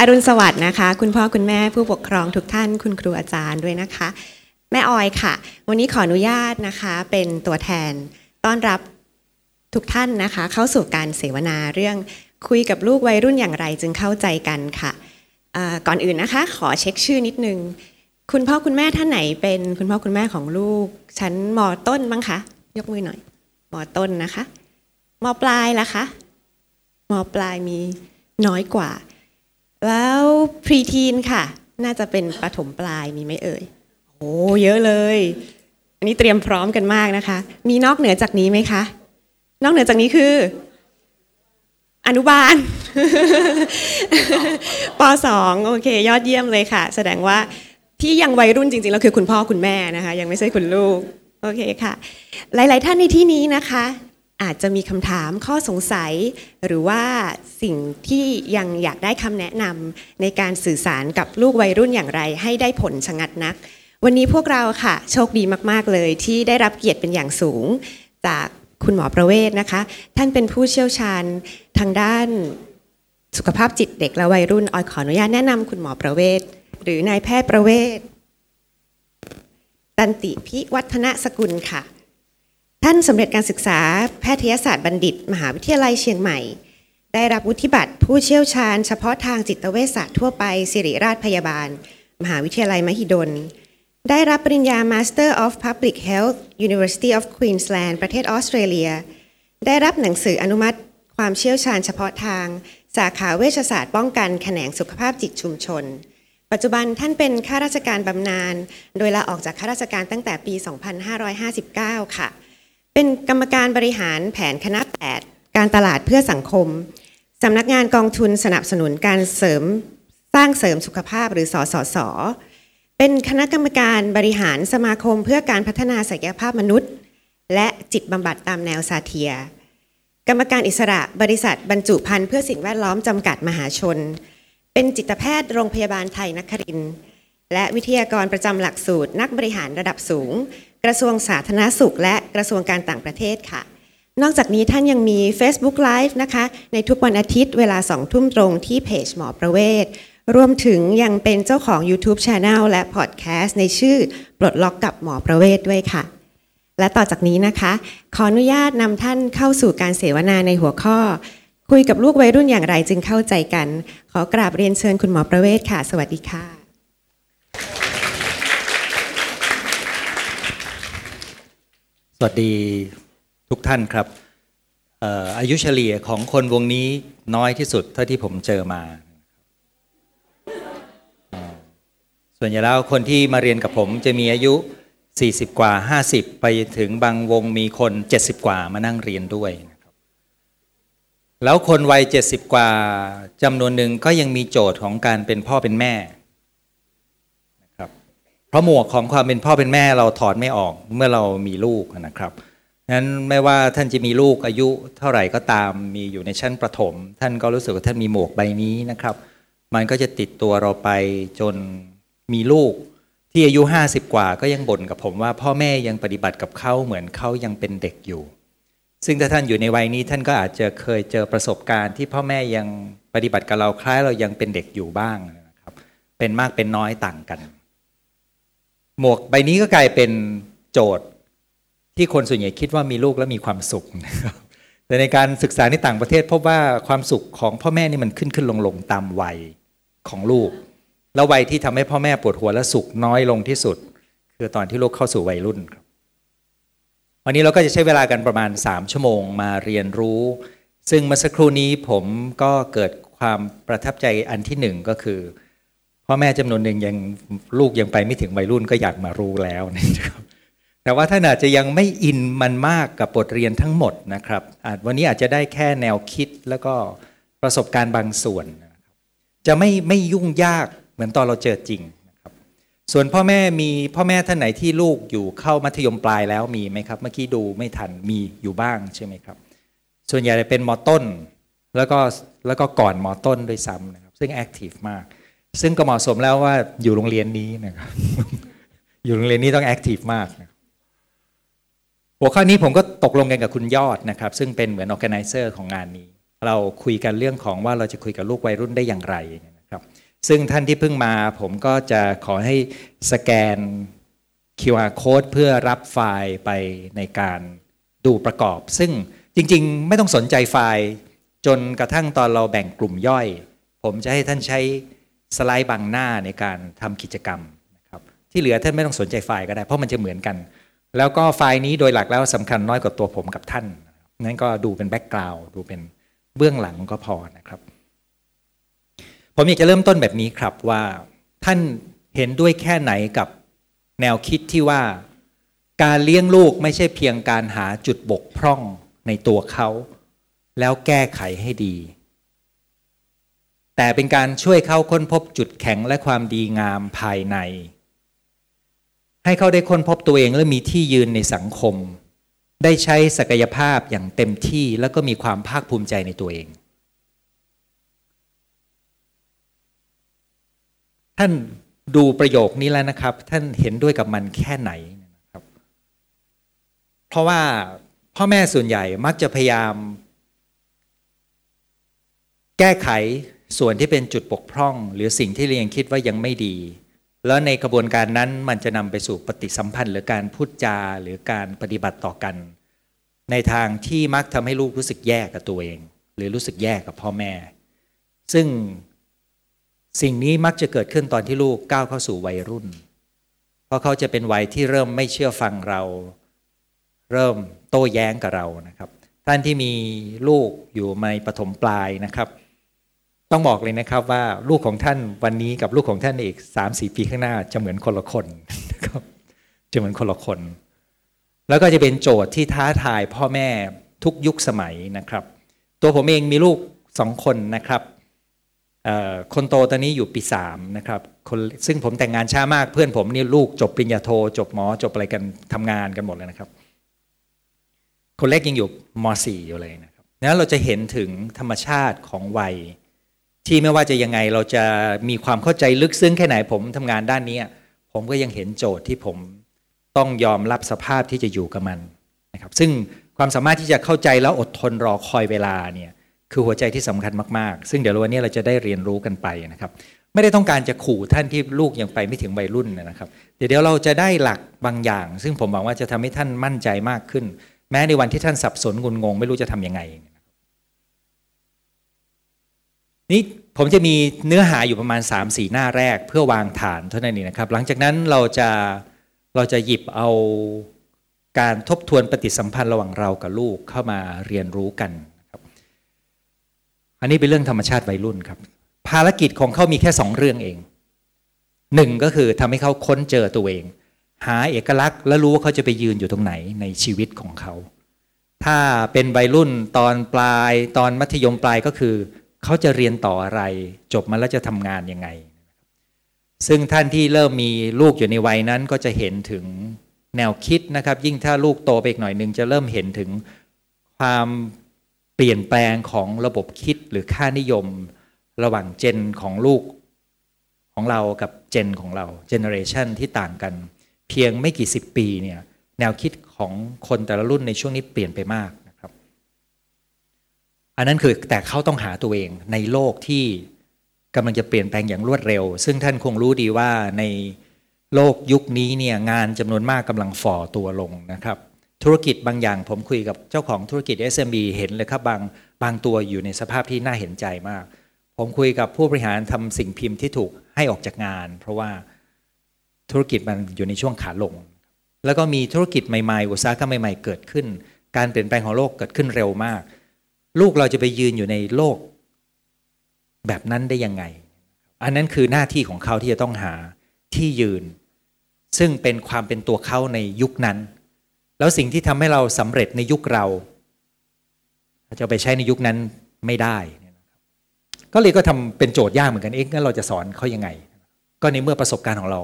อรุณสวัสดิ์นะคะ คุณพ่อคุณแม่ผู้ปกครองทุกท่านคุณครูอาจารย์ด้วยนะคะ แม่ออยค่ะ วันนี้ขออนุญาตนะคะเป็นตัวแทนต้อนรับทุกท่านนะคะ เข้าสู่การเสวนาเรื่องคุยกับลูกวัยรุ่นอย่างไรจึงเข้าใจกันค่ะก่อนอื่นนะคะ ขอเช็คชื่อนิดนึง คุณพ่อคุณแม่ท่านไหนเป็นคุณพ่อคุณแม่ของลูกชั้นมต้นมั้งคะยกมือหน่อยมต้นนะคะมปลายล่ะคะมปลายมีน้อยกว่า แล้วพรีทีนค่ะ น่าจะเป็นปฐมปลายมีไหมเอ่ยโอ้เยอะเลย อันนี้เตรียมพร้อมกันมากนะคะ มีนอกเหนือจากนี้ไหมคะ นอกเหนือจากนี้คือ อนุบาลปสองโอเค ยอดเยี่ยมเลยค่ะ แสดงว่าที่ยังวัยรุ่นจริงๆแล้วคือคุณพ่อคุณแม่นะคะ ยังไม่ใช่คุณลูก โอเคค่ะ หลาย ๆ ท่านในที่นี้นะคะ อาจจะมีคำถามข้อสงสัย หรือว่าสิ่งที่ยังอยากได้คำแนะนำในการสื่อสารกับลูกวัยรุ่นอย่างไร ให้ได้ผลชะงัดนัก วันนี้พวกเราค่ะ โชคดีมาก ๆ เลยที่ได้รับเกียรติเป็นอย่างสูง จากคุณหมอประเวศนะคะ ท่านเป็นผู้เชี่ยวชาญทางด้านสุขภาพจิตเด็กและวัยรุ่นออยขออนุญาตแนะนำคุณหมอประเวศหรือนายแพทย์ประเวศตันติพิวัฒนสกุลค่ะ ท่านสำเร็จการศึกษาแพทยศาสตร์บัณฑิต มหาวิทยาลัยเชียงใหม่ ได้รับวุฒิบัตรผู้เชี่ยวชาญ เฉพาะทางจิตเวชศาสตร์ทั่วไปสิริราชพยาบาล มหาวิทยาลัยมหิดล ได้รับปริญญา Master of Public Health University of Queensland ประเทศออสเตรเลีย ได้รับหนังสืออนุมัติความเชี่ยวชาญเฉพาะทาง สาขาเวชศาสตร์ป้องกันแขนงสุขภาพจิตชุมชน ปัจจุบันท่านเป็นข้าราชการบำนาญ โดยลาออกจากข้าราชการตั้งแต่ปี 2559 ค่ะ เป็นกรรมการบริหารแผนคณะ 8 การตลาดเพื่อสังคมสำนักงานกองทุนสนับสนุนการเสริมสร้างเสริมสุขภาพหรือสอสอสอเป็นคณะกรรมการบริหารสมาคมเพื่อการพัฒนาศักยภาพมนุษย์ และจิตบำบัดตามแนวซาเทีย กรรมการอิสระบริษัทบรรจุภัณฑ์เพื่อสิ่งแวดล้อมจำกัดมหาชน เป็นจิตแพทย์โรงพยาบาลไทยนครินและวิทยากรประจำหลักสูตรนักบริหารระดับสูง ระทรวงสาธารณสุข และกระทรวงการต่างประเทศค่ะ นอกจากนี้ท่านยังมี Facebook Live นะคะ ในทุกวันอาทิตย์เวลาสองทุ่มตรงที่เพจหมอประเวศ รวมถึงยังเป็นเจ้าของ YouTube Channel และ Podcast ในชื่อปลดล็อกกับหมอประเวศด้วยค่ะ และต่อจากนี้นะคะ ขออนุญาตนำท่านเข้าสู่การเสวนาในหัวข้อ คุยกับลูกวัยรุ่นอย่างไรจึงเข้าใจกัน ขอกราบเรียนเชิญคุณหมอประเวศค่ะ สวัสดีค่ะ สวัสดีทุกท่านครับอายุเฉลี่ยของคนวงนี้น้อยที่สุดเท่าที่ผมเจอมา ส่วนใหญ่แล้วคนที่มาเรียนกับผมจะมีอายุ 40 กว่า 50 ไปถึงบางวงมีคน 70 กว่ามานั่งเรียนด้วยแล้วคนวัย 70 กว่าจำนวนหนึ่งก็ยังมีโจทย์ของการเป็นพ่อเป็นแม่ เพราะหมวกของความเป็นพ่อเป็นแม่เราถอดไม่ออกเมื่อเรามีลูกนะครับนั้นไม่ว่าท่านจะมีลูกอายุเท่าไหร่ก็ตามมีอยู่ในชั้นประถม ท่านก็รู้สึกว่าท่านมีหมวกใบนี้นะครับ มันก็จะติดตัวเราไปจนมีลูกที่อายุ 50 กว่าก็ยังบ่นกับผมว่า พ่อแม่ยังปฏิบัติกับเขาเหมือนเขายังเป็นเด็กอยู่ ซึ่งถ้าท่านอยู่ในวัยนี้ท่านก็อาจจะเคยเจอประสบการณ์ที่พ่อแม่ยังปฏิบัติกับเราคล้ายเรายังเป็นเด็กอยู่บ้างนะครับ เป็นมากเป็นน้อยต่างกัน หมวกใบนี้ก็กลายเป็นโจทย์ที่คนส่วนใหญ่คิดว่ามีลูกแล้วมีความสุขนะครับแต่ในการศึกษาในต่างประเทศพบว่าความสุขของพ่อแม่นี่มันขึ้นขึ้นลงลงตามวัยของลูก แล้ววัยที่ทำให้พ่อแม่ปวดหัวและสุขน้อยลงที่สุด คือตอนที่ลูกเข้าสู่วัยรุ่นครับวันนี้เราก็จะใช้เวลากันประมาณ 3 ชั่วโมงมาเรียนรู้ ซึ่งเมื่อสักครู่นี้ผมก็เกิดความประทับใจอันที่หนึ่งก็คือ พ่อแม่จำนวนหนึ่งยังลูกยังไปไม่ถึงวัยรุ่นก็อยากมารู้แล้วนะครับแต่ว่าท่านอาจจะยังไม่อินมันมากกับบทเรียนทั้งหมดนะครับอาจวันนี้อาจจะได้แค่แนวคิดแล้วก็ประสบการณ์บางส่วน จะไม่ไม่ยุ่งยากเหมือนตอนเราเจอจริงนะครับส่วนพ่อแม่มีพ่อแม่ท่านไหนที่ลูกอยู่เข้ามัธยมปลายแล้วมีไหมครับเมื่อกี้ดูไม่ทันมีอยู่บ้างใช่ไหมครับ ส่วนใหญ่เป็นมอต้น แล้วก็แล้วก็ก่อนมอต้นด้วยซ้ำนะครับซึ่งแอคทีฟมาก ซึ่งก็เหมาะสมแล้วว่าอยู่โรงเรียนนี้นะครับ อยู่โรงเรียนนี้ต้อง active มากนะหัวข้อนี้ผมก็ตกลงกันกับคุณยอดนะครับ ซึ่งเป็นเหมือน organizer ของงานนี้ เราคุยกันเรื่องของว่าเราจะคุยกับลูกวัยรุ่นได้อย่างไรนะครับ ซึ่งท่านที่เพิ่งมาผมก็จะขอให้สแกน QR code เพื่อรับไฟล์ไปในการดูประกอบ ซึ่งจริงๆ ไม่ต้องสนใจไฟล์ จนกระทั่งตอนเราแบ่งกลุ่มย่อย ผมจะให้ท่านใช้ สไลด์บังหน้าในการทำกิจกรรมนะครับที่เหลือท่านไม่ต้องสนใจไฟล์ก็ได้ เพราะมันจะเหมือนกัน แล้วก็ไฟล์นี้โดยหลักแล้วสำคัญน้อยกว่าตัวผมกับท่านนั้นก็ดูเป็นแบ็กกราวด์ดูเป็นเบื้องหลังก็พอนะครับ ผมอยากจะเริ่มต้นแบบนี้ครับว่าท่านเห็นด้วยแค่ไหนกับแนวคิดที่ว่า การเลี้ยงลูกไม่ใช่เพียงการหาจุดบกพร่องในตัวเขา แล้วแก้ไขให้ดี แต่เป็นการช่วยเขาค้นพบจุดแข็งและความดีงามภายใน ให้เขาได้ค้นพบตัวเองและมีที่ยืนในสังคม ได้ใช้ศักยภาพอย่างเต็มที่แล้วก็มีความภาคภูมิใจในตัวเอง ท่านดูประโยคนี้แล้วนะครับ ท่านเห็นด้วยกับมันแค่ไหนนะครับ เพราะว่าพ่อแม่ส่วนใหญ่มักจะพยายาม แก้ไข ส่วนที่เป็นจุดปกพร่อง หรือสิ่งที่เรียนคิดว่ายังไม่ดี แล้วในกระบวนการนั้นมันจะนำไปสู่ปฏิสัมพันธ์ หรือการพูดจาหรือการปฏิบัติต่อกัน ในทางที่มักทำให้ลูกรู้สึกแย่กับตัวเอง หรือรู้สึกแย่กับพ่อแม่ ซึ่งสิ่งนี้มักจะเกิดขึ้นตอนที่ลูกก้าวเข้าสู่วัยรุ่น เพราะเขาจะเป็นวัยที่เริ่มไม่เชื่อฟังเรา เริ่มโต้แย้งกับเรานะครับ ท่านที่มีลูกอยู่ในปฐมปลายนะครับ ต้องบอกเลยนะครับว่าลูกของท่านวันนี้กับลูกของท่านอีกสามสี่ปีข้างหน้าจะเหมือนคนละคนนะครับจะเหมือนคนละคน แล้วก็จะเป็นโจทย์ที่ท้าทายพ่อแม่ทุกยุคสมัยนะครับ ตัวผมเองมีลูกสองคนนะครับคนโตตอนนี้อยู่ปีสามนะครับคนซึ่งผมแต่งงานช้ามากเพื่อนผมนี่ลูกจบปริญญาโท จบหมอจบอะไรกันทำงานกันหมดเลยนะครับ คนเล็กยังอยู่ม .4 อยู่เลยนะครับนั้นเราจะเห็นถึงธรรมชาติของวัย ที่ไม่ว่าจะยังไงเราจะมีความเข้าใจลึกซึ้งแค่ไหนผมทำงานด้านนี้ ผมก็ยังเห็นโจทย์ที่ผมต้องยอมรับสภาพที่จะอยู่กับมันนะครับซึ่งความสามารถที่จะเข้าใจแล้วอดทนรอคอยเวลาเนี่ยคือหัวใจที่สำคัญมากๆ ซึ่งเดี๋ยววันนี้เราจะได้เรียนรู้กันไปนะครับ ไม่ได้ต้องการจะขู่ท่านที่ลูกยังไปไม่ถึงวัยรุ่นนะครับ เดี๋ยวเราจะได้หลักบางอย่าง ซึ่งผมหวังว่าจะทำให้ท่านมั่นใจมากขึ้น แม้ในวันที่ท่านสับสนงุนงง ไม่รู้จะทํำยังไง นี่ผมจะมีเนื้อหาอยู่ประมาณ 3-4 หน้าแรกเพื่อวางฐานเท่านั้นเองนะครับ หลังจากนั้นเราจะเราจะหยิบเอาการทบทวนปฏิสัมพันธ์ระหว่างเรากับลูกเข้ามาเรียนรู้กันครับ อันนี้เป็นเรื่องธรรมชาติวัยรุ่นครับ ภารกิจของเขามีแค่สองเรื่องเองหนึ่งก็คือทำให้เขาค้นเจอตัวเอง หาเอกลักษณ์และรู้ว่าเขาจะไปยืนอยู่ตรงไหนในชีวิตของเขา ถ้าเป็นวัยรุ่นตอนปลายตอนมัธยมปลายก็คือ เขาจะเรียนต่ออะไร จบมาแล้วจะทำงานยังไง ซึ่งท่านที่เริ่มมีลูกอยู่ในวัยนั้นก็จะเห็นถึงแนวคิดนะครับ ยิ่งถ้าลูกโตไปอีกหน่อยหนึ่งจะเริ่มเห็นถึงความเปลี่ยนแปลงของระบบคิดหรือค่านิยม ระหว่างเจนของลูกของเรากับเจนของเราเจเนอเรชันที่ต่างกัน เพียงไม่กี่สิบปีเนี่ยแนวคิดของคนแต่ละรุ่นในช่วงนี้เปลี่ยนไปมาก อันนั้นคือแต่เขาต้องหาตัวเองในโลกที่กำลังจะเปลี่ยนแปลงอย่างรวดเร็ว ซึ่งท่านคงรู้ดีว่าในโลกยุคนี้เนี่ยงานจำนวนมากกำลังฝ่อตัวลงนะครับ ธุรกิจบางอย่างผมคุยกับเจ้าของธุรกิจ SMB เห็นเลยครับบางบางตัวอยู่ในสภาพที่น่าเห็นใจมาก ผมคุยกับผู้บริหารทำสิ่งพิมพ์ที่ถูกให้ออกจากงาน เพราะว่าธุรกิจมันอยู่ในช่วงขาลง แล้วก็มีธุรกิจใหม่ๆ อุตสาหกรรมใหม่ๆ เกิดขึ้น การเปลี่ยนแปลงของโลกเกิดขึ้นเร็วมาก ลูกเราจะไปยืนอยู่ในโลก แบบนั้นได้ยังไง อันนั้นคือหน้าที่ของเขาที่จะต้องหาที่ยืน ซึ่งเป็นความเป็นตัวเขาในยุคนั้น แล้วสิ่งที่ทำให้เราสำเร็จในยุคเราจะไปใช้ในยุคนั้นไม่ได้ ก็เลยก็ทำเป็นโจทย์ยากเหมือนกันเอ๊ะงั้นเราจะสอนเขายังไง ก็ในเมื่อประสบการณ์ของเรา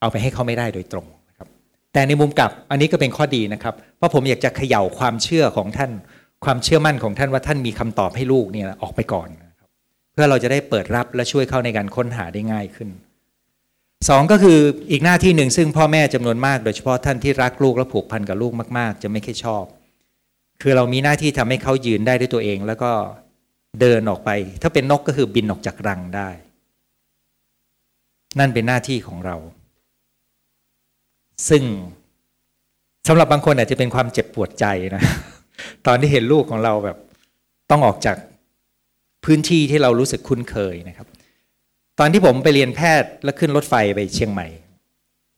เอาไปให้เขาไม่ได้โดยตรงนะครับแต่ในมุมกลับอันนี้ก็เป็นข้อดีนะครับ เพราะผมอยากจะเขย่าความเชื่อของท่าน ความเชื่อมั่นของท่านว่าท่านมีคำตอบให้ลูกเนี่ยออกไปก่อน เพื่อเราจะได้เปิดรับและช่วยเขาในการค้นหาได้ง่ายขึ้นสองก็คืออีกหน้าที่หนึ่งซึ่งพ่อแม่จำนวนมาก โดยเฉพาะท่านที่รักลูกและผูกพันกับลูกมากๆ จะไม่ค่อยชอบ คือเรามีหน้าที่ทำให้เขายืนได้ด้วยตัวเอง แล้วก็เดินออกไป ถ้าเป็นนกก็คือบินออกจากรังได้ นั่นเป็นหน้าที่ของเรา ซึ่งสำหรับบางคนอาจจะเป็นความเจ็บปวดใจนะ ตอนที่เห็นลูกของเราแบบต้องออกจากพื้นที่ที่เรารู้สึกคุ้นเคยนะครับ ตอนที่ผมไปเรียนแพทย์แล้วขึ้นรถไฟไปเชียงใหม่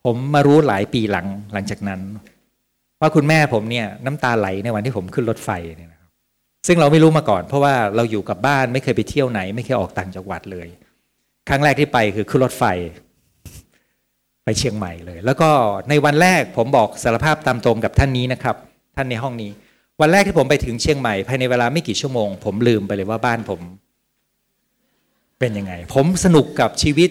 ผมมารู้หลายปีหลังหลังจากนั้น ว่าคุณแม่ผมเนี่ยน้ำตาไหลในวันที่ผมขึ้นรถไฟเนี่ยนะครับ ซึ่งเราไม่รู้มาก่อน เพราะว่าเราอยู่กับบ้านไม่เคยไปเที่ยวไหน ไม่เคยออกต่างจังหวัดเลย ครั้งแรกที่ไปคือขึ้นรถไฟ ไปเชียงใหม่เลย แล้วก็ในวันแรกผมบอกสารภาพตามตรงกับท่านนี้นะครับ ท่านในห้องนี้ วันแรกที่ผมไปถึงเชียงใหม่ภายในเวลาไม่กี่ชั่วโมง ผมลืมไปเลยว่าบ้านผม เป็นยังไง ผมสนุกกับชีวิต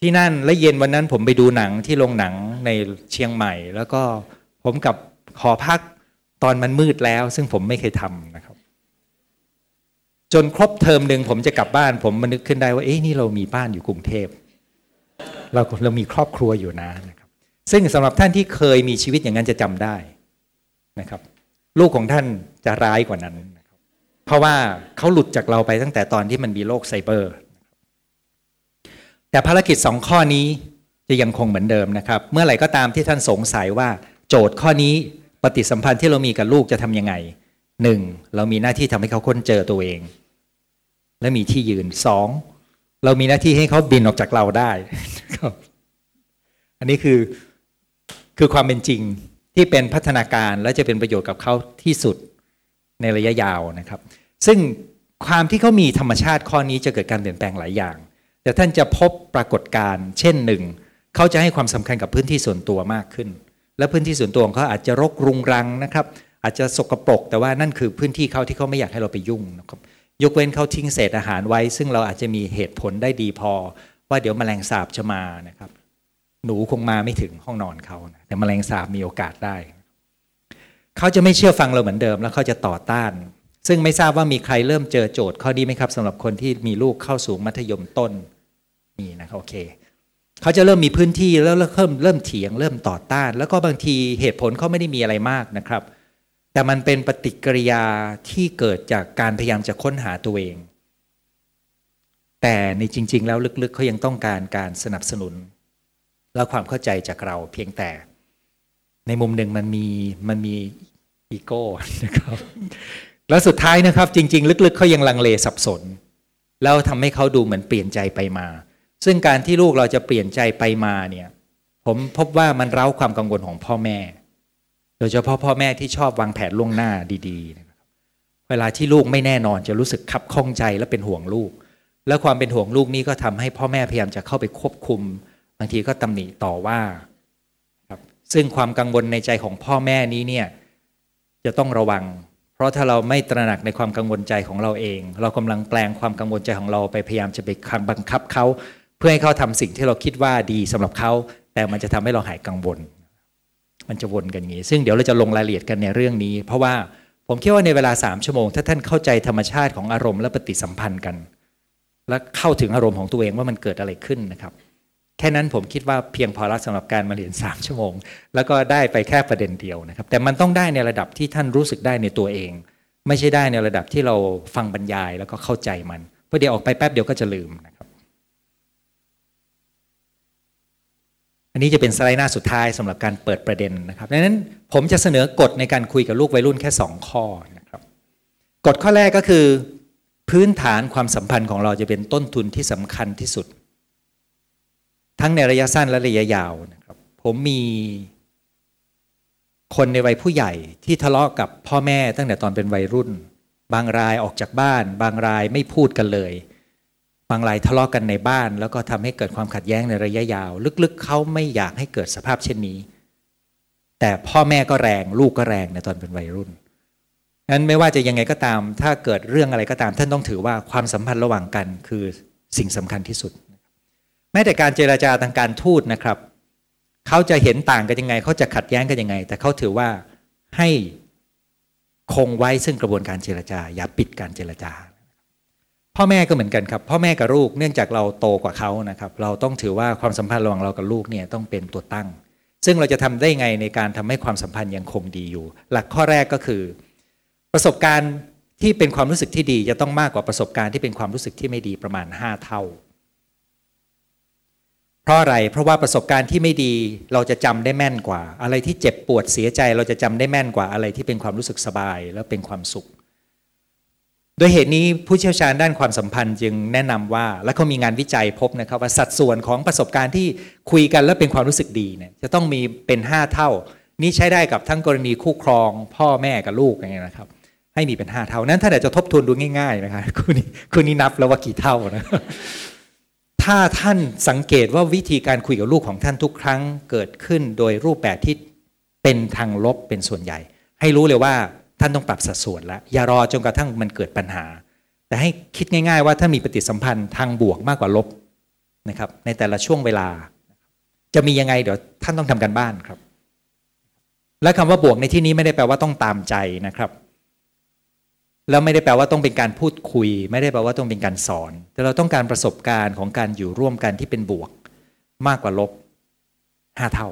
ที่นั่นและเย็นวันนั้นผมไปดูหนังที่โรงหนังในเชียงใหม่ แล้วก็ผมกับหอพักตอนมันมืดแล้ว ซึ่งผมไม่เคยทำนะครับ จนครบเทอมหนึ่งผมจะกลับบ้าน ผมมานึกขึ้นได้ว่าเอ๊ะนี่เรามีบ้านอยู่กรุงเทพเราเรามีครอบครัวอยู่นะนะครับ ซึ่งสำหรับท่านที่เคยมีชีวิตอย่างนั้นจะจำได้นะครับ ลูกของท่านจะร้ายกว่านั้นนะครับเพราะว่าเขาหลุดจากเราไปตั้งแต่ตอนที่มันมีโลกไซเบอร์ แต่ภารกิจสองข้อนี้จะยังคงเหมือนเดิมนะครับ เมื่อไหร่ก็ตามที่ท่านสงสัยว่า โจทย์ข้อนี้ปฏิสัมพันธ์ที่เรามีกับลูกจะทำยังไงหนึ่งเรามีหน้าที่ทำให้เขาค้นเจอตัวเอง และมีที่ยืนสองเรามีหน้าที่ให้เขาบินออกจากเราได้ อันนี้คือคือความเป็นจริง ที่เป็นพัฒนาการและจะเป็นประโยชน์กับเขาที่สุดในระยะยาวนะครับ ซึ่งความที่เขามีธรรมชาติข้อนี้จะเกิดการเปลี่ยนแปลงหลายอย่าง แต่ท่านจะพบปรากฏการณ์เช่นหนึ่งเขาจะให้ความสำคัญกับพื้นที่ส่วนตัวมากขึ้น และพื้นที่ส่วนตัวของเขาอาจจะรกรุงรังนะครับ อาจจะสกปรก แต่ว่านั่นคือพื้นที่เขาที่เขาไม่อยากให้เราไปยุ่งนะครับยกเว้นเขาทิ้งเศษอาหารไว้ ซึ่งเราอาจจะมีเหตุผลได้ดีพอ ว่าเดี๋ยวแมลงสาบจะมานะครับ หนูคงมาไม่ถึงห้องนอนเขานะแต่แมลงสาบมีโอกาสได้ เขาจะไม่เชื่อฟังเราเหมือนเดิม แล้วเขาจะต่อต้าน ซึ่งไม่ทราบว่ามีใครเริ่มเจอโจทย์ข้อนี้ไหมครับสำหรับคนที่มีลูกเข้าสู่มัธยมต้นมีนะครับโอเคเขาจะเริ่มมีพื้นที่แล้วเริ่มเริ่มเถียง เริ่มต่อต้าน แล้วก็บางทีเหตุผลเขาไม่ได้มีอะไรมากนะครับ แต่มันเป็นปฏิกิริยาที่เกิดจากการพยายามจะค้นหาตัวเอง แต่ในจริง ๆ แล้วลึกๆเขายังต้องการการสนับสนุน และความเข้าใจจากเราเพียงแต่ ในมุมหนึ่งมันมีมันมีอีโก้นะครับ แล้วสุดท้ายนะครับ จริง ๆ ลึกๆเขายังลังเลสับสน แล้วทำให้เขาดูเหมือนเปลี่ยนใจไปมา ซึ่งการที่ลูกเราจะเปลี่ยนใจไปมาเนี่ย ผมพบว่ามันเร้าความกังวลของพ่อแม่ โดยเฉพาะพ่อแม่ที่ชอบวางแผนล่วงหน้าดีๆนะครับเวลาที่ลูกไม่แน่นอนจะรู้สึกขับข้องใจและเป็นห่วงลูก และความเป็นห่วงลูกนี้ก็ทำให้พ่อแม่พยายามจะเข้าไปควบคุม บางทีก็ตำหนิต่อว่าครับซึ่งความกังวลในใจของพ่อแม่นี้เนี่ยจะต้องระวัง เพราะถ้าเราไม่ตระหนักในความกังวลใจของเราเอง เรากำลังแปลงความกังวลใจของเราไปพยายามจะไปบังคับเขาเพื่อให้เขาทำสิ่งที่เราคิดว่าดีสำหรับเขาแต่มันจะทำให้เราหายกังวล มันจะวนกันอย่างนี้ ซึ่งเดี๋ยวเราจะลงรายละเอียดกันในเรื่องนี้ เพราะว่าผมคิดว่าในเวลาสามชั่วโมง ถ้าท่านเข้าใจธรรมชาติของอารมณ์และปฏิสัมพันธ์กัน และเข้าถึงอารมณ์ของตัวเองว่ามันเกิดอะไรขึ้นนะครับ แค่นั้นผมคิดว่าเพียงพอละสำหรับการมาเรียนสามชั่วโมง แล้วก็ได้ไปแค่ประเด็นเดียวนะครับ แต่มันต้องได้ในระดับที่ท่านรู้สึกได้ในตัวเอง ไม่ใช่ได้ในระดับที่เราฟังบรรยายแล้วก็เข้าใจมันเพราะเดี๋ยวออกไปแป๊บเดียวก็จะลืมนะครับ อันนี้จะเป็นสไลด์หน้าสุดท้ายสำหรับการเปิดประเด็นนะครับดังนั้นผมจะเสนอกฎในการคุยกับลูกวัยรุ่นแค่ 2 ข้อนะครับกฎข้อแรกก็คือ พื้นฐานความสัมพันธ์ของเราจะเป็นต้นทุนที่สำคัญที่สุด ทั้งในระยะสั้นและระยะยาวนะครับผมมีคนในวัยผู้ใหญ่ที่ทะเลาะกับพ่อแม่ตั้งแต่ตอนเป็นวัยรุ่น บางรายออกจากบ้าน บางรายไม่พูดกันเลย บางรายทะเลาะกันในบ้าน แล้วก็ทำให้เกิดความขัดแย้งในระยะยาว ลึกๆ เขาไม่อยากให้เกิดสภาพเช่นนี้ แต่พ่อแม่ก็แรงลูกก็แรงในตอนเป็นวัยรุ่นนั้นไม่ว่าจะยังไงก็ตาม ถ้าเกิดเรื่องอะไรก็ตามท่านต้องถือว่าความสัมพันธ์ระหว่างกันคือสิ่งสำคัญที่สุด แม้แต่การเจราจาทางการทูตนะครับ เขาจะเห็นต่างกันยังไง เขาจะขัดแย้งกันยังไง แต่เขาถือว่าให้คงไว้ซึ่งกระบวนการเจรจา อย่าปิดการเจรจา พ่อแม่ก็เหมือนกันครับ พ่อแม่กับลูกเนื่องจากเราโตกว่าเขานะครับ เราต้องถือว่าความสัมพันธ์ระหว่างเรากับลูกเนี่ยต้องเป็นตัวตั้ง ซึ่งเราจะทำได้ไงในการทำให้ความสัมพันธ์ยังคงดีอยู่ หลักข้อแรกก็คือ ประสบการณ์ที่เป็นความรู้สึกที่ดีจะต้องมากกว่าประสบการณ์ที่เป็นความรู้สึกที่ไม่ดีประมาณ 5 เท่า เพราะอะไรเพราะว่าประสบการณ์ที่ไม่ดีเราจะจำได้แม่นกว่า อะไรที่เจ็บปวดเสียใจเราจะจำได้แม่นกว่าอะไรที่เป็นความรู้สึกสบายแล้วเป็นความสุข โดยเหตุนี้ผู้เชี่ยวชาญด้านความสัมพันธ์จึงแนะนำว่า และเขามีงานวิจัยพบนะครับว่าสัดส่วนของประสบการณ์ที่คุยกันแล้วเป็นความรู้สึกดีเนี่ยจะต้องมีเป็น 5 เท่า นี้ใช้ได้กับทั้งกรณีคู่ครอง พ่อแม่กับลูกอย่างเงี้ยนะครับ ให้มีเป็น 5 เท่านั้นถ้าอยากจะทบทวนดูง่ายๆนะครับคุณนี้คุณนี้นับแล้วว่ากี่เท่านะ ถ้าท่านสังเกตว่าวิธีการคุยกับลูกของท่านทุกครั้งเกิดขึ้นโดยรูปแบบที่เป็นทางลบเป็นส่วนใหญ่ ให้รู้เลยว่าท่านต้องปรับสัดส่วนแล้วอย่ารอจนกระทั่งมันเกิดปัญหา แต่ให้คิดง่าย ๆ ว่าถ้ามีปฏิสัมพันธ์ทางบวกมากกว่าลบนะครับ ในแต่ละช่วงเวลา จะมียังไงเดี๋ยวท่านต้องทำกันบ้านครับ และคำว่าบวกในที่นี้ไม่ได้แปลว่าต้องตามใจนะครับ แล้วไม่ได้แปลว่าต้องเป็นการพูดคุย ไม่ได้แปลว่าต้องเป็นการสอน แต่เราต้องการประสบการณ์ของการอยู่ร่วมกันที่เป็นบวก มากกว่าลบห้าเท่า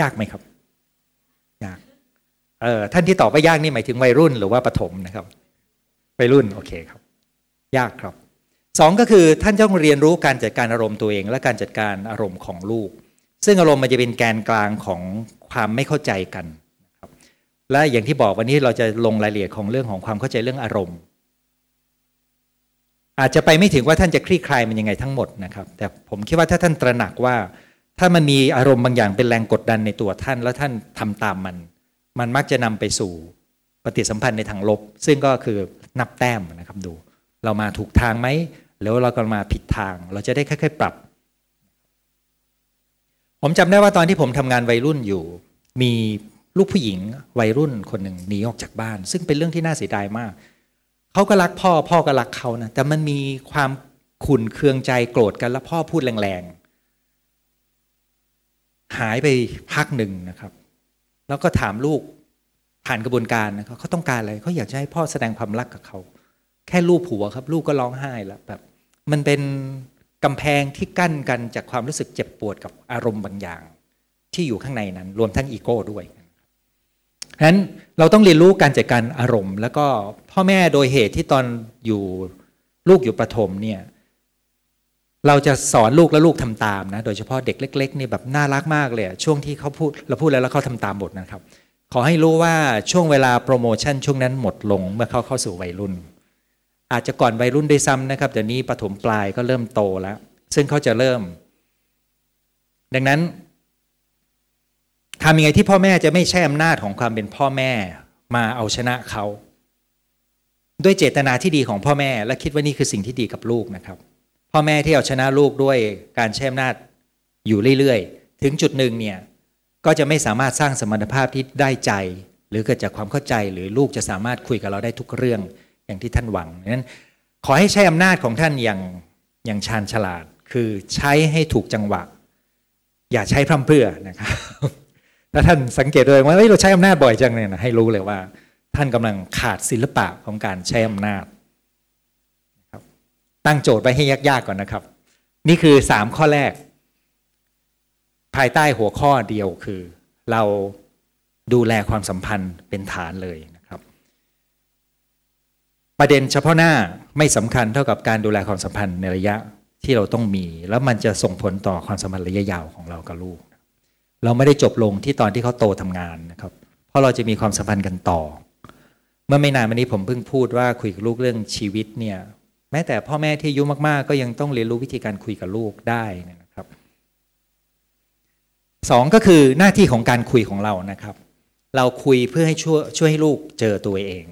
ยากไหมครับ ยากเออท่านที่ตอบว่ายากนี่หมายถึงวัยรุ่นหรือว่าปฐมนะครับวัยรุ่นโอเคครับ ยากครับสองก็คือท่านต้องเรียนรู้การจัดการอารมณ์ตัวเอง และการจัดการอารมณ์ของลูก ซึ่งอารมณ์มันจะเป็นแกนกลางของความไม่เข้าใจกัน และอย่างที่บอกวันนี้เราจะลงรายละเอียดของเรื่องของความเข้าใจเรื่องอารมณ์ อาจจะไปไม่ถึงว่าท่านจะคลี่คลายมันยังไงทั้งหมดนะครับ แต่ผมคิดว่าถ้าท่านตระหนักว่า ถ้ามันมีอารมณ์บางอย่างเป็นแรงกดดันในตัวท่าน แล้วท่านทำตามมัน มันมักจะนำไปสู่ปฏิสัมพันธ์ในทางลบ ซึ่งก็คือนับแต้มนะครับดู เรามาถูกทางไหมหรือเรากำลังมาผิดทาง เราจะได้ค่อยๆปรับ ผมจำได้ว่าตอนที่ผมทำงานวัยรุ่นอยู่ มี ลูกผู้หญิงวัยรุ่นคนหนึ่งหนีออกจากบ้าน ซึ่งเป็นเรื่องที่น่าเสียดายมาก เขาก็รักพ่อพ่อก็รักเขานะแต่มันมีความขุนเคืองใจโกรธกันแล้วพ่อพูดแรงๆหายไปพักหนึ่งนะครับ แล้วก็ถามลูกผ่านกระบวนการนะครับเขาต้องการอะไรเขาอยากจะให้พ่อแสดงความรักกับเขา แค่ลูกผัวครับ ลูกก็ร้องไห้แล้วแบบ มันเป็นกำแพงที่กั้นกันจากความรู้สึกเจ็บปวดกับอารมณ์บางอย่าง ที่อยู่ข้างในนั้น รวมทั้งอีโก้ด้วย นั้นเราต้องเรียนรู้การจัดการอารมณ์ แล้วก็พ่อแม่โดยเหตุที่ตอนอยู่ลูกอยู่ประถมเนี่ยเราจะสอนลูกแล้วลูกทำตามนะ โดยเฉพาะเด็กเล็กๆนี่แบบน่ารักมากเลยช่วงที่เขาพูดเราพูดแล้วแล้วเขาทำตามบทนะครับ ขอให้รู้ว่าช่วงเวลาโปรโมชั่นช่วงนั้นหมดลงเมื่อเขาเข้าสู่วัยรุ่น อาจจะก่อนวัยรุ่นได้ซ้ำนะครับเดี๋ยวนี้ปฐมปลายก็เริ่มโตแล้ว ซึ่งเขาจะเริ่ม ดังนั้น ทำยังไงที่พ่อแม่จะไม่ใช้อำนาจของความเป็นพ่อแม่มาเอาชนะเขา ด้วยเจตนาที่ดีของพ่อแม่และคิดว่านี่คือสิ่งที่ดีกับลูกนะครับ พ่อแม่ที่เอาชนะลูกด้วยการใช้อำนาจอยู่เรื่อยๆ ถึงจุดหนึ่งเนี่ยก็จะไม่สามารถสร้างสมรรถภาพที่ได้ใจ หรือเกิดจากความเข้าใจหรือลูกจะสามารถคุยกับเราได้ทุกเรื่องอย่างที่ท่านหวังนั้น ขอให้ใช้อำนาจของท่านอย่างอย่างชาญฉลาด คือใช้ให้ถูกจังหวะ อย่าใช้พร่ำเพรื่อนะครับ แล้วท่านสังเกตเลยว่าเราใช้อำนาจบ่อยจังเนี่ยนะให้รู้เลยว่า ท่านกำลังขาดศิลปะของการใช้อำนาจครับ ตั้งโจทย์ไว้ให้ยากๆก่อนนะครับ นี่คือสามข้อแรก ภายใต้หัวข้อเดียวคือ เราดูแลความสัมพันธ์เป็นฐานเลยนะครับ ประเด็นเฉพาะหน้าไม่สำคัญเท่ากับการดูแลความสัมพันธ์ในระยะที่เราต้องมี แล้วมันจะส่งผลต่อความสัมพันธ์ระยะยาวของเรากับลูก เราไม่ได้จบลงที่ตอนที่เขาโตทำงานนะครับ เพราะเราจะมีความสัมพันธ์กันต่อ เมื่อไม่นานมานี้ผมเพิ่งพูดว่าคุยกับลูกเรื่องชีวิตเนี่ยแม้แต่พ่อแม่ที่อายุมากๆ ก็ยังต้องเรียนรู้วิธีการคุยกับลูกได้นะครับสองก็คือหน้าที่ของการคุยของเรานะครับ เราคุยเพื่อให้ช่วยช่วยให้ลูกเจอตัวเอง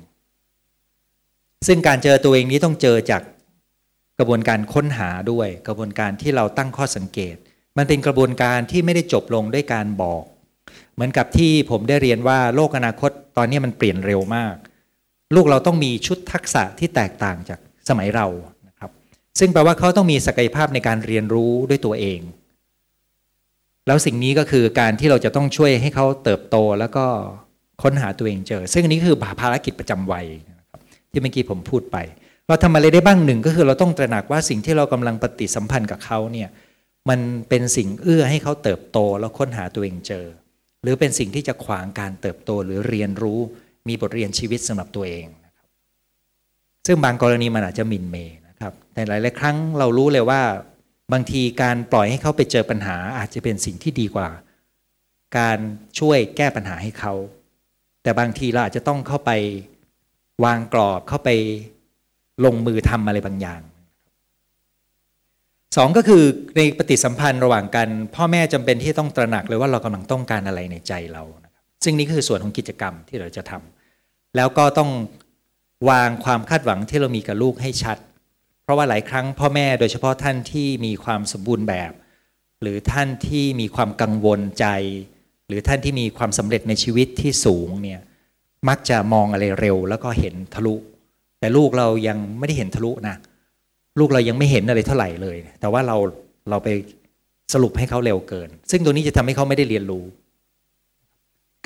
ซึ่งการเจอตัวเองนี้ต้องเจอจากกระบวนการค้นหาด้วย กระบวนการที่เราตั้งข้อสังเกต มันเป็นกระบวนการที่ไม่ได้จบลงด้วยการบอก เหมือนกับที่ผมได้เรียนว่าโลกอนาคตตอนนี้มันเปลี่ยนเร็วมาก ลูกเราต้องมีชุดทักษะที่แตกต่างจากสมัยเรานะครับ ซึ่งแปลว่าเขาต้องมีศักยภาพในการเรียนรู้ด้วยตัวเอง แล้วสิ่งนี้ก็คือการที่เราจะต้องช่วยให้เขาเติบโตแล้วก็ค้นหาตัวเองเจอ ซึ่งอันนี้คือภารกิจประจำวัยนะครับที่เมื่อกี้ผมพูดไป เราทำอะไรได้บ้างหนึ่งก็คือเราต้องตระหนักว่าสิ่งที่เรากำลังปฏิสัมพันธ์กับเขาเนี่ย มันเป็นสิ่งเอื้อให้เขาเติบโตแล้วค้นหาตัวเองเจอ หรือเป็นสิ่งที่จะขวางการเติบโตหรือเรียนรู้มีบทเรียนชีวิตสำหรับตัวเองนะครับซึ่งบางกรณีมันอาจจะมินเมนะครับแต่หลายๆครั้งเรารู้เลยว่า บางทีการปล่อยให้เขาไปเจอปัญหาอาจจะเป็นสิ่งที่ดีกว่า การช่วยแก้ปัญหาให้เขา แต่บางทีเราอาจจะต้องเข้าไปวางกรอบเข้าไปลงมือทำอะไรบางอย่าง สองก็คือในปฏิสัมพันธ์ระหว่างกันพ่อแม่จำเป็นที่ต้องตระหนักเลยว่าเรากำลังต้องการอะไรในใจเราซึ่งนี่คือส่วนของกิจกรรมที่เราจะทำแล้วก็ต้องวางความคาดหวังที่เรามีกับลูกให้ชัด เพราะว่าหลายครั้งพ่อแม่โดยเฉพาะท่านที่มีความสมบูรณ์แบบ หรือท่านที่มีความกังวลใจ หรือท่านที่มีความสำเร็จในชีวิตที่สูงเนี่ยมักจะมองอะไรเร็ว แล้วก็เห็นทะลุ แต่ลูกเรายังไม่ได้เห็นทะลุนะ ลูกเรายังไม่เห็นอะไรเท่าไหร่เลย แต่ว่าเราเราไปสรุปให้เขาเร็วเกิน ซึ่งตัวนี้จะทำให้เขาไม่ได้เรียนรู้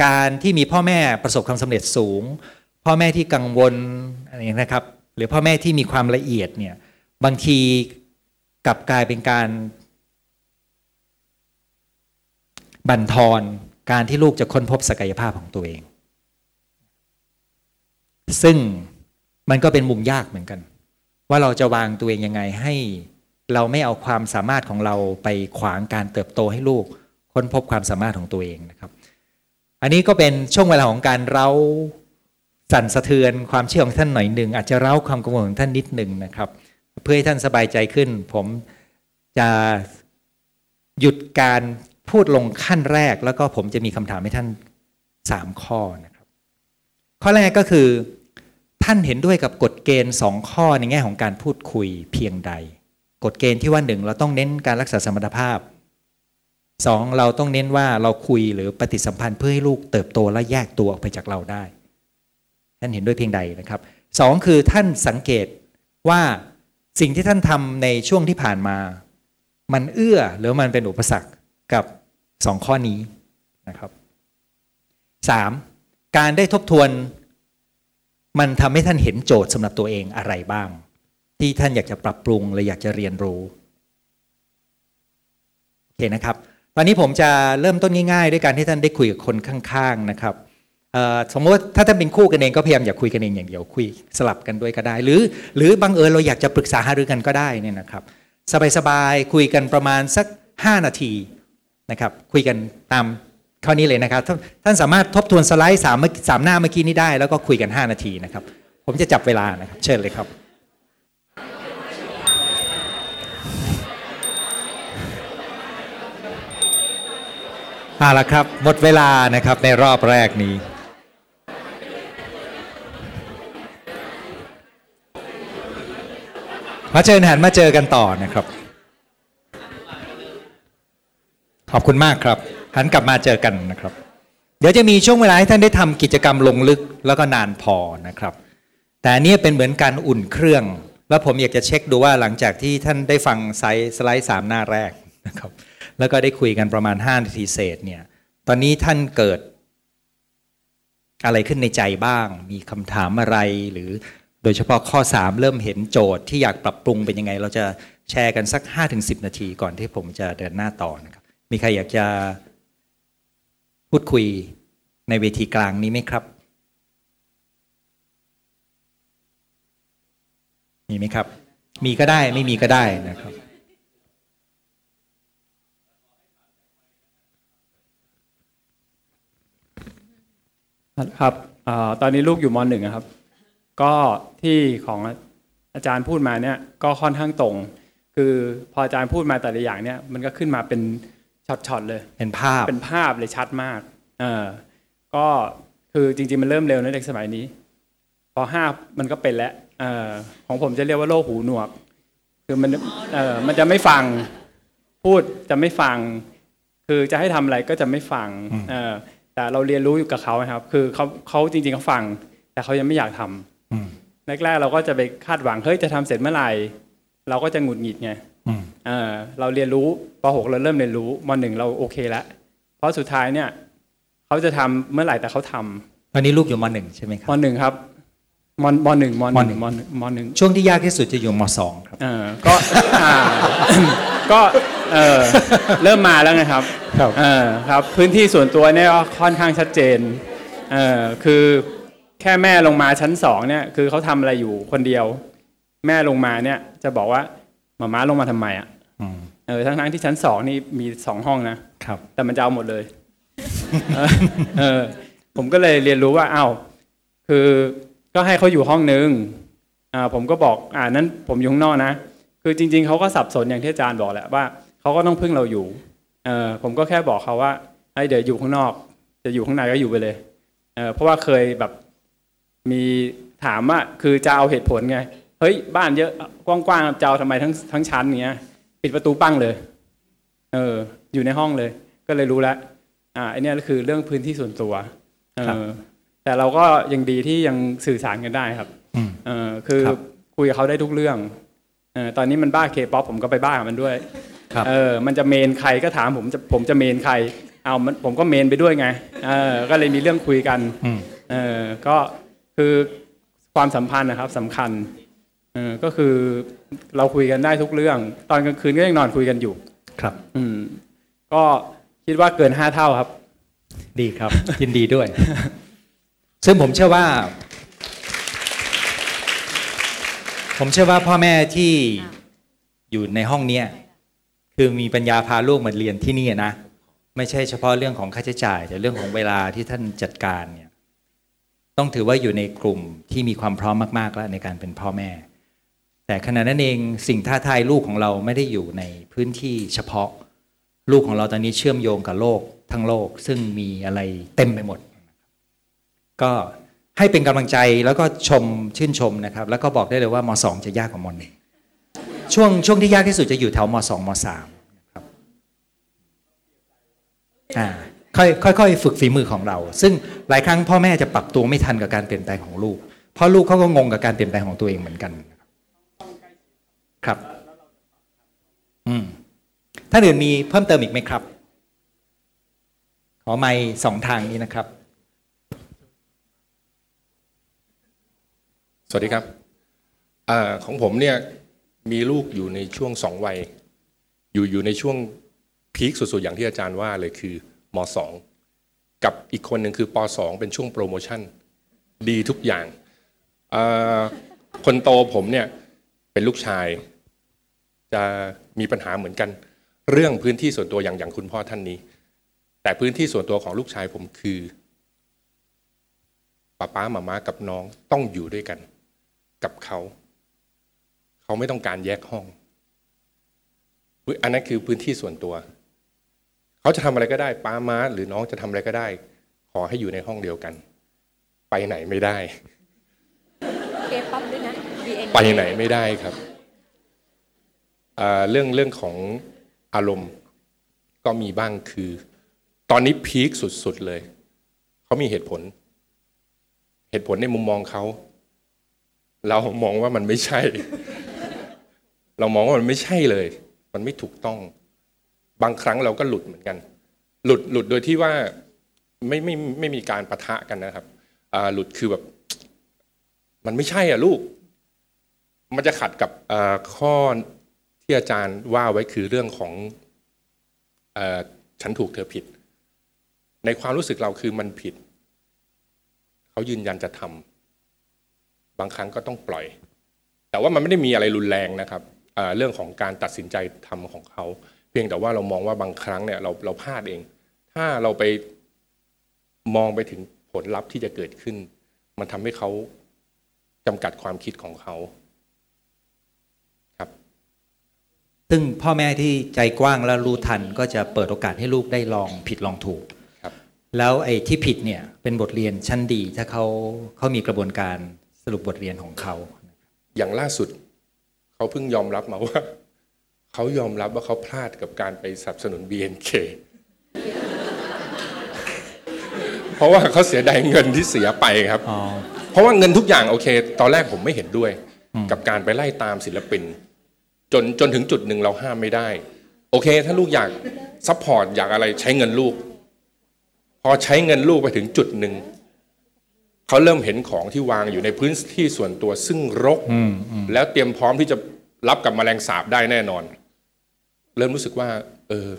การที่มีพ่อแม่ประสบความสำเร็จสูง พ่อแม่ที่กังวลอะไรนะครับ หรือพ่อแม่ที่มีความละเอียดเนี่ยบางทีกลับกลายเป็นการ บั่นทอนการที่ลูกจะค้นพบศักยภาพของตัวเอง ซึ่งมันก็เป็นมุมยากเหมือนกัน ว่าเราจะวางตัวเองยังไงให้เราไม่เอาความสามารถของเราไปขวางการเติบโตให้ลูก ค้นพบความสามารถของตัวเองนะครับ อันนี้ก็เป็นช่วงเวลาของการเราสั่นสะเทือนความเชื่อของท่านหน่อยหนึ่งอาจจะเร้าความกังวลของท่านนิดหนึ่งนะครับ เพื่อให้ท่านสบายใจขึ้น ผมจะหยุดการพูดลงขั้นแรก แล้วก็ผมจะมีคำถามให้ท่านสามข้อนะครับ ข้อแรกก็คือ ท่านเห็นด้วยกับกฎเกณฑ์สองข้อในแง่ของการพูดคุยเพียงใด กฎเกณฑ์ที่ว่าหนึ่งเราต้องเน้นการรักษาสมรรถภาพสองเราต้องเน้นว่าเราคุยหรือปฏิสัมพันธ์เพื่อให้ลูกเติบโตและแยกตัวออกไปจากเราได้ ท่านเห็นด้วยเพียงใดนะครับสองคือท่านสังเกตว่าสิ่งที่ท่านทำในช่วงที่ผ่านมา มันเอื้อหรือมันเป็นอุปสรรคกับสองข้อนี้นะครับสามการได้ทบทวน มันทำให้ท่านเห็นโจทย์สำหรับตัวเองอะไรบ้าง ที่ท่านอยากจะปรับปรุงหรือยากจะเรียนรู้โอเคนะครับ ตอนนี้ผมจะเริ่มต้นง่ายๆ ด้วยการที่ท่านได้คุยกับคนข้างๆนะครับสมมติว่าถ้าท่านเป็นคู่กันเองก็พยายามอย่าคุยกันเองอย่างเดียวคุยสลับกันด้วยก็ได้ หรือ หรือบังเอิญเราอยากจะปรึกษาหารือกันก็ได้นี่นะครับ สบายๆคุยกันประมาณสัก 5 นาทีนะครับคุยกันตาม ข้อนี้เลยนะครับท่านสามารถทบทวนสไลด์สามสามหน้าเมื่อกี้นี้ได้ แล้วก็คุยกัน 5 นาทีนะครับ ผมจะจับเวลานะครับ เชิญเลยครับ เอาละครับ หมดเวลานะครับในรอบแรกนี้มาเชิญหันมาเจอกันต่อนะครับ ขอบคุณมากครับ หันกลับมาเจอกันนะครับ เดี๋ยวจะมีช่วงเวลาให้ท่านได้ทำกิจกรรมลงลึกแล้วก็นานพอนะครับ แต่อันนี้เป็นเหมือนการอุ่นเครื่อง แล้วผมอยากจะเช็คดูว่าหลังจากที่ท่านได้ฟังไซสไลด์สามหน้าแรกนะครับ แล้วก็ได้คุยกันประมาณ5นาทีเศษเนี่ย ตอนนี้ท่านเกิดอะไรขึ้นในใจบ้าง มีคำถามอะไรหรือโดยเฉพาะข้อ 3 เริ่มเห็นโจทย์ที่อยากปรับปรุงเป็นยังไง เราจะแชร์กันสัก 5-10 นาทีก่อนที่ผมจะเดินหน้าต่อนะครับ มีใครอยากจะ พูดคุยในเวทีกลางนี้ไหมครับ มีไหมครับ มีก็ได้ไม่มีก็ได้นะครับ ครับอตอนนี้ลูกอยู่มหนึ่งครับ ก็ที่ของอาจารย์พูดมาเนี่ยก็ค่อนข้างตรง คือพออาจารย์พูดมาแต่ละอย่างเนี่ยมันก็ขึ้นมาเป็น ช็อตๆเลยเป็นภาพเป็นภาพเลยชัดมากเออก็คือจริงๆมันเริ่มเร็วในเด็กสมัยนี้ พอห้ามันก็เป็นแล้วเออของผมจะเรียกว่าโรคหูหนวก คือมันเออมันจะไม่ฟังพูดจะไม่ฟัง คือจะให้ทำอะไรก็จะไม่ฟังเออแต่เราเรียนรู้อยู่กับเขาครับ คือเขาเขาจริงๆเขาฟัง แต่เขายังไม่อยากทำแรกๆเราก็จะไปคาดหวังเฮ้ยจะทำเสร็จเมื่อไหร่เราก็จะหงุดหงิดไง เออเราเรียนรู้ป .6 เราเริ่มเรียนรู้ม .1 เราโอเคแล้วเพราะสุดท้ายเนี่ยเขาจะทำเมื่อไหร่แต่เขาทำตอนนี้ลูกอยู่มหนึ่งใช่ไหมครับมหนึ่งครับมมหนึ่งมหนึ่งมหนึ่งมหนึ่งช่วงที่ยากที่สุดจะอยู่มสองครับเออก็ก็เออเริ่มมาแล้วนะครับเออครับ พื้นที่ส่วนตัวเนี่ยค่อนข้างชัดเจนเออคือแค่แม่ลงมาชั้นสองเนี่ยคือเขาทำอะไรอยู่คนเดียว แม่ลงมาเนี่ยจะบอกว่าหมาม้าลงมาทำไมอะอืม เออทั้งทั้งๆที่ชั้นสองนี่มีสองห้องนะครับ แต่มันจะเอาหมดเลยเออเออผมก็เลยเรียนรู้ว่าอ้าวคือก็ให้เขาอยู่ห้องนึงอ่าผมก็บอกอ่านั้นผมอยู่ข้างนอกนะคือจริง ๆเขาก็สับสนอย่างที่อาจารย์บอกแหละว่าเขาก็ต้องพึ่งเราอยู่เออผมก็แค่บอกเขาว่าไอ้ยเดี๋ยวอยู่ข้างนอก จะอยู่ข้างในก็อยู่ไปเลยเออเพราะว่าเคยแบบมีถามว่าคือจะเอาเหตุผลไงเฮ้ยบ้านเยอะกว้างๆจะเอาทำไมทั้งทั้งชั้นเนี้ย ปิดประตูปั้งเลย เออ อยู่ในห้องเลย ก็เลยรู้แล้วอ่าไอเนี้ยคือเรื่องพื้นที่ส่วนตัวเอครับอแต่เราก็ยังดีที่ยังสื่อสารกันได้ครับอืมเออคือครับคุยกับเขาได้ทุกเรื่องเออตอนนี้มันบ้าเคป๊อปผมก็ไปบ้ากับมันด้วยครับเออ มันจะเมนใครก็ถามผมจะผมจะเมนใคร เอามันผมก็เมนไปด้วยไง เออ ก็เลยมีเรื่องคุยกันอืมเออก็คือความสัมพันธ์นะครับสำคัญเออ ก็คือเราคุยกันได้ทุกเรื่อง ตอนกลางคืนก็ยังนอนคุยกันอยู่ ครับ อืม ก็คิดว่าเกินห้าเท่าครับ ดีครับ ยินดีด้วย ซึ่งผมเชื่อว่า ผมเชื่อว่าพ่อแม่ที่อยู่ในห้องเนี้ยคือมีปัญญาพาลูกมาเรียนที่นี่นะไม่ใช่เฉพาะเรื่องของค่าใช้จ่าย แต่เรื่องของเวลาที่ท่านจัดการเนี่ย ต้องถือว่าอยู่ในกลุ่มที่มีความพร้อมมาก ๆ แล้วในการเป็นพ่อแม่ แต่ขณะนั้นเองสิ่งท้าทายลูกของเราไม่ได้อยู่ในพื้นที่เฉพาะ ลูกของเราตอนนี้เชื่อมโยงกับโลกทั้งโลกซึ่งมีอะไรเต็มไปหมด ก็ให้เป็นกำลังใจแล้วก็ชมชื่นชมนะครับ แล้วก็บอกได้เลยว่ามสองจะยากกว่ามหนึ่งช่วงช่วงที่ยากที่สุดจะอยู่แถวมสองมสามนะครับอ่าค่อยค่อยค่อยฝึกฝีมือของเรา ซึ่งหลายครั้งพ่อแม่จะปรับตัวไม่ทันกับการเปลี่ยนแปลงของลูกเพราะลูกเขาก็งงกับการเปลี่ยนแปลงของตัวเองเหมือนกัน ครับ อืมท่านอื่นมีเพิ่มเติมอีกไหมครับ ขอไม่สองทางนี้นะครับ สวัสดีครับอของผมเนี่ยมีลูกอยู่ในช่วงสองวัย อยู่อยู่ในช่วงพีคสุดๆ อย่างที่อาจารย์ว่าเลยคือมสองกับอีกคนหนึ่งคือปสองเป็นช่วงโปรโมชั่น ดีทุกอย่างคนโตผมเนี่ย เป็นลูกชาย จะมีปัญหาเหมือนกัน เรื่องพื้นที่ส่วนตัวอย่างอย่างคุณพ่อท่านนี้ แต่พื้นที่ส่วนตัวของลูกชายผมคือป้าป้าหมาม้ากับน้องต้องอยู่ด้วยกัน กับเขา เขาไม่ต้องการแยกห้อง อันนั้นคือพื้นที่ส่วนตัว เขาจะทำอะไรก็ได้ป้าม้าหรือน้องจะทำอะไรก็ได้ ขอให้อยู่ในห้องเดียวกัน ไปไหนไม่ได้ เคป๊อปด้วยนะ BN ไปไหนไม่ได้ครับเรื่องเรื่องของอารมณ์ก็มีบ้างคือ ตอนนี้พีคสุดๆเลยเขามีเหตุผล เหตุผลในมุมมองเขาเรามองว่ามันไม่ใช่ เรามองว่ามันไม่ใช่เลย มันไม่ถูกต้อง บางครั้งเราก็หลุดเหมือนกัน หลุดหลุดโดยที่ว่าไม่ไม่ไม่มีการประทะกันนะครับหลุดคือแบบ มันไม่ใช่อะลูก มันจะขัดกับข้อที่อาจารย์ว่าไว้คือเรื่องของฉันถูกเธอผิด ในความรู้สึกเราคือมันผิด เขายืนยันจะทำบางครั้งก็ต้องปล่อย แต่ว่ามันไม่ได้มีอะไรรุนแรงนะครับเอ่อเรื่องของการตัดสินใจทำของเขาเพียงแต่ว่าเรามองว่าบางครั้งเนี่ยเราเราพลาดเอง ถ้าเราไปมองไปถึงผลลัพธ์ที่จะเกิดขึ้น มันทำให้เขาจำกัดความคิดของเขา ครับ ซึ่งพ่อแม่ที่ใจกว้างและรู้ทันก็จะเปิดโอกาสให้ลูกได้ลองผิดลองถูกครับแล้วไอ้ที่ผิดเนี่ยเป็นบทเรียนชั้นดีถ้าเขาเขามีกระบวนการสรุปบทเรียนของเขา อย่างล่าสุดเขาเพิ่งยอมรับมาว่าเขายอมรับว่าเขาพลาดกับการไปสนับสนุน BNK เพราะว่าเขาเสียดายเงินที่เสียไปครับอ๋อเพราะว่าเงินทุกอย่างโอเค ตอนแรกผมไม่เห็นด้วย กับการไปไล่ตามศิลปิน จนจนถึงจุดหนึ่งเราห้ามไม่ได้ โอเค ถ้าลูกอยาก support อยากอะไรใช้เงินลูก พอใช้เงินลูกไปถึงจุดหนึ่งเขาเริ่มเห็นของที่วางอยู่ในพื้นที่ส่วนตัวซึ่งรกแล้วเตรียมพร้อมที่จะรับกับแมลงสาบได้แน่นอน เริ่มรู้สึกว่า เออ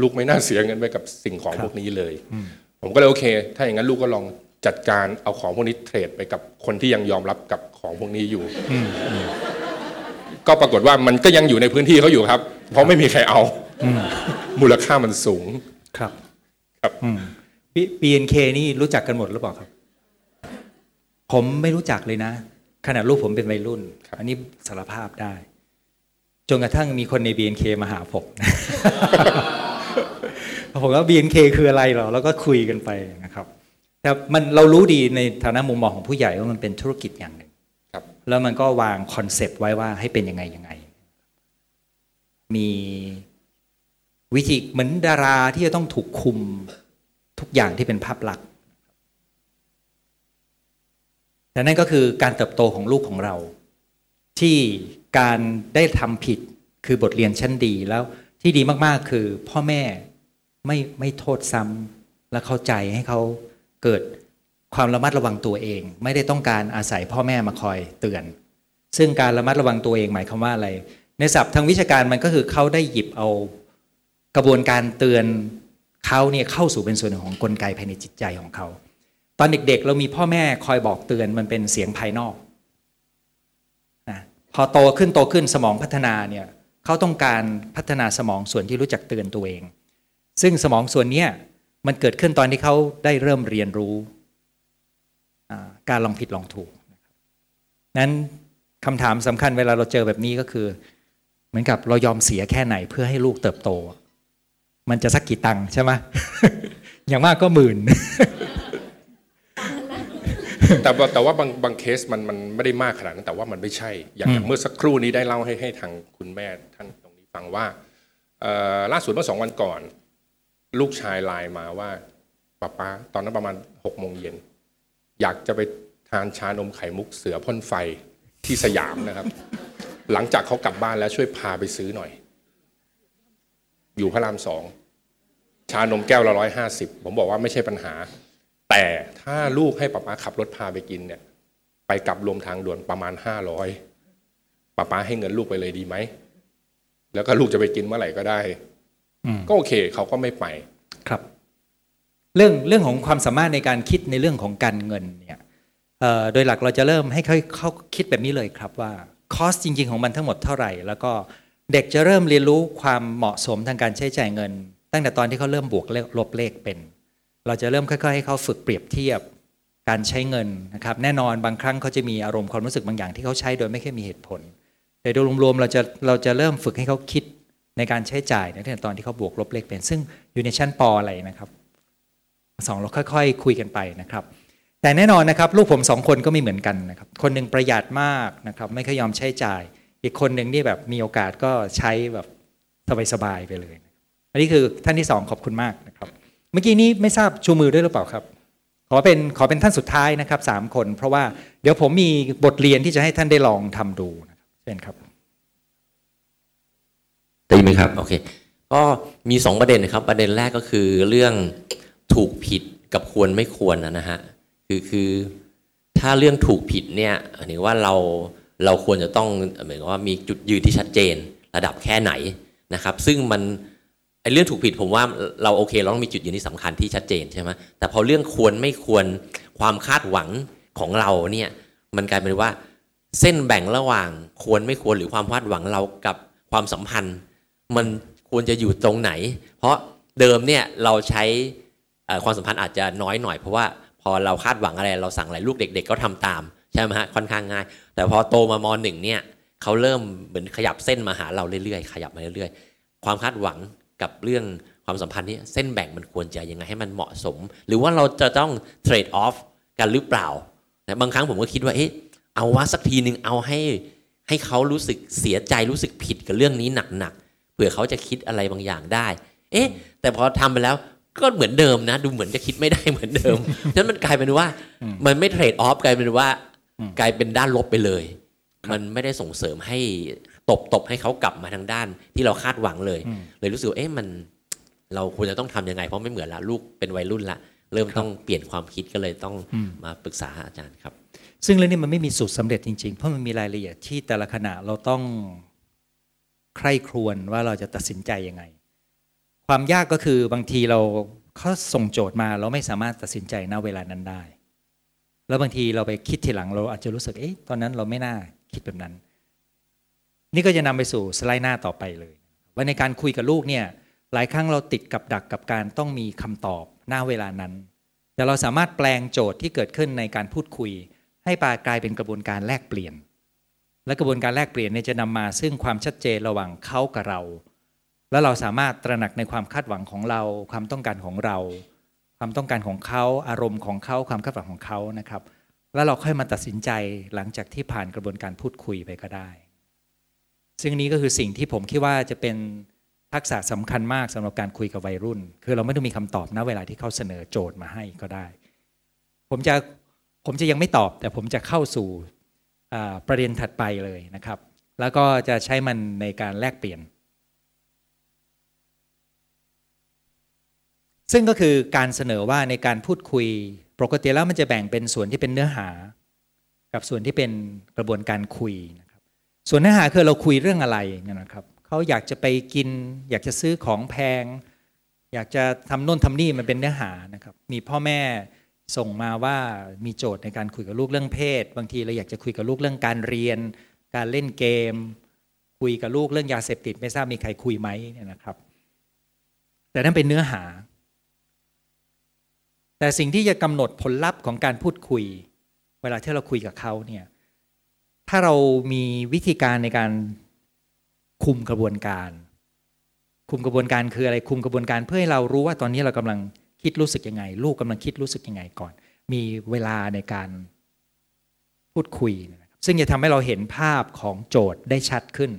ลูกไม่น่าเสียเงินไปกับสิ่งของครับพวกนี้เลย ผมก็เลยโอเค ถ้าอย่างนั้นลูกก็ลองจัดการเอาของพวกนี้เทรดไปกับคนที่ยังยอมรับกับของพวกนี้อยู่ ก็ปรากฏว่ามันก็ยังอยู่ในพื้นที่เขาอยู่ครับ เพราะไม่มีใครเอามูลค่ามันสูงครับครับอืม B- BNK นี่รู้จักกันหมดหรือเปล่าครับ ผมไม่รู้จักเลยนะขณะลูกผมเป็นวัยรุ่นครับอันนี้สารภาพได้ จนกระทั่งมีคนใน BNK มาหาผมผมว่า BNK คืออะไรเหรอ แล้วก็คุยกันไปนะครับ แต่มันเรารู้ดีในฐานะมุมมองของผู้ใหญ่ว่ามันเป็นธุรกิจอย่างหนึ่งครับ แล้วมันก็วางคอนเซปต์ไว้ว่าให้เป็นยังไงยังไง มีวิธีเหมือนดาราที่จะต้องถูกคุมทุกอย่างที่เป็นภาพลักษณ์แต่นั่นก็คือการเติบโตของลูกของเรา ที่การได้ทำผิดคือบทเรียนชั้นดีแล้วที่ดีมากๆคือพ่อแม่ไม่ไม่โทษซ้ำและเข้าใจให้เขาเกิด ความระมัดระวังตัวเอง ไม่ได้ต้องการอาศัยพ่อแม่มาคอยเตือน ซึ่งการระมัดระวังตัวเองหมายความว่าอะไร ในศัพท์ทางวิชาการมันก็คือเขาได้หยิบเอากระบวนการเตือนเขาเนี่ยเข้าสู่เป็นส่วนหนึ่งของกลไกภายในจิตใจของเขา ตอนเด็กๆ เรามีพ่อแม่คอยบอกเตือนมันเป็นเสียงภายนอกนะพอโตขึ้นโตขึ้นสมองพัฒนาเนี่ยเขาต้องการพัฒนาสมองส่วนที่รู้จักเตือนตัวเอง ซึ่งสมองส่วนนี้มันเกิดขึ้นตอนที่เขาได้เริ่มเรียนรู้ การลองผิดลองถูกนะครับนั้นคำถามสำคัญเวลาเราเจอแบบนี้ก็คือ เหมือนกับเรายอมเสียแค่ไหนเพื่อให้ลูกเติบโต มันจะสักกี่ตังค์ใช่ไหมอย่างมากก็หมื่นแต่ว่าแต่ว่าบางบางเคสมันมันไม่ได้มากขนาดนั้นแต่ว่ามันไม่ใช่ อย่างอย่างเมื่อสักครู่นี้ได้เล่าให้ให้ทางคุณแม่ท่านตรงนี้ฟังว่าเอ่อล่าสุดเมื่อสองวันก่อน ลูกชายไลน์มาว่าป้าป้าตอนนั้นประมาณหกโมงเย็น อยากจะไปทานชานมไข่มุกเสือพ่นไฟที่สยามนะครับ หลังจากเขากลับบ้านแล้วช่วยพาไปซื้อหน่อย อยู่พระรามสองชานมแก้วละร้อยห้าสิบผมบอกว่าไม่ใช่ปัญหา แต่ถ้าลูกให้ป๊าป๊าขับรถพาไปกินเนี่ย ไปกลับรวมทางด่วนประมาณห้าร้อยป๊าป๊าให้เงินลูกไปเลยดีไหม แล้วก็ลูกจะไปกินเมื่อไหร่ก็ได้อืมก็โอเคเขาก็ไม่ไปครับ เรื่องเรื่องของความสามารถในการคิดในเรื่องของการเงินเนี่ยโดยหลักเราจะเริ่มให้เขาเขาคิดแบบนี้เลยครับว่าคอสจริง ๆ ของมันทั้งหมดเท่าไหร่ แล้วก็เด็กจะเริ่มเรียนรู้ความเหมาะสมทางการใช้จ่ายเงิน ตั้งแต่ตอนที่เขาเริ่มบวกลบเลขเป็น เราจะเริ่มค่อยๆ ให้เขาฝึกเปรียบเทียบการใช้เงินนะครับแน่นอนบางครั้งเขาจะมีอารมณ์ความรู้สึกบางอย่างที่เขาใช้โดยไม่ค่อยมีเหตุผล แต่โดยรวมๆเราจะเราจะเริ่มฝึกให้เขาคิดในการใช้จ่ายในตั้งแต่ตอนที่เขาบวกลบเลขเป็น ซึ่งอยู่ในชั้นปอะไรนะครับ สองเราค่อยๆคุยกันไปนะครับ แต่แน่นอนนะครับ ลูกผมสองคนก็ไม่เหมือนกันนะครับ คนหนึ่งประหยัดมากนะครับ ไม่ค่อยยอมใช้จ่าย อีกคนหนึ่งนี่แบบมีโอกาสก็ใช้แบบสบายๆไปเลย อันนี้คือท่านที่สองขอบคุณมากนะครับ เมื่อกี้นี้ไม่ทราบชูมือด้วยหรือเปล่าครับ ขอเป็นขอเป็นท่านสุดท้ายนะครับสามคน เพราะว่าเดี๋ยวผมมีบทเรียนที่จะให้ท่านได้ลองทำดูนะครับเช่นครับได้ไหมครับโอเคก็มีสองประเด็นนะครับประเด็นแรกก็คือเรื่อง ถูกผิดกับควรไม่ควรนะฮะคือคือถ้าเรื่องถูกผิดเนี่ยหมายถึงว่าเราเราควรจะต้องเหมือนว่ามีจุดยืนที่ชัดเจนระดับแค่ไหนนะครับ ซึ่งมันไอเรื่องถูกผิดผมว่าเราโอเคเราต้องมีจุดยืนที่สำคัญที่ชัดเจนใช่ไหมแต่พอเรื่องควรไม่ควรความคาดหวังของเราเนี่ยมันกลายเป็นว่าเส้นแบ่งระหว่างควรไม่ควรหรือความคาดหวังเรากับความสัมพันธ์ มันควรจะอยู่ตรงไหน เพราะเดิมเนี่ยเราใช้ ความสัมพันธ์อาจจะน้อยหน่อยเพราะว่าพอเราคาดหวังอะไรเราสั่งอะไรลูกเด็ก ๆ ก็ทำตามใช่ไหมฮะค่อนข้างง่าย แต่พอโตมามหนึ่งเนี่ยเขาเริ่มเหมือนขยับเส้นมาหาเราเรื่อยๆขยับมาเรื่อยๆ ความคาดหวังกับเรื่องความสัมพันธ์นี้เส้นแบ่งมันควรจะยังไงให้มันเหมาะสม หรือว่าเราจะต้องเทรดออฟกันหรือเปล่านะบางครั้งผมก็คิดว่าเอ๊ะเอาว่าสักทีหนึ่งเอาให้ให้เขารู้สึกเสียใจรู้สึกผิดกับเรื่องนี้หนักๆเผื่อเขาจะคิดอะไรบางอย่างได้ เอ๊ะ แต่พอทำไปแล้ว ก็เหมือนเดิมนะ ดูเหมือนจะคิดไม่ได้เหมือนเดิมฉะนั้นมันกลายเป็นว่า มันไม่เทรดออฟกลายเป็นว่า กลายเป็นด้านลบไปเลย มันไม่ได้ส่งเสริมให้ตบตบให้เขากลับมาทางด้านที่เราคาดหวังเลย เลยรู้สึกว่าเอ๊ะมันเราควรจะต้องทำยังไง เพราะไม่เหมือนละลูกเป็นวัยรุ่นละเริ่มต้องเปลี่ยนความคิดก็เลยต้องมาปรึกษาอาจารย์ครับ ซึ่งเรื่องนี้มันไม่มีสูตรสำเร็จจริงๆ เพราะมันมีรายละเอียดที่แต่ละขณะเราต้องใคร่ครวญว่าเราจะตัดสินใจยังไง ความยากก็คือบางทีเราเขาส่งโจทย์มาเราไม่สามารถตัดสินใจณเวลานั้นได้ แล้วบางทีเราไปคิดทีหลังเราอาจจะรู้สึกเอ๊ะตอนนั้นเราไม่น่าคิดแบบนั้น นี่ก็จะนำไปสู่สไลด์หน้าต่อไปเลยว่าในการคุยกับลูกเนี่ยหลายครั้งเราติดกับดักกับการต้องมีคำตอบหน้าเวลานั้น แต่เราสามารถแปลงโจทย์ที่เกิดขึ้นในการพูดคุย ให้ปากลายเป็นกระบวนการแลกเปลี่ยน และกระบวนการแลกเปลี่ยนเนี่ยจะนำมาซึ่งความชัดเจนระหว่างเขากับเรา แล้วเราสามารถตระหนักในความคาดหวังของเรา ความต้องการของเรา ความต้องการของเขาอารมณ์ของเขาความคาดหวังของเขานะครับ แล้วเราค่อยมาตัดสินใจหลังจากที่ผ่านกระบวนการพูดคุยไปก็ได้ ซึ่งนี้ก็คือสิ่งที่ผมคิดว่าจะเป็นทักษะสำคัญมากสำหรับการคุยกับวัยรุ่น คือเราไม่ต้องมีคำตอบนะเวลาที่เขาเสนอโจทย์มาให้ก็ได้ ผมจะผมจะยังไม่ตอบ แต่ผมจะเข้าสู่ประเด็นถัดไปเลยนะครับ แล้วก็จะใช้มันในการแลกเปลี่ยน ซึ่งก็คือการเสนอว่าในการพูดคุย ปกติแล้วมันจะแบ่งเป็นส่วนที่เป็นเนื้อหา กับส่วนที่เป็นกระบวนการคุยนะครับส่วนเนื้อหาคือเราคุยเรื่องอะไรนะครับเขาอยากจะไปกิน อยากจะซื้อของแพง อยากจะทำโน่นทำนี่มันเป็นเนื้อหานะครับมีพ่อแม่ส่งมาว่ามีโจทย์ในการคุยกับลูกเรื่องเพศ บางทีเราอยากจะคุยกับลูกเรื่องการเรียน การเล่นเกม คุยกับลูกเรื่องยาเสพติดไม่ทราบมีใครคุยไหมเนี่ยนะครับ แต่นั่นเป็นเนื้อหา แต่สิ่งที่จะกำหนดผลลัพธ์ของการพูดคุย เวลาที่เราคุยกับเขาเนี่ยถ้าเรามีวิธีการในการคุมกระบวนการ คุมกระบวนการคืออะไรคุมกระบวนการเพื่อให้เรารู้ว่าตอนนี้เรากำลังคิดรู้สึกยังไง ลูกกำลังคิดรู้สึกยังไงก่อน มีเวลาในการพูดคุยนะครับซึ่งจะทำให้เราเห็นภาพของโจทย์ได้ชัดขึ้น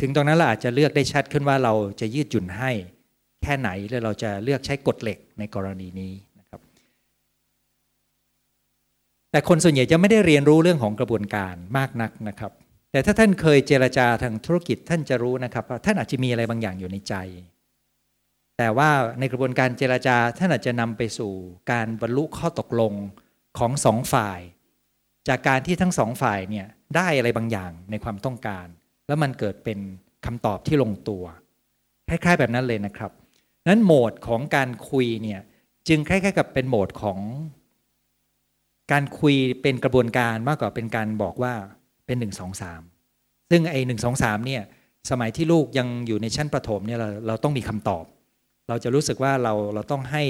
ถึงตรงนั้นเราอาจจะเลือกได้ชัดขึ้นว่าเราจะยืดหยุ่นให้ แค่ไหนแล้วเราจะเลือกใช้กฎเหล็กในกรณีนี้นะครับ แต่คนส่วนใหญ่จะไม่ได้เรียนรู้เรื่องของกระบวนการมากนักนะครับ แต่ถ้าท่านเคยเจรจาทางธุรกิจท่านจะรู้นะครับว่าท่านอาจจะมีอะไรบางอย่างอยู่ในใจ แต่ว่าในกระบวนการเจรจาท่านอาจจะนำไปสู่การบรรลุข้อตกลงของสองฝ่าย จากการที่ทั้งสองฝ่ายเนี่ยได้อะไรบางอย่างในความต้องการ แล้วมันเกิดเป็นคำตอบที่ลงตัวคล้ายๆแบบนั้นเลยนะครับนั้นโหมดของการคุยเนี่ยจึงคล้ายๆกับเป็นโหมดของ การคุยเป็นกระบวนการมากกว่าเป็นการบอกว่าเป็นหนึ่งสองสามซึ่งไอ้หนึ่งสองสามเนี่ยสมัยที่ลูกยังอยู่ในชั้นประถมเนี่ยเราเราต้องมีคำตอบ เราจะรู้สึกว่าเราเราต้องให้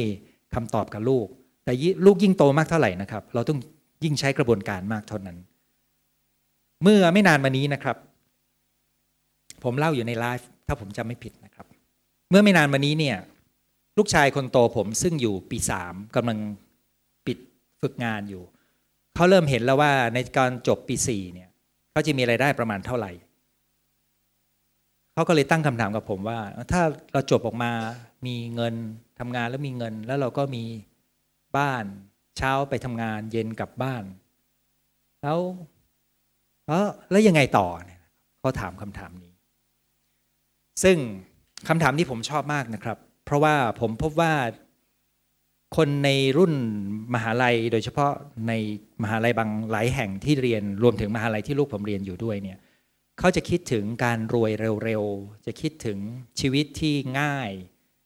คำตอบกับลูก แต่ลูกยิ่งโตมากเท่าไหร่นะครับ เราต้องยิ่งใช้กระบวนการมากเท่านั้น เมื่อไม่นานมานี้นะครับ ผมเล่าอยู่ในไลฟ์ถ้าผมจำไม่ผิดนะครับ เมื่อไม่นานมานี้เนี่ยลูกชายคนโตผมซึ่งอยู่ปีสามกำลัง ฝึกงานอยู่ เขาเริ่มเห็นแล้วว่าในการจบปีสี่เนี่ยเขาจะมีไรายได้ประมาณเท่าไหร่เขาก็เลยตั้งคำถามกับผมว่า ถ้าเราจบออกมามีเงินทำงานแล้วมีเงิน แล้วเราก็มีบ้านเช้าไปทำงาน เย็นกลับบ้าน แล้วแล้วแล้วยังไงต่อเนี่ยเขาถามคำถามนี้ ซึ่งคำถามนี้ผมชอบมากนะครับ เพราะว่าผมพบว่า คนในรุ่นมหาลัยโดยเฉพาะในมหาลัยบางหลายแห่งที่เรียนรวมถึงมหาลัยที่ลูกผมเรียนอยู่ด้วยเนี่ยเขาจะคิดถึงการรวยเร็วๆ จะคิดถึงชีวิตที่ง่าย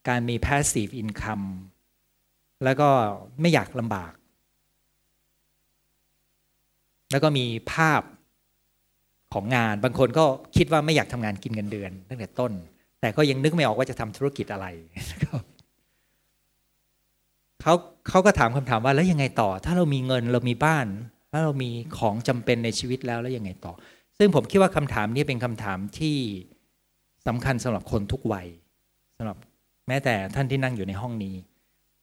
การมี passive income แล้วก็ไม่อยากลำบาก แล้วก็มีภาพของงานบางคนก็คิดว่าไม่อยากทำงานกินเงินเดือนตั้งแต่ต้น แต่ก็ยังนึกไม่ออกว่าจะทำธุรกิจอะไร เขาเขาก็ถามคำถามว่าแล้วยังไงต่อ ถ้าเรามีเงินเรามีบ้าน ถ้าเรามีของจำเป็นในชีวิตแล้วแล้วยังไงต่อ ซึ่งผมคิดว่าคำถามนี้เป็นคำถามที่สำคัญสำหรับคนทุกวัยสำหรับแม้แต่ท่านที่นั่งอยู่ในห้องนี้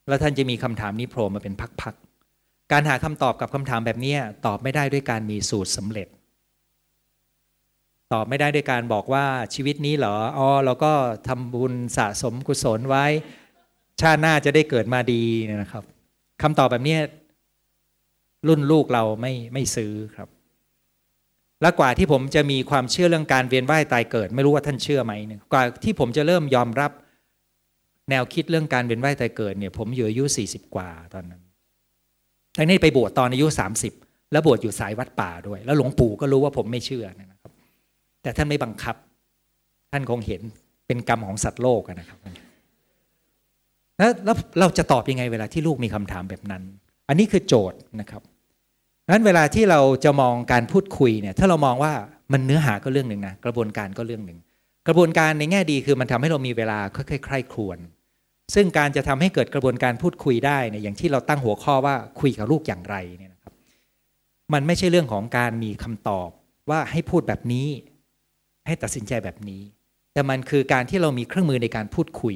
แล้วท่านจะมีคำถามนี้โผล่มาเป็นพักๆการหาคำตอบกับคำถามแบบนี้ตอบไม่ได้ด้วยการมีสูตรสำเร็จ ตอบไม่ได้ด้วยการบอกว่าชีวิตนี้เหรออ๋อเราก็ทำบุญสะสมกุศลไว้ ชาติหน้าจะได้เกิดมาดีนะครับคำตอบแบบนี้รุ่นลูกเราไม่ไม่ซื้อครับ และกว่าที่ผมจะมีความเชื่อเรื่องการเวียนว่ายตายเกิด ไม่รู้ว่าท่านเชื่อไหมเนี่ยกว่าที่ผมจะเริ่มยอมรับแนวคิดเรื่องการเวียนว่ายตายเกิดเนี่ย ผมอยู่อายุสี่สิบกว่าตอนนั้นทั้งนี้ไปบวชตอนอายุสามสิบแล้วบวชอยู่สายวัดป่าด้วย แล้วหลวงปู่ก็รู้ว่าผมไม่เชื่อนะครับ แต่ท่านไม่บังคับ ท่านคงเห็นเป็นกรรมของสัตว์โลกนะครับ แล้วเราจะตอบยังไงเวลาที่ลูกมีคำถามแบบนั้น อันนี้คือโจทย์นะครับนั้นเวลาที่เราจะมองการพูดคุยเนี่ยถ้าเรามองว่ามันเนื้อหาก็เรื่องหนึ่งนะกระบวนการก็เรื่องหนึ่งกระบวนการในแง่ดีคือมันทำให้เรามีเวลาค่อยๆใคร่ครวญซึ่งการจะทำให้เกิดกระบวนการพูดคุยได้เนี่ยอย่างที่เราตั้งหัวข้อว่าคุยกับลูกอย่างไรเนี่ยนะครับ มันไม่ใช่เรื่องของการมีคำตอบว่าให้พูดแบบนี้ ให้ตัดสินใจแบบนี้ แต่มันคือการที่เรามีเครื่องมือในการพูดคุย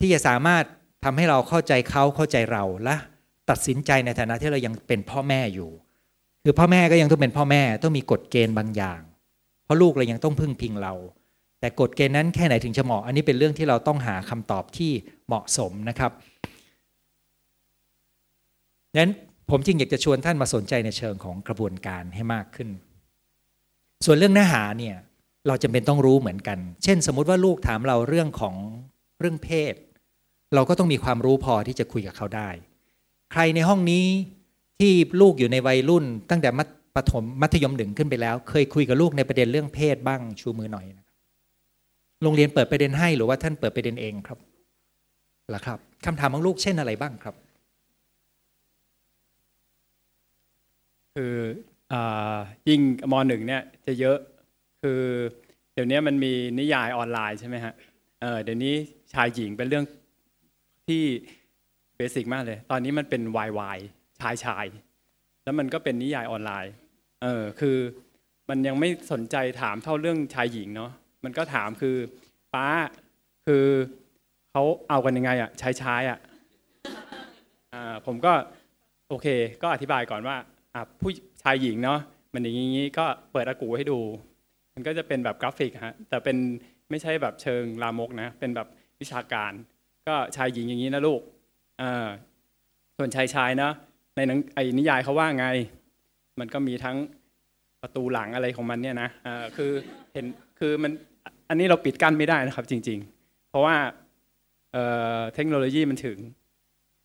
ที่จะสามารถทำให้เราเข้าใจเขาเข้าใจเราและตัดสินใจในฐานะที่เรายังเป็นพ่อแม่อยู่ คือพ่อแม่ก็ยังต้องเป็นพ่อแม่ต้องมีกฎเกณฑ์บางอย่าง เพราะลูกเรายังต้องพึ่งพิงเรา แต่กฎเกณฑ์นั้นแค่ไหนถึงจะเหมาะ อันนี้เป็นเรื่องที่เราต้องหาคำตอบที่เหมาะสมนะครับนั้นผมจึงอยากจะชวนท่านมาสนใจในเชิงของกระบวนการให้มากขึ้น ส่วนเรื่องเนื้อหาเนี่ยเราจำเป็นต้องรู้เหมือนกัน เช่น สมมุติว่าลูกถามเราเรื่องของเรื่องเพศ เราก็ต้องมีความรู้พอที่จะคุยกับเขาได้ ใครในห้องนี้ที่ลูกอยู่ในวัยรุ่น ตั้งแต่มัธปฐมมัธยมหนึ่งขึ้นไปแล้ว เคยคุยกับลูกในประเด็นเรื่องเพศบ้างชูมือหน่อยนะครับโรงเรียนเปิดประเด็นให้หรือว่าท่านเปิดประเด็นเองครับล่ะครับคำถามของลูกเช่นอะไรบ้างครับ คืออายิ่งมหนึ่งเนี่ยจะเยอะคือเดี๋ยวนี้มันมีนิยายออนไลน์ใช่ไหมฮะเออเดี๋ยวนี้ชายหญิงเป็นเรื่อง ที่เบสิกมากเลย ตอนนี้มันเป็นวายวายชายชาย แล้วมันก็เป็นนิยายออนไลน์ เออ คือมันยังไม่สนใจถามเท่าเรื่องชายหญิงเนาะ มันก็ถามคือป้า คือเขาเอากันยังไงอะชายชายอะอ่า ผมก็โอเค ก็อธิบายก่อนว่าอะผู้ชายหญิงเนาะ มันอย่างนี้ก็เปิดอากูให้ดู มันก็จะเป็นแบบกราฟิกฮะ แต่เป็นไม่ใช่แบบเชิงลามกนะ เป็นแบบวิชาการ ก็ชายหญิงอย่างนี้นะลูกอ่าส่วนชายชายนะ ในหนังไอ้นิยายเขาว่าไง มันก็มีทั้งประตูหลังอะไรของมันเนี่ยนะอ่าคือเห็นคือมันอันนี้เราปิดกั้นไม่ได้นะครับ จริง ๆ เพราะว่าเทคโนโลยีมันถึง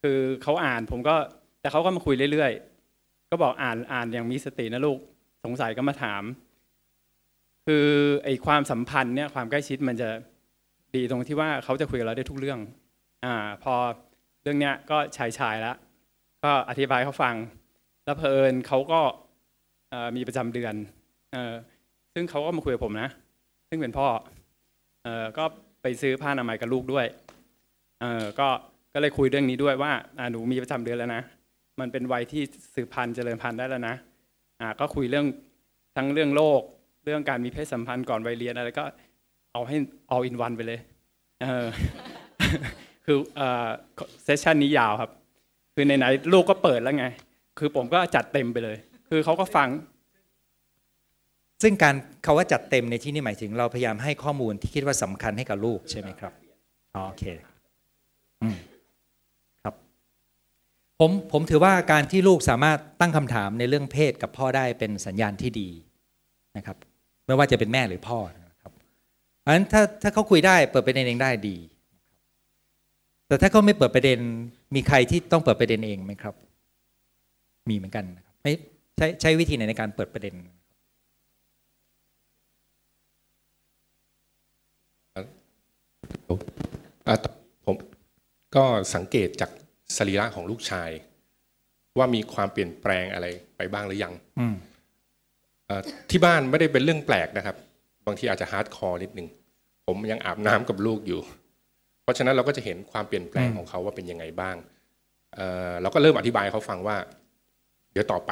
คือเขาอ่านผมก็แต่เขาก็มาคุยเรื่อยๆ ก็บอกอ่านอ่านอย่างมีสตินะลูกสงสัยก็มาถาม คือไอความสัมพันธ์เนี่ยความใกล้ชิดมันจะดีตรงที่ว่าเขาจะคุยกับเราได้ทุกเรื่อง อ่าพอเรื่องเนี้ยก็ชายชายแล้วก็อธิบายเขาฟัง แล้วเพอิญเขาก็มีประจำเดือนเออซึ่งเขาก็มาคุยกับผมนะ ซึ่งเป็นพ่อเออก็ไปซื้อผ้าอนามัยกับลูกด้วยเออก็ก็เลยคุยเรื่องนี้ด้วยว่าหนูมีประจำเดือนแล้วนะ มันเป็นวัยที่สืบพันธุ์เจริญพันธุ์ได้แล้วนะอ่าก็คุยเรื่องทั้งเรื่องโรคเรื่องการมีเพศสัมพันธ์ก่อนวัยเรียนอะไรก็เอาให้ all in one ไปเลย เออ คือเซสชันนี้ยาวครับ คือไหนๆลูกก็เปิดแล้วไง คือผมก็จัดเต็มไปเลย คือเขาก็ฟัง ซึ่งการคาว่าจัดเต็มในที่นี้หมายถึงเราพยายามให้ข้อมูลที่คิดว่าสำคัญให้กับลูกใช่ไหมครับโอเคครับ ผมผมถือว่าการที่ลูกสามารถตั้งคำถามในเรื่องเพศกับพ่อได้เป็นสัญญาณที่ดีนะครับ ไม่ว่าจะเป็นแม่หรือพ่อนะครับเพราะฉะนั้นถ้าถ้าเขาคุยได้เปิดประเด็นเองได้ดี แต่ถ้าเขาไม่เปิดประเด็น มีใครที่ต้องเปิดประเด็นเองไหมครับ มีเหมือนกันนะครับไม่ใช้ใช้วิธีไหนในการเปิดประเด็นอะผมก็สังเกตจากสรีระของลูกชาย ว่ามีความเปลี่ยนแปลงอะไรไปบ้างหรือยังอืมเอ่อที่บ้านไม่ได้เป็นเรื่องแปลกนะครับ บางทีอาจจะ hardcore นิดนึง ผมยังอาบน้ำกับลูกอยู่ เพราะฉะนั้นเราก็จะเห็นความเปลี่ยนแปลงของเขาว่าเป็นยังไงบ้างเอ่อเราก็เริ่มอธิบายให้เขาฟังว่า เดี๋ยวต่อไป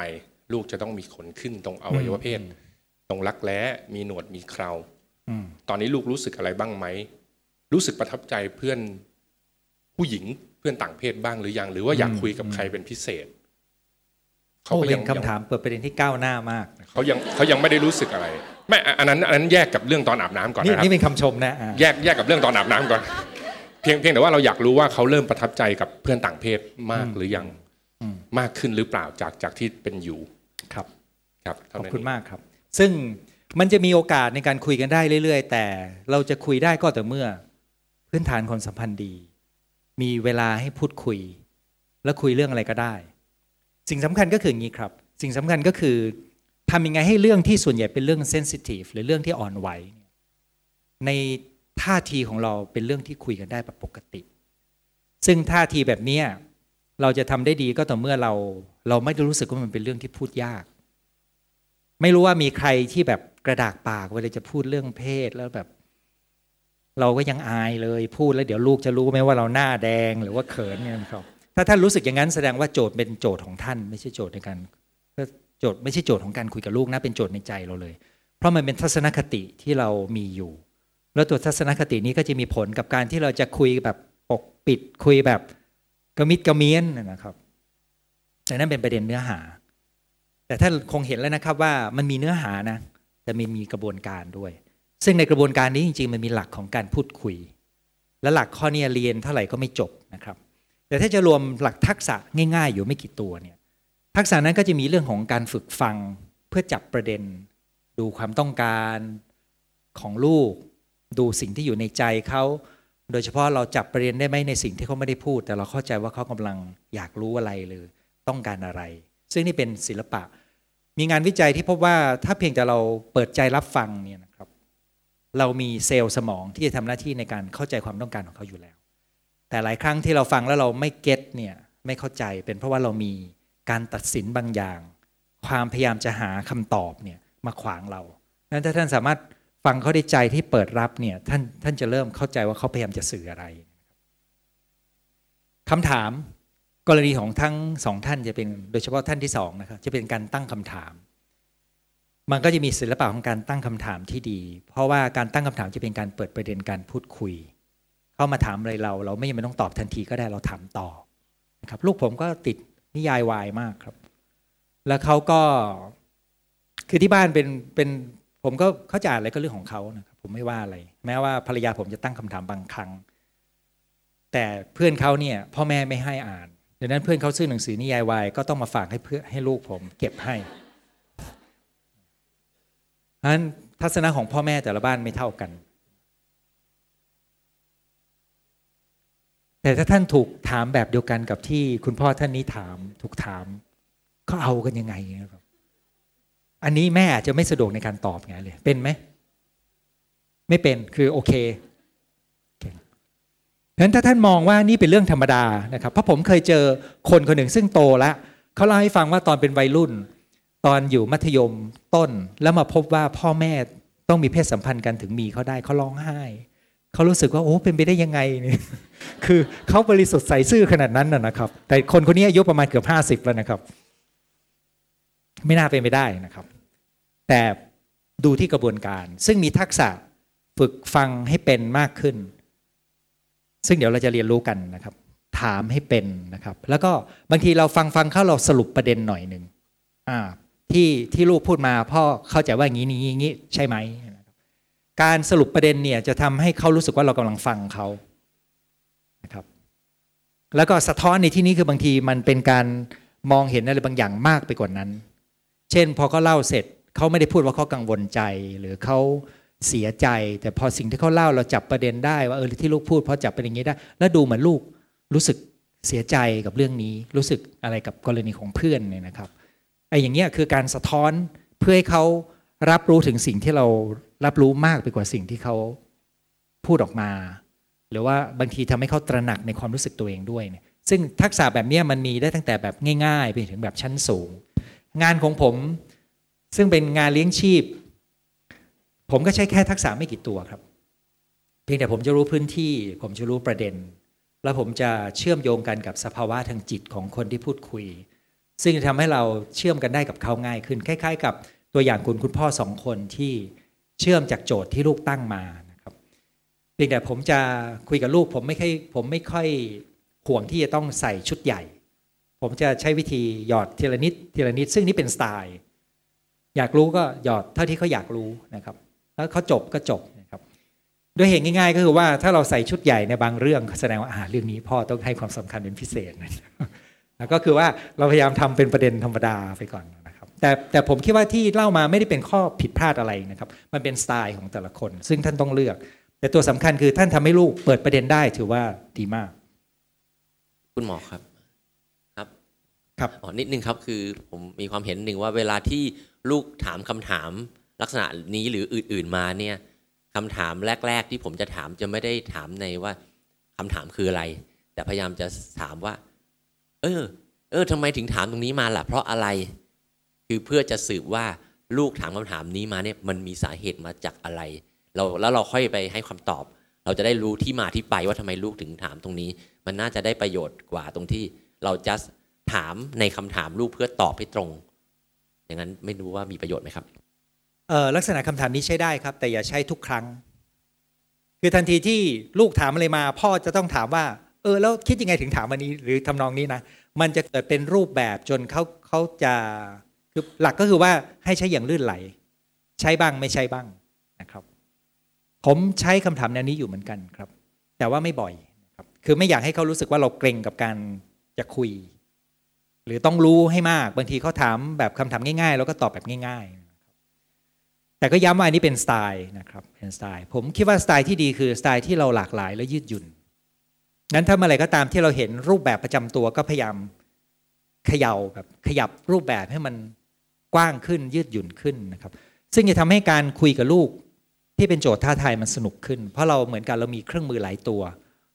ลูกจะต้องมีขนขึ้นตรงอวัยวะเพศ ตรงรักแร้มีหนวดมีเคราอืมตอนนี้ลูกรู้สึกอะไรบ้างไหม รู้สึกประทับใจเพื่อนผู้หญิงเพื่อนต่างเพศบ้างหรือยัง หรือว่าอยากคุยกับใครเป็นพิเศษเขาโอ้ก็เป็ยังนคำถามเปิดประเด็นที่ก้าวหน้ามากนะครับเขายังเขายังไม่ได้รู้สึกอะไร ไม่อะอันนั้นอันนั้นแยกกับเรื่องตอนอาบน้ำก่อนนี่นะครับนี่เป็นคำชมนะอ่าแยกแยกกับเรื่องตอนอาบน้ำก่อน เพียงเพียงแต่ว่าเราอยากรู้ว่าเขาเริ่มประทับใจกับเพื่อนต่างเพศมากหรือยังมากขึ้นหรือเปล่าจากจากที่เป็นอยู่ครับครับขเท่าอบนั้นคุณเองมากครับ ซึ่งมันจะมีโอกาสในการคุยกันได้เรื่อย ๆ แต่เราจะคุยได้ก็แต่อเมื่อพื้นฐานคนสัมพันธ์ดี มีเวลาให้พูดคุย แล้วคุยเรื่องอะไรก็ได้ สิ่งสำคัญก็คืออย่างนี้ครับ สิ่งสำคัญก็คือทำยังไงให้เรื่องที่ส่วนใหญ่เป็นเรื่องเซนซิทีฟหรือเรื่องที่อ่อนไหวเนี่ยใน ท่าทีของเราเป็นเรื่องที่คุยกันได้แบบปกติ ซึ่งท่าทีแบบนี้เราจะทำได้ดีก็ต่อเมื่อเรา เราไม่ได้รู้สึกว่ามันเป็นเรื่องที่พูดยาก ไม่รู้ว่ามีใครที่แบบกระดากปากเวลาจะพูดเรื่องเพศแล้วแบบ เราก็ยังอายเลยพูดแล้วเดี๋ยวลูกจะรู้ไหมว่าเราหน้าแดงหรือว่าเขินเนี่ยครับถ้าท่านรู้สึกอย่างนั้นแสดงว่าโจทย์เป็นโจทย์ของท่าน ไม่ใช่โจทย์ในการโจทย์ไม่ใช่โจทย์ของการคุยกับลูกนะเป็นโจทย์ในใจเราเลย เพราะมันเป็นทัศนคติที่เรามีอยู่ แล้วตัวทัศนคตินี้ก็จะมีผลกับการที่เราจะคุยแบบปกปิดคุยแบบกระมิดกระเมียนนะครับแต่นั่นเป็นประเด็นเนื้อหา แต่ท่านคงเห็นแล้วนะครับว่ามันมีเนื้อหานะ แต่มีมีกระบวนการด้วย ซึ่งในกระบวนการนี้จริง ๆ มันมีหลักของการพูดคุย และหลักข้อนี้เรียนเท่าไหร่ก็ไม่จบนะครับ แต่ถ้าจะรวมหลักทักษะง่าย ๆ อยู่ไม่กี่ตัวเนี่ยทักษะนั้นก็จะมีเรื่องของการฝึกฟังเพื่อจับประเด็น ดูความต้องการของลูก ดูสิ่งที่อยู่ในใจเขาโดยเฉพาะเราจับประเด็นได้ไหมในสิ่งที่เขาไม่ได้พูด แต่เราเข้าใจว่าเขากำลังอยากรู้อะไรหรือต้องการอะไร ซึ่งนี่เป็นศิลปะ มีงานวิจัยที่พบว่าถ้าเพียงแต่เราเปิดใจรับฟังเนี่ยนะครับ เรามีเซลล์สมองที่จะทำหน้าที่ในการเข้าใจความต้องการของเขาอยู่แล้ว แต่หลายครั้งที่เราฟังแล้วเราไม่เก็ตเนี่ยไม่เข้าใจเป็นเพราะว่าเรามีการตัดสินบางอย่าง ความพยายามจะหาคำตอบเนี่ยมาขวางเรานั้นถ้าท่านสามารถ ฟังเขาได้ใจที่เปิดรับเนี่ยท่านท่านจะเริ่มเข้าใจว่าเขาพยายามจะสื่ออะไรคำถามกรณีของทั้งสองท่านจะเป็นโดยเฉพาะท่านที่สองนะครับจะเป็นการตั้งคำถาม มันก็จะมีศิลปะของการตั้งคำถามที่ดี เพราะว่าการตั้งคำถามจะเป็นการเปิดประเด็นการพูดคุย เข้ามาถามอะไรเรา เราไม่จำเป็นต้องตอบทันทีก็ได้เราถามต่อนะครับลูกผมก็ติดนิยายวายมากครับ แล้วเขาก็คือที่บ้านเป็นเป็น ผมก็เขาจะอ่านอะไรก็เรื่องของเขานะครับผมไม่ว่าอะไร แม้ว่าภรรยาผมจะตั้งคำถามบางครั้ง แต่เพื่อนเขาเนี่ยพ่อแม่ไม่ให้อ่านดังนั้นเพื่อนเขาซื้อหนังสือนิยายวายก็ต้องมาฝากให้เพื่อให้ลูกผมเก็บให้เพราะฉะนั้นทัศนะของพ่อแม่แต่ละบ้านไม่เท่ากัน แต่ถ้าท่านถูกถามแบบเดียวกันกับที่คุณพ่อท่านนี้ถามถูกถามเขาเอากันยังไงนะครับ อันนี้แม่อาจจะไม่สะดวกในการตอบไงเลยเป็นไหมไม่เป็นคือโอเคเพราะฉะนั้นถ้าท่านมองว่านี่เป็นเรื่องธรรมดานะครับเพราะผมเคยเจอคนคนหนึ่งซึ่งโตแล้วเขาเล่าให้ฟังว่าตอนเป็นวัยรุ่น ตอนอยู่มัธยมต้นแล้วมาพบว่าพ่อแม่ต้องมีเพศสัมพันธ์กันถึงมีเขาได้เขาร้องไห้เขารู้สึกว่าโอ้เป็นไปได้ยังไงเนี่ยคือเขาบริสุทธิ์ใสซื่อขนาดนั้นนะครับ แต่คนคนนี้อายุประมาณเกือบห้าสิบแล้วนะครับ ไม่น่าเป็นไปได้นะครับ แต่ดูที่กระบวนการ ซึ่งมีทักษะฝึกฟังให้เป็นมากขึ้น ซึ่งเดี๋ยวเราจะเรียนรู้กันนะครับ ถามให้เป็นนะครับ แล้วก็บางทีเราฟังฟังเข้าเราสรุปประเด็นหน่อยหนึ่งอ่าที่ที่ลูกพูดมาพ่อเข้าใจว่าอย่างนี้นี้นี้ใช่ไหมการสรุปประเด็นเนี่ยจะทำให้เขารู้สึกว่าเรากำลังฟังเขานะครับ แล้วก็สะท้อนในที่นี้คือบางทีมันเป็นการมองเห็นอะไรบางอย่างมากไปกว่านั้น เช่น พอเขาเล่าเสร็จเขาไม่ได้พูดว่าเขากังวลใจหรือเขาเสียใจ แต่พอสิ่งที่เขาเล่าเราจับประเด็นได้ว่าเออที่ลูกพูดพอจับประเด็นนี้ได้ แล้วดูเหมือนลูกรู้สึกเสียใจกับเรื่องนี้ รู้สึกอะไรกับกรณีของเพื่อนเนี่ยนะครับไอ้อย่างเงี้ยคือการสะท้อนเพื่อให้เขารับรู้ถึงสิ่งที่เรารับรู้มากไปกว่าสิ่งที่เขาพูดออกมา หรือว่าบางทีทำให้เขาตระหนักในความรู้สึกตัวเองด้วยเนี่ยซึ่งทักษะแบบนี้มันมีได้ตั้งแต่แบบง่าย ๆ ไปถึงแบบชั้นสูง งานของผม ซึ่งเป็นงานเลี้ยงชีพ ผมก็ใช้แค่ทักษะไม่กี่ตัวครับ เพียงแต่ผมจะรู้พื้นที่ ผมจะรู้ประเด็น แล้วผมจะเชื่อมโยงกันกับสภาวะทางจิตของคนที่พูดคุย ซึ่งจะทำให้เราเชื่อมกันได้กับเขาง่ายขึ้นคล้าย ๆ กับตัวอย่างคุณคุณพ่อสองคนที่เชื่อมจากโจทย์ที่ลูกตั้งมานะครับเพียงแต่ผมจะคุยกับลูก ผมไม่ค่อยผมไม่ค่อยห่วงที่จะต้องใส่ชุดใหญ่ ผมจะใช้วิธีหยอดทีละนิดทีละนิด ซึ่งนี่เป็นสไตล์ อยากรู้ก็หยอดเท่าที่เขาอยากรู้นะครับแล้วเขาจบก็จบนะครับด้วยเหตุง่าย ๆ ก็คือว่าถ้าเราใส่ชุดใหญ่ในบางเรื่องแสดงว่าอ่าเรื่องนี้พ่อต้องให้ความสำคัญเป็นพิเศษแล้วก็คือว่าเราพยายามทำเป็นประเด็นธรรมดาไปก่อนนะครับ แต่แต่ผมคิดว่าที่เล่ามาไม่ได้เป็นข้อผิดพลาดอะไรนะครับ มันเป็นสไตล์ของแต่ละคน ซึ่งท่านต้องเลือก แต่ตัวสำคัญคือท่านทำให้ลูกเปิดประเด็นได้ถือว่าดีมาก คุณหมอครับ ครับอ๋อนิดนึงครับคือผมมีความเห็นหนึ่งว่าเวลาที่ลูกถามคำถามลักษณะนี้หรืออื่น ๆมาเนี่ยคำถามแรก ๆ ที่ผมจะถามจะไม่ได้ถามในว่าคำถามคืออะไร แต่พยายามจะถามว่า เออ เออทำไมถึงถามตรงนี้มาล่ะ เพราะอะไร คือเพื่อจะสืบว่าลูกถามคำถามนี้มาเนี่ยมันมีสาเหตุมาจากอะไร เราแล้วเราค่อยไปให้คำตอบ เราจะได้รู้ที่มาที่ไปว่าทำไมลูกถึงถามตรงนี้ มันน่าจะได้ประโยชน์กว่าตรงที่เราจะ ถามในคำถามลูกเพื่อตอบให้ตรง อย่างนั้นไม่รู้ว่ามีประโยชน์ไหมครับเออลักษณะคำถามนี้ใช้ได้ครับ แต่อย่าใช้ทุกครั้ง คือทันทีที่ลูกถามอะไรมา พ่อจะต้องถามว่า เออแล้วคิดยังไงถึงถามวันนี้ หรือทำนองนี้นะมันจะเกิดเป็นรูปแบบจนเขาเขาจะคือหลักก็คือว่าให้ใช้อย่างลื่นไหล ใช้บ้างไม่ใช้บ้างนะครับ ผมใช้คำถามแนวนี้อยู่เหมือนกันครับ แต่ว่าไม่บ่อยครับ คือไม่อยากให้เขารู้สึกว่าเราเกรงกับการจะคุย หรือต้องรู้ให้มากบางทีเขาถามแบบคำถามง่ายๆ แล้วก็ตอบแบบง่าย ๆ แต่ก็ย้ำว่าอันนี้เป็นสไตล์นะครับเป็นสไตล์ ผมคิดว่าสไตล์ที่ดีคือสไตล์ที่เราหลากหลายและยืดหยุ่นงั้นถ้าเมื่อไรก็ตามที่เราเห็นรูปแบบประจำตัวก็พยายามเขย่าแบบขยับรูปแบบให้มันกว้างขึ้นยืดหยุ่นขึ้นนะครับ ซึ่งจะทำให้การคุยกับลูกที่เป็นโจทย์ท้าทายมันสนุกขึ้น เพราะเราเหมือนกันเรามีเครื่องมือหลายตัว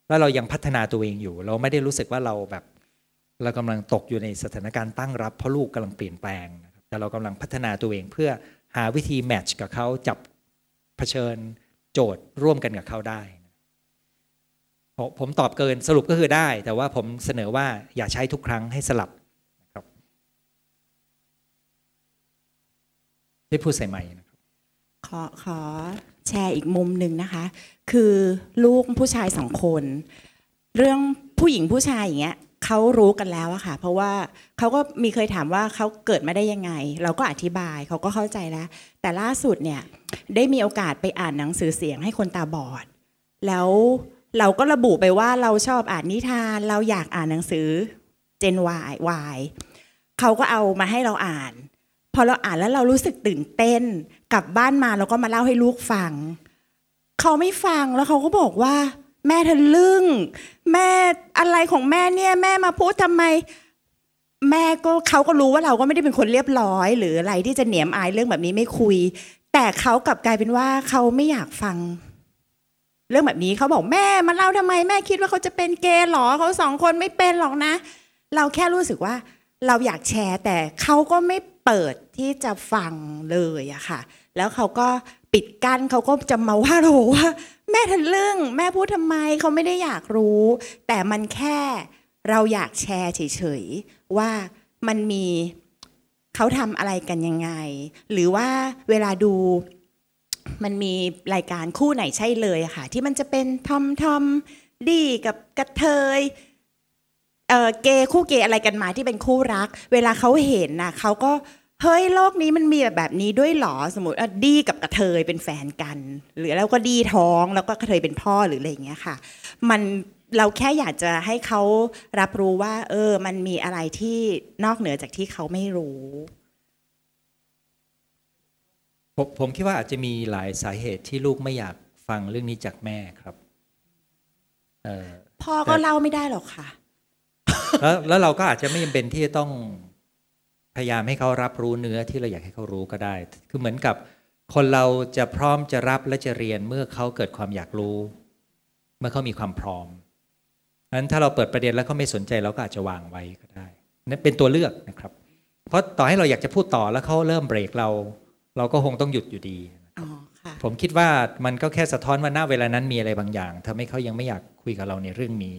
แล้วเรายังพัฒนาตัวเองอยู่ เราไม่ได้รู้สึกว่าเราแบบ เรากำลังตกอยู่ในสถานการณ์ตั้งรับเพราะลูกกำลังเปลี่ยนแปลงแต่เรากำลังพัฒนาตัวเองเพื่อหาวิธีแมทช์กับเขาจับเผชิญโจทย์ร่วมกันกับเขาได้ผมตอบเกินสรุปก็คือได้ แต่ว่าผมเสนอว่าอย่าใช้ทุกครั้งให้สลับครับที่พูดใส่ใหม่นะครับขอขอแชร์อีกมุมหนึ่งนะคะ คือลูกผู้ชายสองคน เรื่องผู้หญิงผู้ชายอย่างเงี้ย เขารู้กันแล้วอะค่ะ เพราะว่าเขาก็มีเคยถามว่าเขาเกิดมาได้ยังไง เราก็อธิบายเขาก็เข้าใจแล้ว แต่ล่าสุดเนี่ยได้มีโอกาสไปอ่านหนังสือเสียงให้คนตาบอด แล้วเราก็ระบุไปว่าเราชอบอ่านนิทาน เราอยากอ่านหนังสือ Gen Y Y เขาก็เอามาให้เราอ่าน พอเราอ่านแล้วเรารู้สึกตื่นเต้น กลับบ้านมาเราก็มาเล่าให้ลูกฟังเขาไม่ฟังแล้วเขาก็บอกว่า แม่ทะลึ่ง แม่อะไรของแม่เนี่ย แม่มาพูดทำไม แม่ก็เขาก็รู้ว่าเราก็ไม่ได้เป็นคนเรียบร้อย หรืออะไรที่จะเหนียมอายเรื่องแบบนี้ไม่คุย แต่เขากลับกลายเป็นว่าเขาไม่อยากฟัง เรื่องแบบนี้เขาบอกแม่มาเล่าทำไม แม่คิดว่าเขาจะเป็นเกย์หรอเขาสองคนไม่เป็นหรอกนะ เราแค่รู้สึกว่าเราอยากแชร์แต่เขาก็ไม่เปิดที่จะฟังเลยอะค่ะ แล้วเขาก็ปิดกั้นเขาก็จะมาว่าเราว่า แม่ทะลึ่งแม่พูดทำไมเขาไม่ได้อยากรู้ แต่มันแค่เราอยากแชร์เฉยๆว่ามันมีเขาทำอะไรกันยังไง หรือว่าเวลาดูมันมีรายการคู่ไหนใช่เลยค่ะ ที่มันจะเป็นทอมทอมดีกับกระเทยเออเกย์คู่เกย์อะไรกันมาที่เป็นคู่รัก เวลาเขาเห็นนะเขาก็ เฮ้ยโลกนี้มันมีแบบแบบนี้ด้วยเหรอสมมติอะดีกับกระเทยเป็นแฟนกัน หรือแล้วก็ดีท้องแล้วก็กระเทยเป็นพ่อหรืออะไรอย่างเงี้ยค่ะ มันเราแค่อยากจะให้เขารับรู้ว่า เออ มันมีอะไรที่นอกเหนือจากที่เขาไม่รู้ผมผมคิดว่าอาจจะมีหลายสาเหตุที่ลูกไม่อยากฟังเรื่องนี้จากแม่ครับเอ่อพ่อก็เล่าไม่ได้หรอกค่ะ แล้วแล้วเราก็อาจจะไม่จำเป็นที่จะต้อง พยายามให้เขารับรู้เนื้อที่เราอยากให้เขารู้ก็ได้ คือเหมือนกับคนเราจะพร้อมจะรับและจะเรียนเมื่อเขาเกิดความอยากรู้ เมื่อเขามีความพร้อมนั้นถ้าเราเปิดประเด็นแล้วเขาไม่สนใจเราก็อาจจะวางไว้ก็ได้นั่นเป็นตัวเลือกนะครับ เพราะต่อให้เราอยากจะพูดต่อแล้วเขาเริ่มเบรกเรา เราก็คงต้องหยุดอยู่ดีอ๋อค่ะผมคิดว่ามันก็แค่สะท้อนว่าณเวลานั้นมีอะไรบางอย่างทำให้เขายังไม่อยากคุยกับเราในเรื่องนี้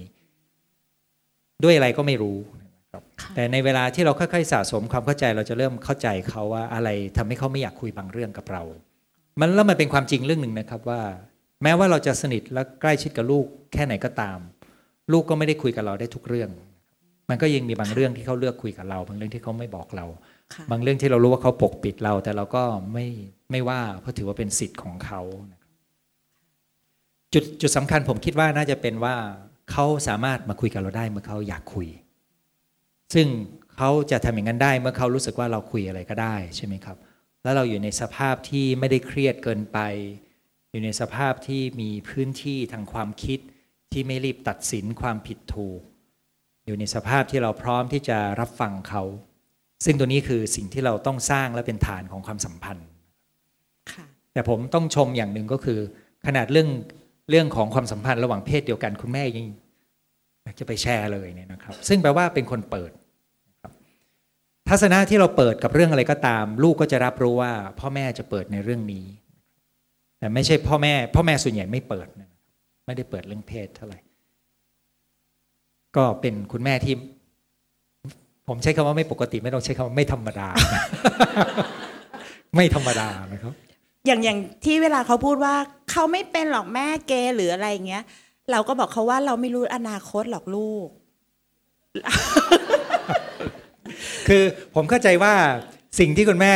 ด้วยอะไรก็ไม่รู้นะครับค่ะ แต่ในเวลาที่เราค่อยๆสะสมความเข้าใจเราจะเริ่มเข้าใจเขาว่าอะไรทำให้เขาไม่อยากคุยบางเรื่องกับเรา มันแล้วมันเป็นความจริงเรื่องหนึ่งนะครับว่า แม้ว่าเราจะสนิทและใกล้ชิดกับลูกแค่ไหนก็ตาม ลูกก็ไม่ได้คุยกับเราได้ทุกเรื่อง มันก็ยังมีบางเรื่องที่เขาเลือกคุยกับเรา บางเรื่องที่เขาไม่บอกเราค่ะบางเรื่องที่เรารู้ว่าเขาปกปิดเรา แต่เราก็ไม่ไม่ว่าเพราะถือว่าเป็นสิทธิ์ของเขานะครับจุดจุดสำคัญผมคิดว่าน่าจะเป็นว่าเขาสามารถมาคุยกับเราได้เมื่อเขาอยากคุย ซึ่งเขาจะทำอย่างนั้นได้เมื่อเขารู้สึกว่าเราคุยอะไรก็ได้ใช่ไหมครับ แล้วเราอยู่ในสภาพที่ไม่ได้เครียดเกินไป อยู่ในสภาพที่มีพื้นที่ทางความคิดที่ไม่รีบตัดสินความผิดถูก อยู่ในสภาพที่เราพร้อมที่จะรับฟังเขา ซึ่งตัวนี้คือสิ่งที่เราต้องสร้างและเป็นฐานของความสัมพันธ์ค่ะแต่ผมต้องชมอย่างหนึ่งก็คือ ขนาดเรื่องเรื่องของความสัมพันธ์ระหว่างเพศเดียวกันคุณแม่ยัง อยากจะไปแชร์เลยเนี่ยนะครับ ซึ่งแปลว่าเป็นคนเปิดทัศนะที่เราเปิดกับเรื่องอะไรก็ตาม ลูกก็จะรับรู้ว่า พ่อแม่จะเปิดในเรื่องนี้ แต่ไม่ใช่พ่อแม่ พ่อแม่ส่วนใหญ่ไม่เปิดนะไม่ได้เปิดเรื่องเพศเท่าไหร่ ก็เป็นคุณแม่ที่ ผมใช้คำว่าไม่ปกติ ไม่ต้องใช้คำว่าไม่ธรรมดา ไม่ธรรมดานะครับ อย่างอย่างที่เวลาเขาพูดว่า เขาไม่เป็นหรอกแม่เกย์หรืออะไรอย่างเงี้ย เราก็บอกเขาว่าเราไม่รู้อนาคตหรอกลูก คือผมเข้าใจว่าสิ่งที่คุณแม่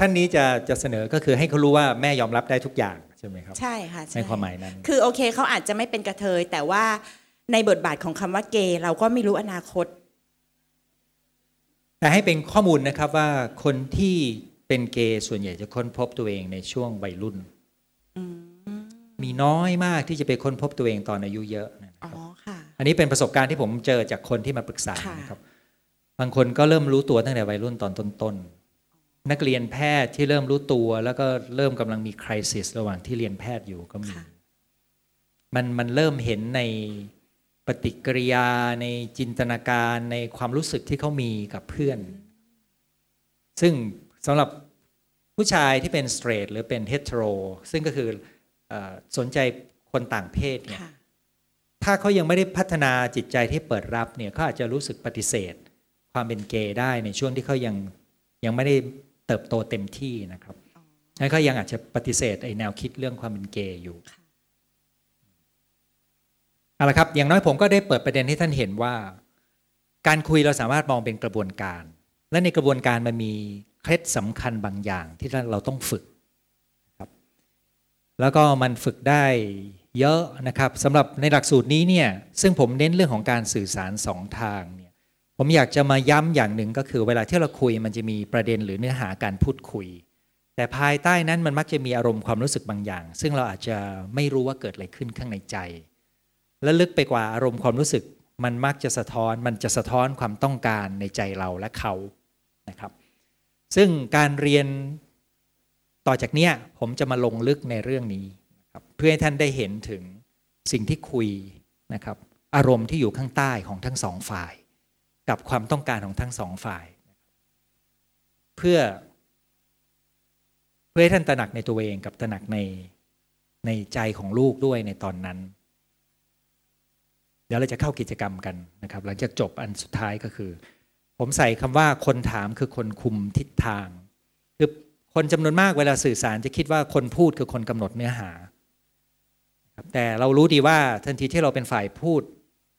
ท่านนี้จะจะเสนอก็คือให้เขารู้ว่าแม่ยอมรับได้ทุกอย่างใช่ไหมครับ ใช่ค่ะในความหมายนั้น คือโอเคเขาอาจจะไม่เป็นกระเทย แต่ว่าในบทบาทของคำว่าเกย์เราก็ไม่รู้อนาคต แต่ให้เป็นข้อมูลนะครับว่าคนที่เป็นเกย์ส่วนใหญ่จะค้นพบตัวเองในช่วงวัยรุ่นมี น้อยมากที่จะไปค้นพบตัวเองตอนอายุเยอะนะคอ๋อรับค่ะอันนี้เป็นประสบการณ์ที่ผมเจอจากคนที่มาปรึกษาค่ะนะครับ บางคนก็เริ่มรู้ตัวตั้งแต่วัยรุ่นตอนต้นๆนักเรียนแพทย์ที่เริ่มรู้ตัว แล้วก็เริ่มกำลังมีคริสิสระหว่างที่เรียนแพทย์อยู่ก็มีค่ะมันมันเริ่มเห็นในปฏิกิริยาในจินตนาการในความรู้สึกที่เขามีกับเพื่อน ซึ่งสำหรับผู้ชายที่เป็นสเตรทหรือเป็นเฮตโรซึ่งก็คือเออ สนใจคนต่างเพศเนี่ยค่ะถ้าเขายังไม่ได้พัฒนาจิตใจที่เปิดรับเนี่ยเขาอาจจะรู้สึกปฏิเสธ ความเป็นเกย์ได้ในช่วงที่เขายังยังไม่ได้เติบโตเต็มที่นะครับงั้นเขายังอาจจะปฏิเสธไอ้แนวคิดเรื่องความเป็นเกย์อยู่ค่ะเอาละครับ อย่างน้อยผมก็ได้เปิดประเด็นให้ท่านเห็นว่า การคุยเราสามารถมองเป็นกระบวนการ และในกระบวนการมันมีเคล็ดสำคัญบางอย่างที่เราต้องฝึกครับ แล้วก็มันฝึกได้เยอะนะครับสำหรับในหลักสูตรนี้เนี่ยซึ่งผมเน้นเรื่องของการสื่อสารสองทางเนี่ยผมอยากจะมาย้ำอย่างหนึ่งก็คือ เวลาที่เราคุยมันจะมีประเด็นหรือเนื้อหาการพูดคุย แต่ภายใต้นั้นมันมักจะมีอารมณ์ความรู้สึกบางอย่าง ซึ่งเราอาจจะไม่รู้ว่าเกิดอะไรขึ้นข้างในใจ และลึกไปกว่าอารมณ์ความรู้สึก มันมักจะสะท้อนมันจะสะท้อนความต้องการในใจเราและเขานะครับ ซึ่งการเรียน ต่อจากเนี้ยผมจะมาลงลึกในเรื่องนี้ครับเพื่อให้ท่านได้เห็นถึงสิ่งที่คุยนะครับอารมณ์ที่อยู่ข้างใต้ของทั้งสองฝ่าย กับความต้องการของทั้งสองฝ่าย เพื่อ เพื่อให้ท่านตระหนักในตัวเองกับตระหนักในในใจของลูกด้วยในตอนนั้น เดี๋ยวเราจะเข้ากิจกรรมกันนะครับ หลังจากจบอันสุดท้ายก็คือ ผมใส่คำว่าคนถามคือคนคุมทิศทาง คนจำนวนมากเวลาสื่อสารจะคิดว่าคนพูดคือคนกำหนดเนื้อหา แต่เรารู้ดีว่าทันทีที่เราเป็นฝ่ายพูด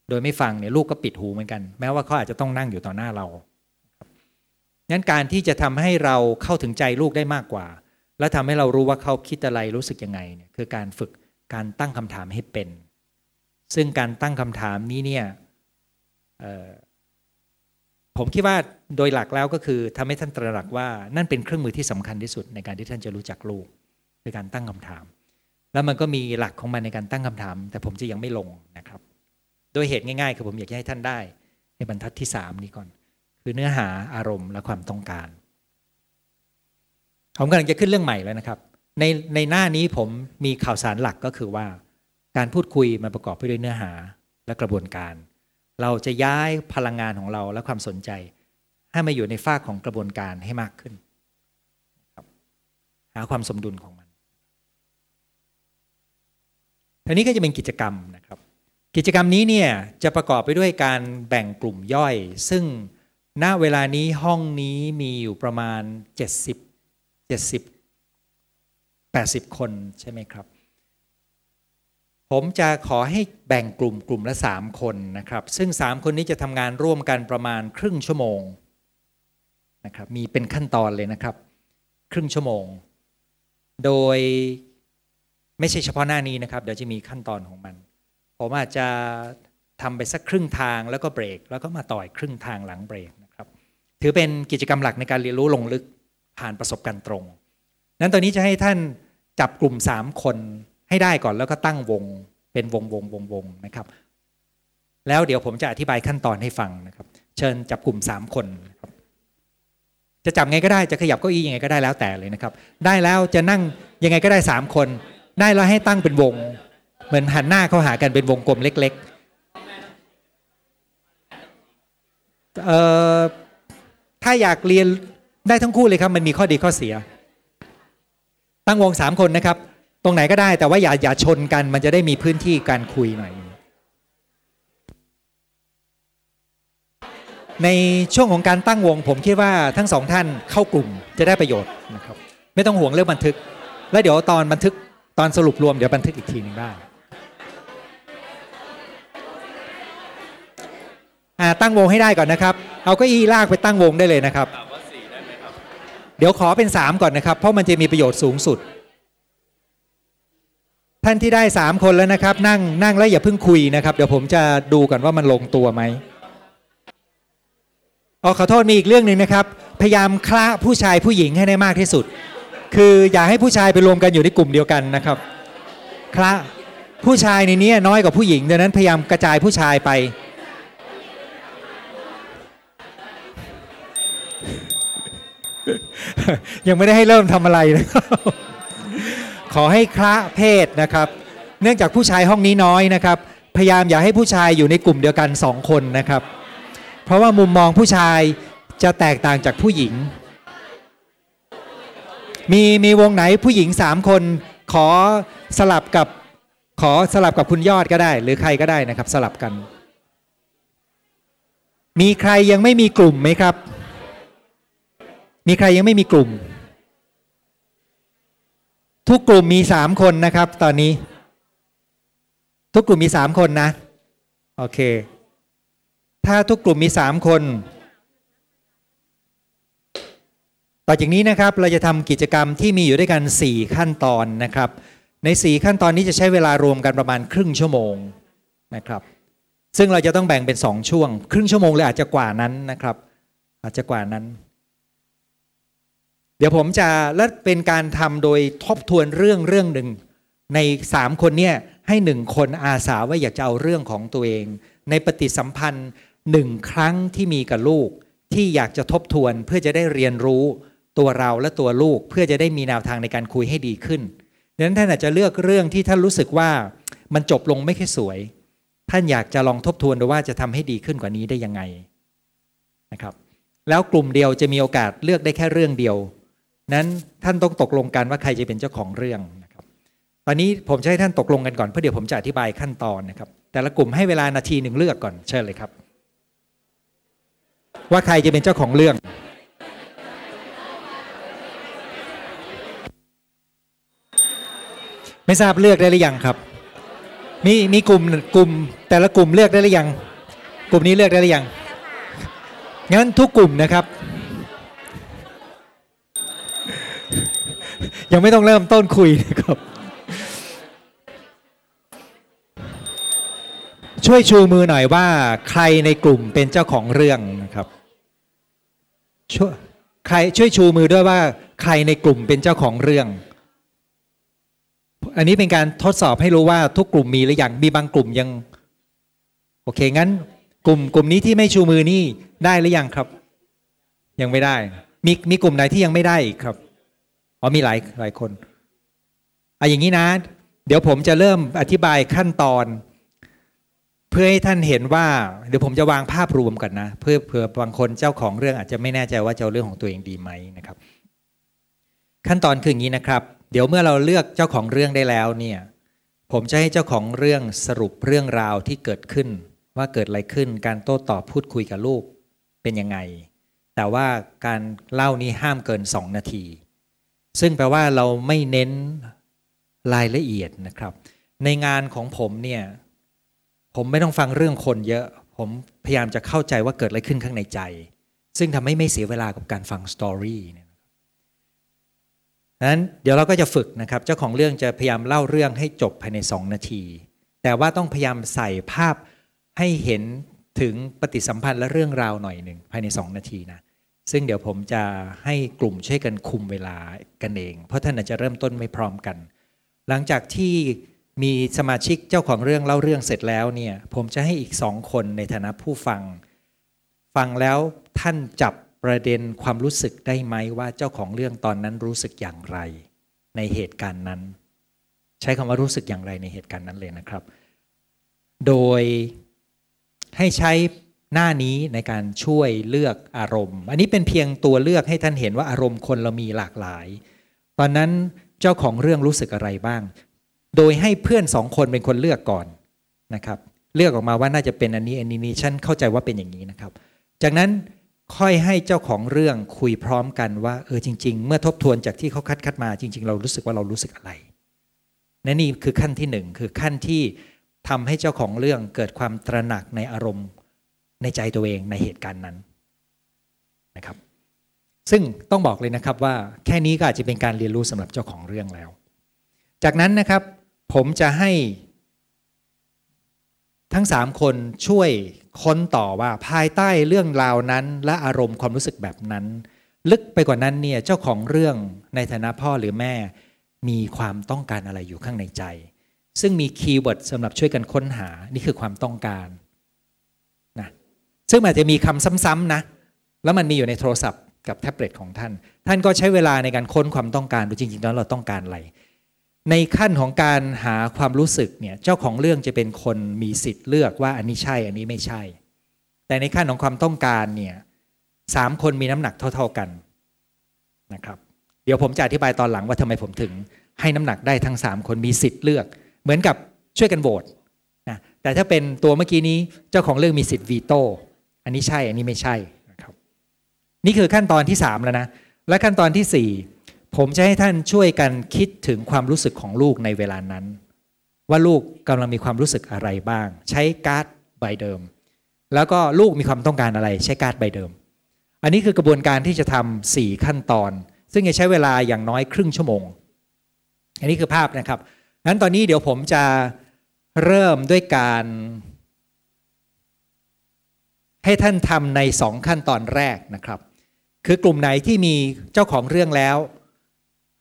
โดยไม่ฟังเนี่ยลูกก็ปิดหูเหมือนกัน แม้ว่าเขาอาจจะต้องนั่งอยู่ต่อหน้าเรางั้นการที่จะทำให้เราเข้าถึงใจลูกได้มากกว่า และทำให้เรารู้ว่าเขาคิดอะไรรู้สึกยังไงเนี่ยคือการฝึกการตั้งคำถามให้เป็น ซึ่งการตั้งคำถามนี้เนี่ยผมคิดว่า โดยหลักแล้วก็คือทำให้ท่านตระหนักว่านั่นเป็นเครื่องมือที่สำคัญที่สุดในการที่ท่านจะรู้จักลูกคือการตั้งคำถาม แล้วมันก็มีหลักของมันในการตั้งคำถาม แต่ผมจะยังไม่ลงนะครับ โดยเหตุง่ายๆ คือผมอยากให้ท่านได้ ในบรรทัดที่สามนี้ก่อน คือเนื้อหาอารมณ์และความต้องการผมกำลังจะขึ้นเรื่องใหม่แล้วนะครับ ในในหน้านี้ผมมีข่าวสารหลักก็คือว่า การพูดคุยมันประกอบไปด้วยเนื้อหาและกระบวนการ เราจะย้ายพลังงานของเราและความสนใจ ให้มาอยู่ในฝ้าของกระบวนการให้มากขึ้นหาความสมดุลของมันทีนี้ก็จะเป็นกิจกรรมนะครับ กิจกรรมนี้เนี่ยจะประกอบไปด้วยการแบ่งกลุ่มย่อย ซึ่งณเวลานี้ห้องนี้มีอยู่ประมาณ 70 70 80 คนใช่ไหมครับ ผมจะขอให้แบ่งกลุ่มกลุ่มละ 3 คนนะครับ ซึ่ง 3 คนนี้จะทำงานร่วมกันประมาณครึ่งชั่วโมง นะครับมีเป็นขั้นตอนเลยนะครับ ครึ่งชั่วโมง โดยไม่ใช่เฉพาะหน้านี้นะครับ เดี๋ยวจะมีขั้นตอนของมัน ผมอาจจะทำไปสักครึ่งทางแล้วก็เบรก แล้วก็มาต่อยครึ่งทางหลังเบรกนะครับ ถือเป็นกิจกรรมหลักในการเรียนรู้ลงลึกผ่านประสบการณ์ตรง นั้นตอนนี้จะให้ท่านจับกลุ่ม 3 คนให้ได้ก่อนแล้วก็ตั้งวงเป็นวงวงวงวงนะครับ แล้วเดี๋ยวผมจะอธิบายขั้นตอนให้ฟังนะครับ เชิญจับกลุ่ม 3 คนครับ จะจับไงก็ได้จะขยับเก้าอี้ยังไงก็ได้แล้วแต่เลยนะครับ ได้แล้วจะนั่งยังไงก็ได้ 3 คน ได้แล้วให้ตั้งเป็นวง เหมือนหันหน้าเข้าหากันเป็นวงกลมเล็ก ๆ เอ่อถ้าถ้าอยากเรียนได้ทั้งคู่เลยครับ มันมีข้อดีข้อเสีย ตั้งวงสามคนนะครับ ตรงไหนก็ได้แต่ว่าอย่าอย่าชนกันมันจะได้มีพื้นที่การคุยหน่อย ในช่วงของการตั้งวง ผมคิดว่าทั้งสองท่านเข้ากลุ่มจะได้ประโยชน์นะครับไม่ต้องห่วงเรื่องบันทึก แล้วเดี๋ยวตอนบันทึกตอนสรุปรวมเดี๋ยวบันทึกอีกทีหนึ่งได้ตั้งวงให้ได้ก่อนนะครับ เอาก็อีลากไปตั้งวงได้เลยนะครับ เดี๋ยวขอเป็น 3 ก่อนนะครับ เพราะมันจะมีประโยชน์สูงสุด ท่านที่ได้ 3 คนแล้วนะครับ นั่งนั่งแล้วอย่าเพิ่งคุยนะครับ เดี๋ยวผมจะดูก่อนว่ามันลงตัวไหม อ๋อขอโทษมีอีกเรื่องหนึ่งนะครับ พยายามคละผู้ชายผู้หญิงให้ได้มากที่สุด คืออย่าให้ผู้ชายไปรวมกันอยู่ในกลุ่มเดียวกันนะครับคละผู้ชายในนี้น้อยกว่าผู้หญิงดังนั้นพยายามกระจายผู้ชายไป ยังไม่ได้ให้เริ่มทำอะไรนะขอให้คละเพศนะครับ เนื่องจากผู้ชายห้องนี้น้อยนะครับ พยายามอย่าให้ผู้ชายอยู่ในกลุ่มเดียวกันสองคนนะครับ เพราะว่ามุมมองผู้ชายจะแตกต่างจากผู้หญิง มีมีวงไหนผู้หญิงสามคนขอสลับกับขอสลับกับคุณยอดก็ได้ หรือใครก็ได้นะครับสลับกัน มีใครยังไม่มีกลุ่มไหมครับ มีใครยังไม่มีกลุ่ม ทุกกลุ่มมีสามคนนะครับ ตอนนี้ ทุกกลุ่มมีสามคนนะ โอเค ถ้าทุกกลุ่มมีสามคน ต่อจากนี้นะครับเราจะทำกิจกรรมที่มีอยู่ด้วยกัน 4 ขั้นตอนนะครับ ใน 4 ขั้นตอนนี้จะใช้เวลารวมกันประมาณครึ่งชั่วโมงนะครับ ซึ่งเราจะต้องแบ่งเป็น 2 ช่วง ครึ่งชั่วโมงเลยอาจจะกว่านั้นนะครับ อาจจะกว่านั้น เดี๋ยวผมจะและเป็นการทำโดยทบทวนเรื่องเรื่องหนึ่งใน 3 คนเนี่ยให้หนึ่งคนอาสาว่าอยากจะเอาเรื่องของตัวเอง ในปฏิสัมพันธ์ หนึ่งครั้งที่มีกับลูกที่อยากจะทบทวนเพื่อจะได้เรียนรู้ตัวเราและตัวลูกเพื่อจะได้มีแนวทางในการคุยให้ดีขึ้นดังนั้นท่านอาจจะเลือกเรื่องที่ท่านรู้สึกว่ามันจบลงไม่ค่อยสวย ท่านอยากจะลองทบทวนดูว่าจะทำให้ดีขึ้นกว่านี้ได้ยังไงนะครับ แล้วกลุ่มเดียวจะมีโอกาสเลือกได้แค่เรื่องเดียว นั้นท่านต้องตกลงกันว่าใครจะเป็นเจ้าของเรื่องนะครับ ตอนนี้ผมจะให้ท่านตกลงกันก่อนเพื่อเดี๋ยวผมจะอธิบายขั้นตอนนะครับ แต่ละกลุ่มให้เวลานาทีหนึ่งเลือกก่อนเชิญเลยครับ ว่าใครจะเป็นเจ้าของเรื่อง ไม่ทราบเลือกได้หรือยังครับ มีมีกลุ่มกลุ่มแต่ละกลุ่มเลือกได้หรือยัง กลุ่มนี้เลือกได้หรือยัง งั้นทุกกลุ่มนะครับ ยังไม่ต้องเริ่มต้นคุยนะครับช่วยชูมือหน่อยว่าใครในกลุ่มเป็นเจ้าของเรื่องนะครับ ช่วยใครช่วยชูมือด้วยว่าใครในกลุ่มเป็นเจ้าของเรื่อง อันนี้เป็นการทดสอบให้รู้ว่าทุกกลุ่มมีหรือยังมีบางกลุ่มยัง โอเคงั้น กลุ่มกลุ่มนี้ที่ไม่ชูมือนี่ได้หรือยังครับ ยังไม่ได้ มีมีกลุ่มไหนที่ยังไม่ได้อีกครับอ๋อมีหลายหลายคนอะอย่างนี้นะ เดี๋ยวผมจะเริ่มอธิบายขั้นตอน เพื่อให้ท่านเห็นว่าเดี๋ยวผมจะวางภาพรวมกันนะ เพื่อเผื่อบางคนเจ้าของเรื่องอาจจะไม่แน่ใจว่าจะเอาเรื่องของตัวเองดีไหมนะครับ ขั้นตอนคืออย่างนี้นะครับ เดี๋ยวเมื่อเราเลือกเจ้าของเรื่องได้แล้วเนี่ยผมจะให้เจ้าของเรื่องสรุปเรื่องราวที่เกิดขึ้น ว่าเกิดอะไรขึ้น การโต้ตอบพูดคุยกับลูกเป็นยังไง แต่ว่าการเล่านี้ห้ามเกิน 2 นาที ซึ่งแปลว่าเราไม่เน้นรายละเอียดนะครับ ในงานของผมเนี่ย ผมไม่ต้องฟังเรื่องคนเยอะ ผมพยายามจะเข้าใจว่าเกิดอะไรขึ้นข้างในใจ ซึ่งทำให้ไม่เสียเวลากับการฟังสตอรี่เนี่ยนั้นเดี๋ยวเราก็จะฝึกนะครับ เจ้าของเรื่องจะพยายามเล่าเรื่องให้จบภายใน 2 นาที แต่ว่าต้องพยายามใส่ภาพให้เห็นถึงปฏิสัมพันธ์และเรื่องราวหน่อยหนึ่งภายใน 2 นาทีนะซึ่งเดี๋ยวผมจะให้กลุ่มช่วยกันคุมเวลากันเอง เพราะท่านอาจจะเริ่มต้นไม่พร้อมกัน หลังจากที่ มีสมาชิกเจ้าของเรื่องเล่าเรื่องเสร็จแล้วเนี่ย ผมจะให้อีกสองคนในฐานะผู้ฟัง ฟังแล้วท่านจับประเด็นความรู้สึกได้ไหมว่าเจ้าของเรื่องตอนนั้นรู้สึกอย่างไร ในเหตุการณ์นั้น ใช้คำว่ารู้สึกอย่างไรในเหตุการณ์นั้นเลยนะครับ โดยให้ใช้หน้านี้ในการช่วยเลือกอารมณ์ อันนี้เป็นเพียงตัวเลือกให้ท่านเห็นว่าอารมณ์คนเรามีหลากหลาย ตอนนั้นเจ้าของเรื่องรู้สึกอะไรบ้าง โดยให้เพื่อนสองคนเป็นคนเลือกก่อนนะครับ เลือกออกมาว่าน่าจะเป็นอันนี้อันนี้นี่ฉันเข้าใจว่าเป็นอย่างนี้นะครับ จากนั้นค่อยให้เจ้าของเรื่องคุยพร้อมกันว่าเออจริง ๆ เมื่อทบทวนจากที่เขาคัดคัดมาจริง ๆ เรารู้สึกว่าเรารู้สึกอะไรนั่นนี่คือขั้นที่หนึ่งคือขั้นที่ทำให้เจ้าของเรื่องเกิดความตระหนักในอารมณ์ในใจตัวเองในเหตุการณ์นั้นนะครับ ซึ่งต้องบอกเลยนะครับว่าแค่นี้ก็อาจจะเป็นการเรียนรู้สำหรับเจ้าของเรื่องแล้ว จากนั้นนะครับผมจะให้ทั้งสามคนช่วยค้นต่อว่าภายใต้เรื่องราวนั้น และอารมณ์ความรู้สึกแบบนั้น ลึกไปกว่านั้นเนี่ยเจ้าของเรื่องในฐานะพ่อหรือแม่ มีความต้องการอะไรอยู่ข้างในใจ ซึ่งมีคีย์เวิร์ดสำหรับช่วยกันค้นหานี่คือความต้องการนะซึ่งอาจจะมีคำซ้ำๆนะ แล้วมันมีอยู่ในโทรศัพท์กับแท็บเล็ตของท่าน ท่านก็ใช้เวลาในการค้นความต้องการดูจริงๆแล้วเราต้องการอะไร ในขั้นของการหาความรู้สึกเนี่ยเจ้าของเรื่องจะเป็นคนมีสิทธิ์เลือกว่าอันนี้ใช่อันนี้ไม่ใช่ แต่ในขั้นของความต้องการเนี่ยสามคนมีน้ำหนักเท่า ๆกันนะครับ เดี๋ยวผมจะอธิบายตอนหลังว่าทำไมผมถึง ให้น้ำหนักได้ทั้ง3คนมีสิทธิ์เลือก เหมือนกับช่วยกันโหวตนะแต่ถ้าเป็นตัวเมื่อกี้นี้เจ้าของเรื่องมีสิทธิ์วีโต้อันนี้ใช่อันนี้ไม่ใช่นะครับ นี่คือขั้นตอนที่3แล้วนะและขั้นตอนที่4 ผมจะให้ท่านช่วยกันคิดถึงความรู้สึกของลูกในเวลานั้น ว่าลูกกำลังมีความรู้สึกอะไรบ้าง ใช้การ์ดใบเดิม แล้วก็ลูกมีความต้องการอะไร ใช้การ์ดใบเดิม อันนี้คือกระบวนการที่จะทำสี่ขั้นตอน ซึ่งจะใช้เวลาอย่างน้อยครึ่งชั่วโมง อันนี้คือภาพนะครับงั้นตอนนี้เดี๋ยวผมจะเริ่มด้วยการ ให้ท่านทำในสองขั้นตอนแรกนะครับ คือกลุ่มไหนที่มีเจ้าของเรื่องแล้ว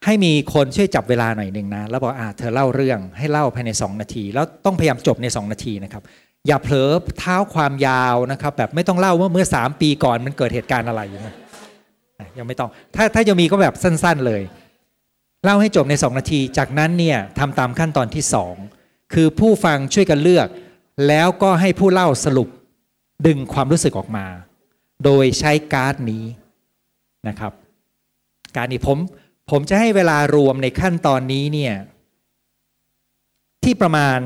ให้มีคนช่วยจับเวลาหน่อยหนึ่งนะ แล้วบอกอ่าเธอเล่าเรื่องให้เล่าภายใน 2 นาที แล้วต้องพยายามจบใน 2 นาทีนะครับ อย่าเผลอเท้าความยาวนะครับ แบบไม่ต้องเล่าว่าเมื่อ 3 ปีก่อนมันเกิดเหตุการณ์อะไรนะยังไม่ต้อง ถ้าถ้าจะมีก็แบบสั้น ๆเลย เล่าให้จบใน 2 นาที จากนั้นเนี่ยทำตามขั้นตอนที่ 2 คือผู้ฟังช่วยกันเลือก แล้วก็ให้ผู้เล่าสรุปดึงความรู้สึกออกมา โดยใช้การ์ดนี้นะครับ การนี้ผม ผมจะให้เวลารวมในขั้นตอนนี้เนี่ย ที่ประมาณ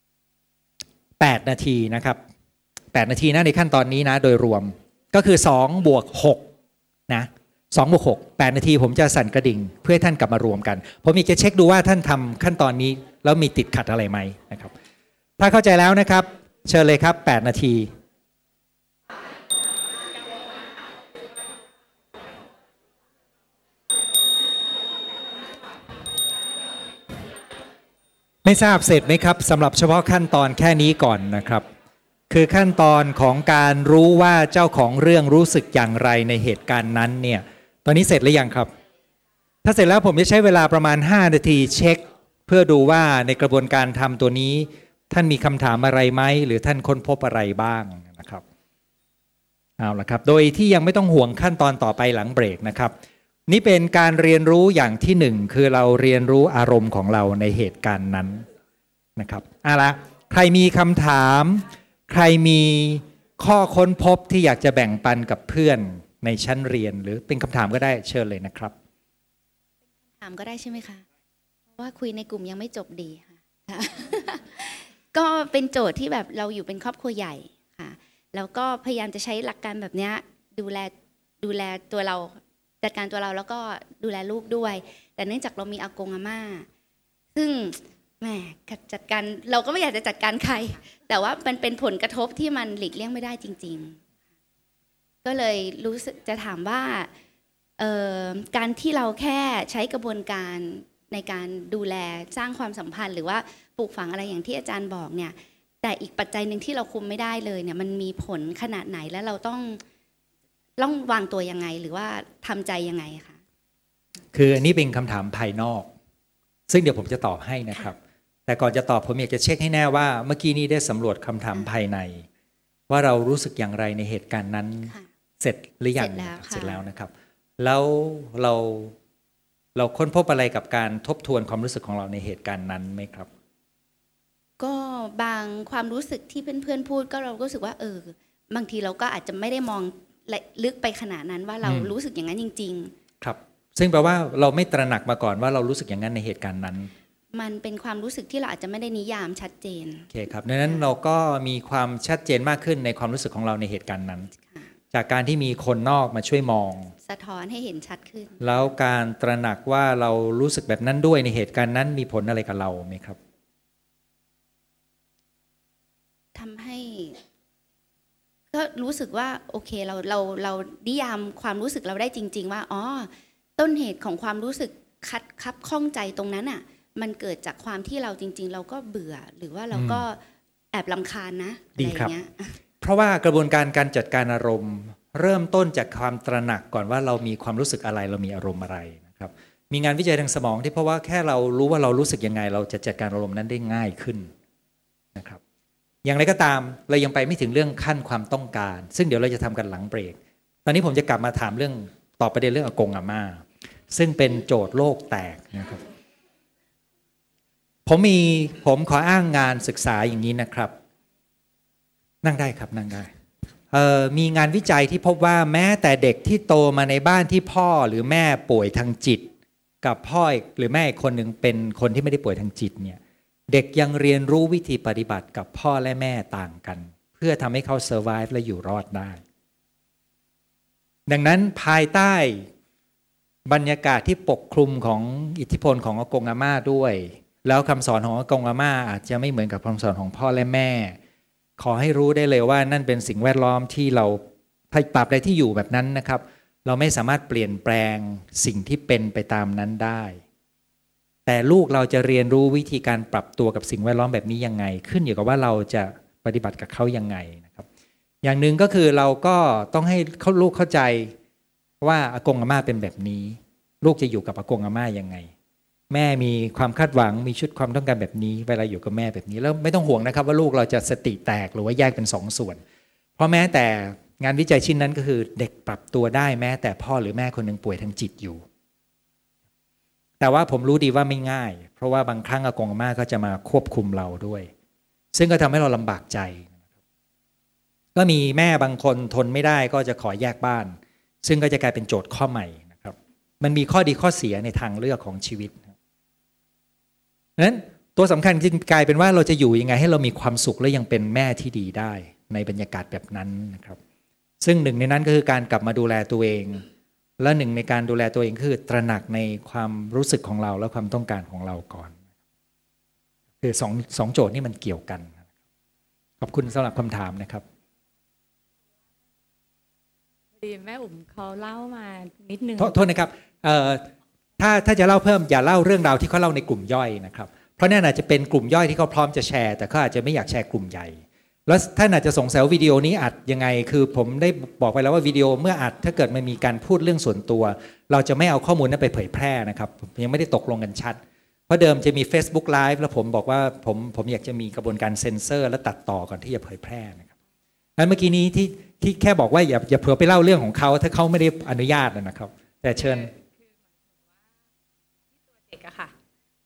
8 นาทีนะครับ 8 นาทีนะในขั้นตอนนี้นะ โดยรวมก็คือ2บวก6นะ2บวก6 8 นาทีผมจะสั่นกระดิ่ง เพื่อให้ท่านกลับมารวมกัน ผมอยากจะเช็คดูว่าท่านทำขั้นตอนนี้ แล้วมีติดขัดอะไรไหมนะครับ ถ้าเข้าใจแล้วนะครับ เชิญเลยครับ 8 นาที ไม่ทราบเสร็จไหมครับสำหรับเฉพาะขั้นตอนแค่นี้ก่อนนะครับ คือขั้นตอนของการรู้ว่าเจ้าของเรื่องรู้สึกอย่างไรในเหตุการณ์นั้นเนี่ยตอนนี้เสร็จหรือยังครับ ถ้าเสร็จแล้วผมจะใช้เวลาประมาณ 5 นาทีเช็ค เพื่อดูว่าในกระบวนการทำตัวนี้ ท่านมีคำถามอะไรไหมหรือท่านค้นพบอะไรบ้างนะครับเอาละครับ โดยที่ยังไม่ต้องห่วงขั้นตอนต่อไปหลังเบรกนะครับ นี่เป็นการเรียนรู้อย่างที่หนึ่งคือเราเรียนรู้อารมณ์ของเราในเหตุการณ์นั้นนะครับเอาละใครมีคำถาม ใครมีข้อค้นพบที่อยากจะแบ่งปันกับเพื่อนในชั้นเรียนหรือเป็นคำถามก็ได้เชิญเลยนะครับถามก็ได้ใช่ไหมคะเพราะว่าคุยในกลุ่มยังไม่จบดีค่ะ ก็เป็นโจทย์ที่แบบเราอยู่เป็นครอบครัวใหญ่ค่ะ แล้วก็พยายามจะใช้หลักการแบบนี้ดูแลดูแลตัวเรา จัดการตัวเราแล้วก็ดูแลลูกด้วย แต่เนื่องจากเรามีอากงอาม่า ซึ่งแหมจัดการเราก็ไม่อยากจะจัดการใคร แต่ว่ามันเป็นผลกระทบที่มันหลีกเลี่ยงไม่ได้จริง ๆ ก็เลยรู้สึกจะถามว่าการที่เราแค่ใช้กระบวนการในการดูแลสร้างความสัมพันธ์ หรือว่าปลูกฝังอะไรอย่างที่อาจารย์บอกเนี่ย แต่อีกปัจจัยหนึ่งที่เราคุมไม่ได้เลยเนี่ยมันมีผลขนาดไหนแล้วเราต้อง ต้องวางตัวยังไงหรือว่าทำใจยังไงคะคืออันนี้เป็นคำถามภายนอก ซึ่งเดี๋ยวผมจะตอบให้นะครับ แต่ก่อนจะตอบผมอยากจะเช็คให้แน่ว่า เมื่อกี้นี้ได้สำรวจคำถามภายใน ว่าเรารู้สึกอย่างไรในเหตุการณ์นั้นค่ะเสร็จหรือยังเสร็จแล้วนะครับค่ะเสร็จแล้วนะครับ แล้วเราเราค้นพบอะไรกับการทบทวนความรู้สึกของเราในเหตุการณ์นั้นไหมครับ ก็บางความรู้สึกที่เพื่อนๆพูดก็เราก็รู้สึกว่า เออ บางทีเราก็อาจจะไม่ได้มอง ละลึกไปขนาดนั้นว่าเราอืมรู้สึกอย่างนั้นจริงครับ ซึ่งแปลว่าเราไม่ตระหนักมาก่อนว่าเรารู้สึกอย่างนั้นในเหตุการณ์นั้นๆมันเป็นความรู้สึกที่เราอาจจะไม่ได้นิยามชัดเจนโอเคครับดังนั้นเราก็มีความชัดเจนมากขึ้นในความรู้สึกของเราในเหตุการณ์นั้นค่ะจากการที่มีคนนอกมาช่วยมอง สะท้อนให้เห็นชัดขึ้น แล้วการตระหนักว่าเรารู้สึกแบบนั้นด้วยในเหตุการณ์นั้นมีผลอะไรกับเราไหมครับทำให้ ก็รู้สึกว่าโอเคเราเราเรานิยามความรู้สึกเราได้จริง ๆ ว่าอ๋อต้นเหตุของความรู้สึกคัดคับข้องใจตรงนั้นอะ มันเกิดจากความที่เราจริง ๆ เราก็เบื่อหรือว่าเราก็แอบลำคาญนะอะไรดีอครับย่างเงี้ยเพราะว่ากระบวนการการจัดการอารมณ์ เริ่มต้นจากความตระหนักก่อนว่าเรามีความรู้สึกอะไรเรามีอารมณ์อะไรนะครับ มีงานวิจัยทางสมองที่เพราะว่าแค่เรารู้ว่าเรารู้สึกยังไง เราจะจัดการอารมณ์นั้นได้ง่ายขึ้นนะครับ อย่างไรก็ตามเรายังไปไม่ถึงเรื่องขั้นความต้องการ ซึ่งเดี๋ยวเราจะทำกันหลังเบรก ตอนนี้ผมจะกลับมาถามเรื่องตอบประเด็นเรื่องอากงอาม่า ซึ่งเป็นโจทย์โลกแตกนะครับ ผมมีผมขออ้างงานศึกษาอย่างนี้นะครับ นั่งได้ครับนั่งได้มีงานวิจัยที่พบว่าแม้แต่เด็กที่โตมาในบ้านที่พ่อหรือแม่ป่วยทางจิต กับพ่ออีกหรือแม่อีกคนหนึ่งเป็นคนที่ไม่ได้ป่วยทางจิตเนี่ย เด็กยังเรียนรู้วิธีปฏิบัติกับพ่อและแม่ต่างกัน เพื่อทำให้เขา survive และอยู่รอดได้ ดังนั้นภายใต้บรรยากาศที่ปกคลุมของอิทธิพลของอากงอาม่าด้วย แล้วคำสอนของอากงอาม่าอาจจะไม่เหมือนกับคำสอนของพ่อและแม่ ขอให้รู้ได้เลยว่านั่นเป็นสิ่งแวดล้อมที่เราถ้าตราบใดที่อยู่แบบนั้นนะครับ เราไม่สามารถเปลี่ยนแปลงสิ่งที่เป็นไปตามนั้นได้ แต่ลูกเราจะเรียนรู้วิธีการปรับตัวกับสิ่งแวดล้อมแบบนี้ยังไง ขึ้นอยู่กับว่าเราจะปฏิบัติกับเขายังไงนะครับ อย่างหนึ่งก็คือเราก็ต้องให้เขาลูกเข้าใจว่าอากงอาม่าเป็นแบบนี้ ลูกจะอยู่กับอากงอาม่ายังไง แม่มีความคาดหวังมีชุดความต้องการแบบนี้ เวลาอยู่กับแม่แบบนี้แล้วไม่ต้องห่วงนะครับ ว่าลูกเราจะสติแตกหรือว่าแยกเป็นสองส่วน เพราะแม้แต่งานวิจัยชิ้นนั้นก็คือเด็กปรับตัวได้แม้แต่พ่อหรือแม่คนหนึ่งป่วยทางจิตอยู่ แต่ว่าผมรู้ดีว่าไม่ง่าย เพราะว่าบางครั้งอากงอาม่าก็จะมาควบคุมเราด้วย ซึ่งก็ทำให้เราลำบากใจ ก็มีแม่บางคนทนไม่ได้ก็จะขอแยกบ้าน ซึ่งก็จะกลายเป็นโจทย์ข้อใหม่นะครับ มันมีข้อดีข้อเสียในทางเลือกของชีวิตนั้นตัวสำคัญจึงกลายเป็นว่าเราจะอยู่ยังไงให้เรามีความสุขและยังเป็นแม่ที่ดีได้ ในบรรยากาศแบบนั้นนะครับ ซึ่งหนึ่งในนั้นก็คือการกลับมาดูแลตัวเอง และหนึ่งในการดูแลตัวเองคือตระหนักในความรู้สึกของเราและความต้องการของเราก่อน คือสองสองโจทย์นี่มันเกี่ยวกัน ขอบคุณสำหรับคำถามนะครับพอดีแม่อุ๋มเขาเล่ามานิดนึงโทษโทษนะครับเอ่อถ้าถ้าจะเล่าเพิ่มอย่าเล่าเรื่องราวที่เขาเล่าในกลุ่มย่อยนะครับ เพราะนั่นอาจจะเป็นกลุ่มย่อยที่เขาพร้อมจะแชร์ แต่เขาอาจจะไม่อยากแชร์กลุ่มใหญ่ แล้วท่านอาจจะสงสัยวิดีโอนี้อัดยังไง คือผมได้บอกไปแล้วว่าวิดีโอเมื่ออัดถ้าเกิดมันมีการพูดเรื่องส่วนตัว เราจะไม่เอาข้อมูลนั้นไปเผยแพร่นะครับยังไม่ได้ตกลงกันชัด เพราะเดิมจะมี Facebook Live แล้วผมบอกว่าผมผมอยากจะมีกระบวนการเซ็นเซอร์ และตัดต่อก่อนที่จะเผยแพร่นะครับงั้นเมื่อกี้นี้ที่ที่แค่บอกว่าอย่าอย่าเผื่อไปเล่าเรื่องของเขาถ้าเขาไม่ได้อนุญาตนะครับ แต่เชิญที่ตัวเด็กอะค่ะ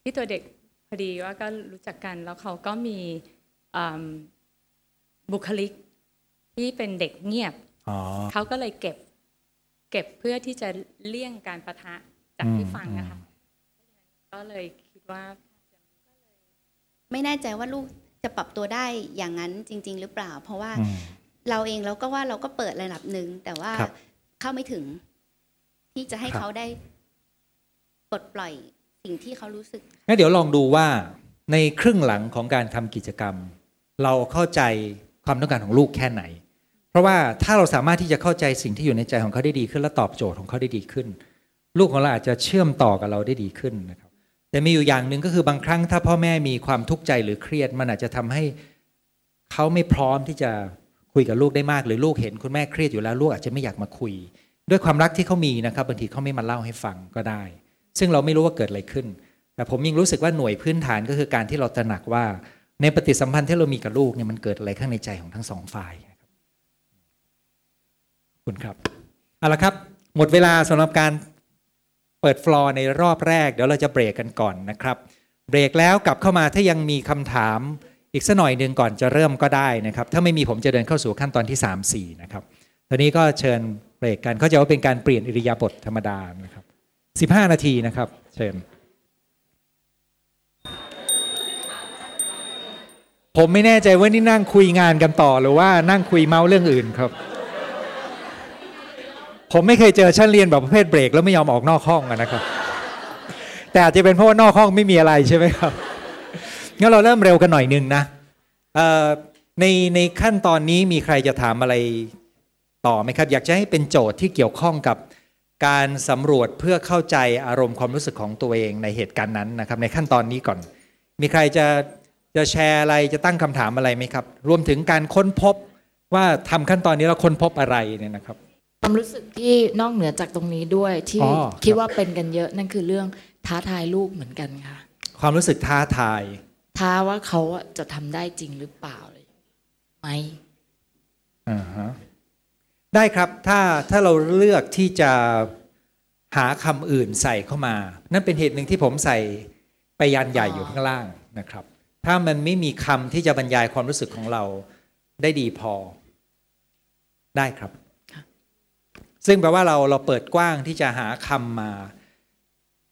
ที่ตัวเด็กพอดีว่าก็รู้จักกันแล้วเขาก็มีอืม บุคลิกที่เป็นเด็กเงียบอ๋อเขาก็เลยเก็บ เก็บเพื่อที่จะเลี่ยงการประทะจากที่ฟังนะคะก็เลยคิดว่า ไม่แน่ใจว่าลูกจะปรับตัวได้อย่างนั้นจริง ๆ หรือเปล่า เพราะว่าอืมเราเองเราก็ว่าเราก็เปิดระดับหนึ่งแต่ว่าครับเข้าไม่ถึง ที่จะให้ครับเขาได้ปลดปล่อยสิ่งที่เขารู้สึกงั้นเดี๋ยวลองดูว่าในครึ่งหลังของการทำกิจกรรม เราเข้าใจ ความต้องการของลูกแค่ไหน เพราะว่าถ้าเราสามารถที่จะเข้าใจสิ่งที่อยู่ในใจของเขาได้ดีขึ้น และตอบโจทย์ของเขาได้ดีขึ้น ลูกของเราอาจจะเชื่อมต่อกับเราได้ดีขึ้นนะครับ แต่มีอยู่อย่างหนึ่งก็คือบางครั้ง ถ้าพ่อแม่มีความทุกข์ใจหรือเครียด มันอาจจะทำให้เขาไม่พร้อมที่จะคุยกับลูกได้มาก หรือลูกเห็นคุณแม่เครียดอยู่แล้วลูกอาจจะไม่อยากมาคุย ด้วยความรักที่เขามีนะครับบางทีเขาไม่มาเล่าให้ฟังก็ได้ ซึ่งเราไม่รู้ว่าเกิดอะไรขึ้น แต่ผมยังรู้สึกว่าหน่วยพื้นฐานก็คือการที่เราตระหนักว่า ในปฏิสัมพันธ์ที่เรามีกับลูกเนี่ยมันเกิดอะไรข้างในใจของทั้งสองฝ่ายนะครับคุณครับเอาละครับ หมดเวลาสำหรับการเปิดฟลอร์ในรอบแรก เดี๋ยวเราจะเบรกกันก่อนนะครับ เบรกแล้วกลับเข้ามาถ้ายังมีคำถามอีกสักหน่อยหนึ่งก่อนจะเริ่มก็ได้นะครับ ถ้าไม่มีผมจะเดินเข้าสู่ขั้นตอนที่ 3 4 นะครับ ตอนนี้ก็เชิญเบรกกันเขาใจะว่าเป็นการเปลี่ยนอิริยาบถธรรมดานะครับ 15 นาทีนะครับ เชิญ ผมไม่แน่ใจว่านี่นั่งคุยงานกันต่อหรือว่านั่งคุยเมาเรื่องอื่นครับ ผมไม่เคยเจอชั้นเรียนแบบประเภทเบรกแล้วไม่ยอมออกนอกห้องนะครับ แต่อาจจะเป็นเพราะว่านอกห้องไม่มีอะไรใช่ไหมครับงั้นเราเริ่มเร็วกันหน่อยหนึงนะในในขั้นตอนนี้มีใครจะถามอะไรต่อไหมครับ อยากจะให้เป็นโจทย์ที่เกี่ยวข้องกับการสำรวจเพื่อเข้าใจอารมณ์ความรู้สึกของตัวเองในเหตุการณ์นั้นนะครับ ในขั้นตอนนี้ก่อน มีใครจะ จะแชร์อะไรจะตั้งคำถามอะไรไหมครับ รวมถึงการค้นพบว่าทำขั้นตอนนี้เราค้นพบอะไรเนี่ยนะครับ ความรู้สึกที่นอกเหนือจากตรงนี้ด้วยที่อ๋อครับคิดว่าเป็นกันเยอะนั่นคือเรื่องท้าทายลูกเหมือนกันค่ะ ความรู้สึกท้าทาย ท้าว่าเขาอะจะทำได้จริงหรือเปล่าเลยไหมอ่าฮะได้ครับถ้าถ้าเราเลือกที่จะหาคำอื่นใส่เข้ามา นั่นเป็นเหตุหนึ่งที่ผมใส่ไปยันใหญ่อยู่ข้างล่างนะครับ ถ้ามันไม่มีคำที่จะบรรยายความรู้สึกของเราได้ดีพอ ได้ครับ ซึ่งแปลว่าเราเราเปิดกว้างที่จะหาคำมา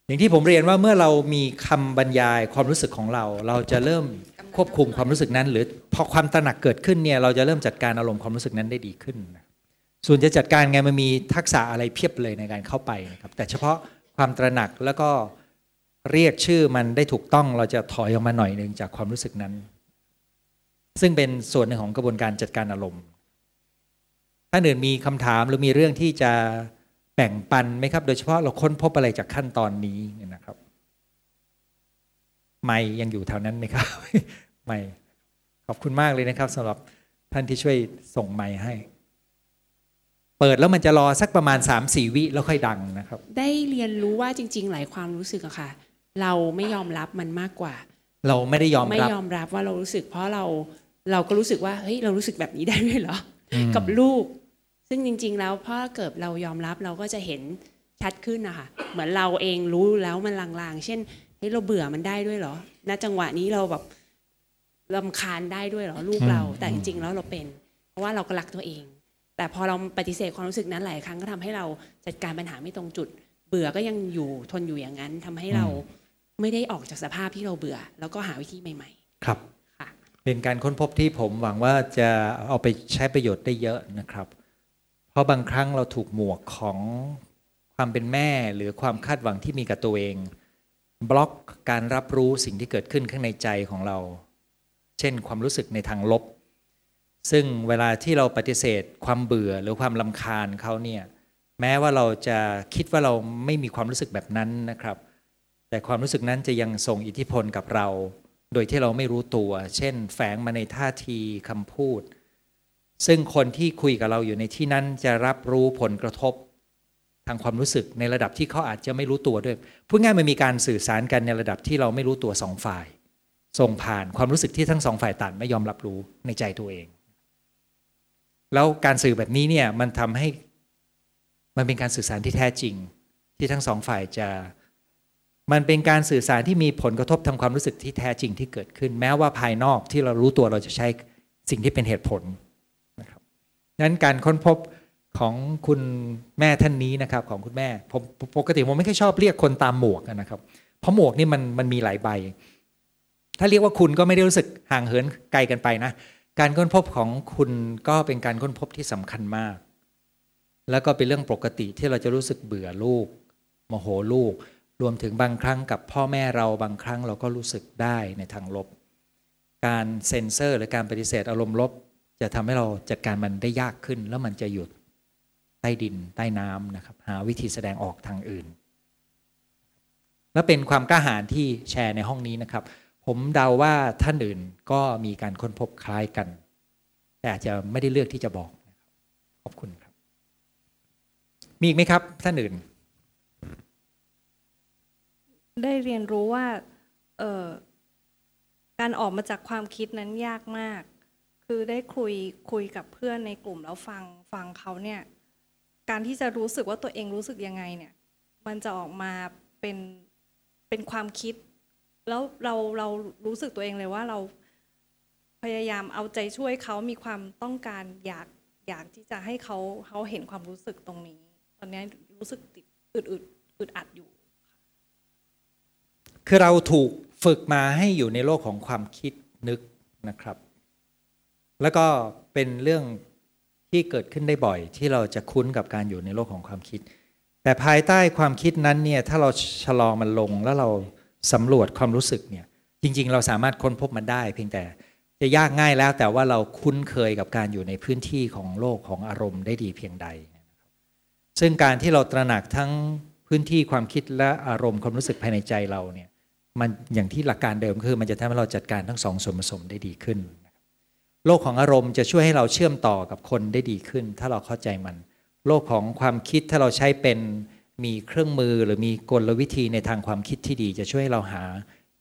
อย่างที่ผมเรียนว่าเมื่อเรามีคำบรรยายความรู้สึกของเรา เราจะเริ่มควบคุมความรู้สึกนั้น หรือพอความตระหนักเกิดขึ้นเนี่ย เราจะเริ่มจัดการอารมณ์ความรู้สึกนั้นได้ดีขึ้นนะส่วนจะจัดการไงมันมีทักษะอะไรเพียบเลยในการเข้าไปนะครับ แต่เฉพาะความตระหนักแล้วก็ เรียกชื่อมันได้ถูกต้องเราจะถอยออกมาหน่อยหนึ่งจากความรู้สึกนั้น ซึ่งเป็นส่วนหนึ่งของกระบวนการจัดการอารมณ์ถ้าอื่นมีคำถามหรือมีเรื่องที่จะแบ่งปันไหมครับ โดยเฉพาะเราค้นพบอะไรจากขั้นตอนนี้นะครับ ไม่ยังอยู่แถวนั้นไหมครับ ไม่ขอบคุณมากเลยนะครับสำหรับท่านที่ช่วยส่งไม้ให้ เปิดแล้วมันจะรอสักประมาณ3-4วิแล้วค่อยดังนะครับ ได้เรียนรู้ว่าจริง ๆ หลายความรู้สึกอะค่ะ เราไม่ยอมรับมันมากกว่า เราไม่ได้ยอมไม่รับยอมรับว่าเรารู้สึก เพราะเราเราก็รู้สึกว่าเฮ้ยเรารู้สึกแบบนี้ได้ด้วยเหรออืมกับลูก ซึ่งจริง ๆ แล้วพอเกิดเรายอมรับเราก็จะเห็นชัดขึ้นนะคะเหมือนเราเองรู้แล้วมันลางๆ เช่นเฮ้ยเราเบื่อมันได้ด้วยเหรอณจังหวะนี้เราแบบลำคาญได้ด้วยเหรอลูกเราอืมแต่จริง ๆ แล้วเราเป็น เพราะว่าเราก็รักตัวเอง แต่พอเราปฏิเสธความรู้สึกนั้นหลายครั้งก็ทำให้เราจัดการปัญหาไม่ตรงจุด เบื่อก็ยังอยู่ทนอยู่อย่างนั้นทำให้เรา ไม่ได้ออกจากสภาพที่เราเบื่อ แล้วก็หาวิธีใหม่ครับค่ะเป็นการค้นพบที่ผมหวังว่าจะเอาไปใช้ประโยชน์ได้เยอะนะครับ เพราะบางครั้งเราถูกหมวกของความเป็นแม่หรือความคาดหวังที่มีกับตัวเอง บล็อกการรับรู้สิ่งที่เกิดขึ้นข้างในใจของเรา เช่นความรู้สึกในทางลบ ซึ่งเวลาที่เราปฏิเสธ ความเบื่อหรือความลำคาญเขาเนี่ยแม้ว่าเราจะคิดว่าเราไม่มีความรู้สึกแบบนั้นนะครับ แต่ความรู้สึกนั้นจะยังส่งอิทธิพลกับเรา โดยที่เราไม่รู้ตัว เช่น แฝงมาในท่าทีคำพูด ซึ่งคนที่คุยกับเราอยู่ในที่นั้นจะรับรู้ผลกระทบ ทางความรู้สึกในระดับที่เขาอาจจะไม่รู้ตัวด้วยพูดง่ายมันมีการสื่อสารกันในระดับที่เราไม่รู้ตัวสองฝ่าย ส่งผ่านความรู้สึกที่ทั้งสองฝ่ายต่างไม่ยอมรับรู้ในใจตัวเอง แล้วการสื่อแบบนี้เนี่ยมันทำให้มันเป็นการสื่อสารที่แท้จริง ที่ทั้งสองฝ่ายจะ มันเป็นการสื่อสารที่มีผลกระทบทางความรู้สึกที่แท้จริงที่เกิดขึ้น แม้ว่าภายนอกที่เรารู้ตัวเราจะใช้สิ่งที่เป็นเหตุผลนะครับนั้นการค้นพบของคุณแม่ท่านนี้นะครับ ของคุณแม่ผมปกติผมไม่ค่อยชอบเรียกคนตามหมวกนะครับ เพราะหมวกนี่มันมันมีหลายใบ ถ้าเรียกว่าคุณก็ไม่ได้รู้สึกห่างเหินไกลกันไปนะ การค้นพบของคุณก็เป็นการค้นพบที่สำคัญมาก แล้วก็เป็นเรื่องปกติที่เราจะรู้สึกเบื่อลูกโมโหลูก รวมถึงบางครั้งกับพ่อแม่เราบางครั้งเราก็รู้สึกได้ในทางลบ การเซ็นเซอร์ หรือการปฏิเสธอารมณ์ลบ จะทำให้เราจัดการมันได้ยากขึ้น แล้วมันจะหยุดใต้ดินใต้น้ำนะครับ หาวิธีแสดงออกทางอื่น และเป็นความกล้าหาญที่แชร์ในห้องนี้นะครับ ผมเดาว่าท่านอื่นก็มีการค้นพบคล้ายกัน แต่อาจจะไม่ได้เลือกที่จะบอกขอบคุณครับ มีอีกไหมครับท่านอื่น ได้เรียนรู้ว่าเออการออกมาจากความคิดนั้นยากมาก คือได้คุยคุยกับเพื่อนในกลุ่มแล้วฟังฟังเขาเนี่ย การที่จะรู้สึกว่าตัวเองรู้สึกยังไงเนี่ย มันจะออกมาเป็นเป็นความคิด แล้วเราเรารู้สึกตัวเองเลยว่าเราพยายามเอาใจช่วยเขามีความต้องการอยากอยากที่จะให้เขาเขาเห็นความรู้สึกตรงนี้ ตอนนี้รู้สึกติดอึดอึดอึดอัดอยู่ คือเราถูกฝึกมาให้อยู่ในโลกของความคิดนึกนะครับ แล้วก็เป็นเรื่องที่เกิดขึ้นได้บ่อย ที่เราจะคุ้นกับการอยู่ในโลกของความคิด แต่ภายใต้ความคิดนั้นเนี่ยถ้าเราชะลอมันลงแล้วเราสำรวจความรู้สึกเนี่ยจริง ๆ เราสามารถค้นพบมันได้ เพียงแต่จะยากง่ายแล้วแต่ว่าเราคุ้นเคยกับการอยู่ในพื้นที่ของโลกของอารมณ์ได้ดีเพียงใด ซึ่งการที่เราตระหนักทั้งพื้นที่ความคิดและอารมณ์ความรู้สึกภายในใจเราเนี่ย มันอย่างที่หลักการเดิมคือ มันจะทำให้เราจัดการทั้งสองส่วนผสมได้ดีขึ้น โลกของอารมณ์จะช่วยให้เราเชื่อมต่อกับคนได้ดีขึ้น ถ้าเราเข้าใจมัน โลกของความคิดถ้าเราใช้เป็นมีเครื่องมือหรือมีกลวิธีในทางความคิดที่ดี จะช่วยให้เราหา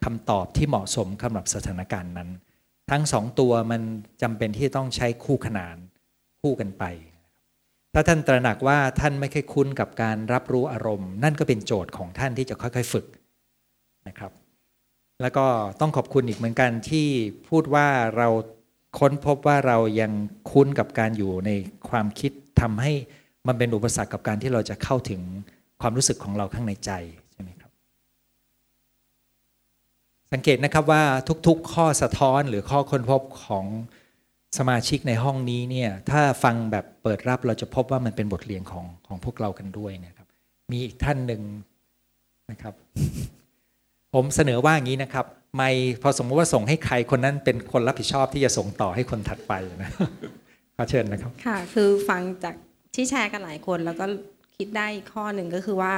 คำตอบที่เหมาะสมสำหรับสถานการณ์นั้น ทั้งสองตัวมันจำเป็นที่ต้องใช้คู่ขนานคู่กันไป ถ้าท่านตระหนักว่าท่านไม่ค่อยคุ้นกับการรับรู้อารมณ์ นั่นก็เป็นโจทย์ของท่านที่จะค่อยๆฝึกนะครับ แล้วก็ต้องขอบคุณอีกเหมือนกันที่พูดว่าเราค้นพบว่าเรายังคุ้นกับการอยู่ในความคิดทำให้มันเป็นอุปสรรคกับการที่เราจะเข้าถึงความรู้สึกของเราข้างในใจใช่ไหมครับ สังเกตนะครับว่าทุกๆ ข้อสะท้อนหรือข้อค้นพบของสมาชิกในห้องนี้เนี่ยถ้าฟังแบบเปิดรับเราจะพบว่ามันเป็นบทเรียนของของพวกเรากันด้วยนะครับ มีอีกท่านหนึ่งนะครับ ผมเสนอว่าอย่างนี้นะครับ ไม่พอสมมติว่าส่งให้ใครคนนั้นเป็นคนรับผิดชอบที่จะส่งต่อให้คนถัดไปนะขอเชิญนะครับ ค่ะ คือฟังจากที่แชร์กันหลายคนแล้วก็คิดได้ข้อหนึ่งก็คือว่า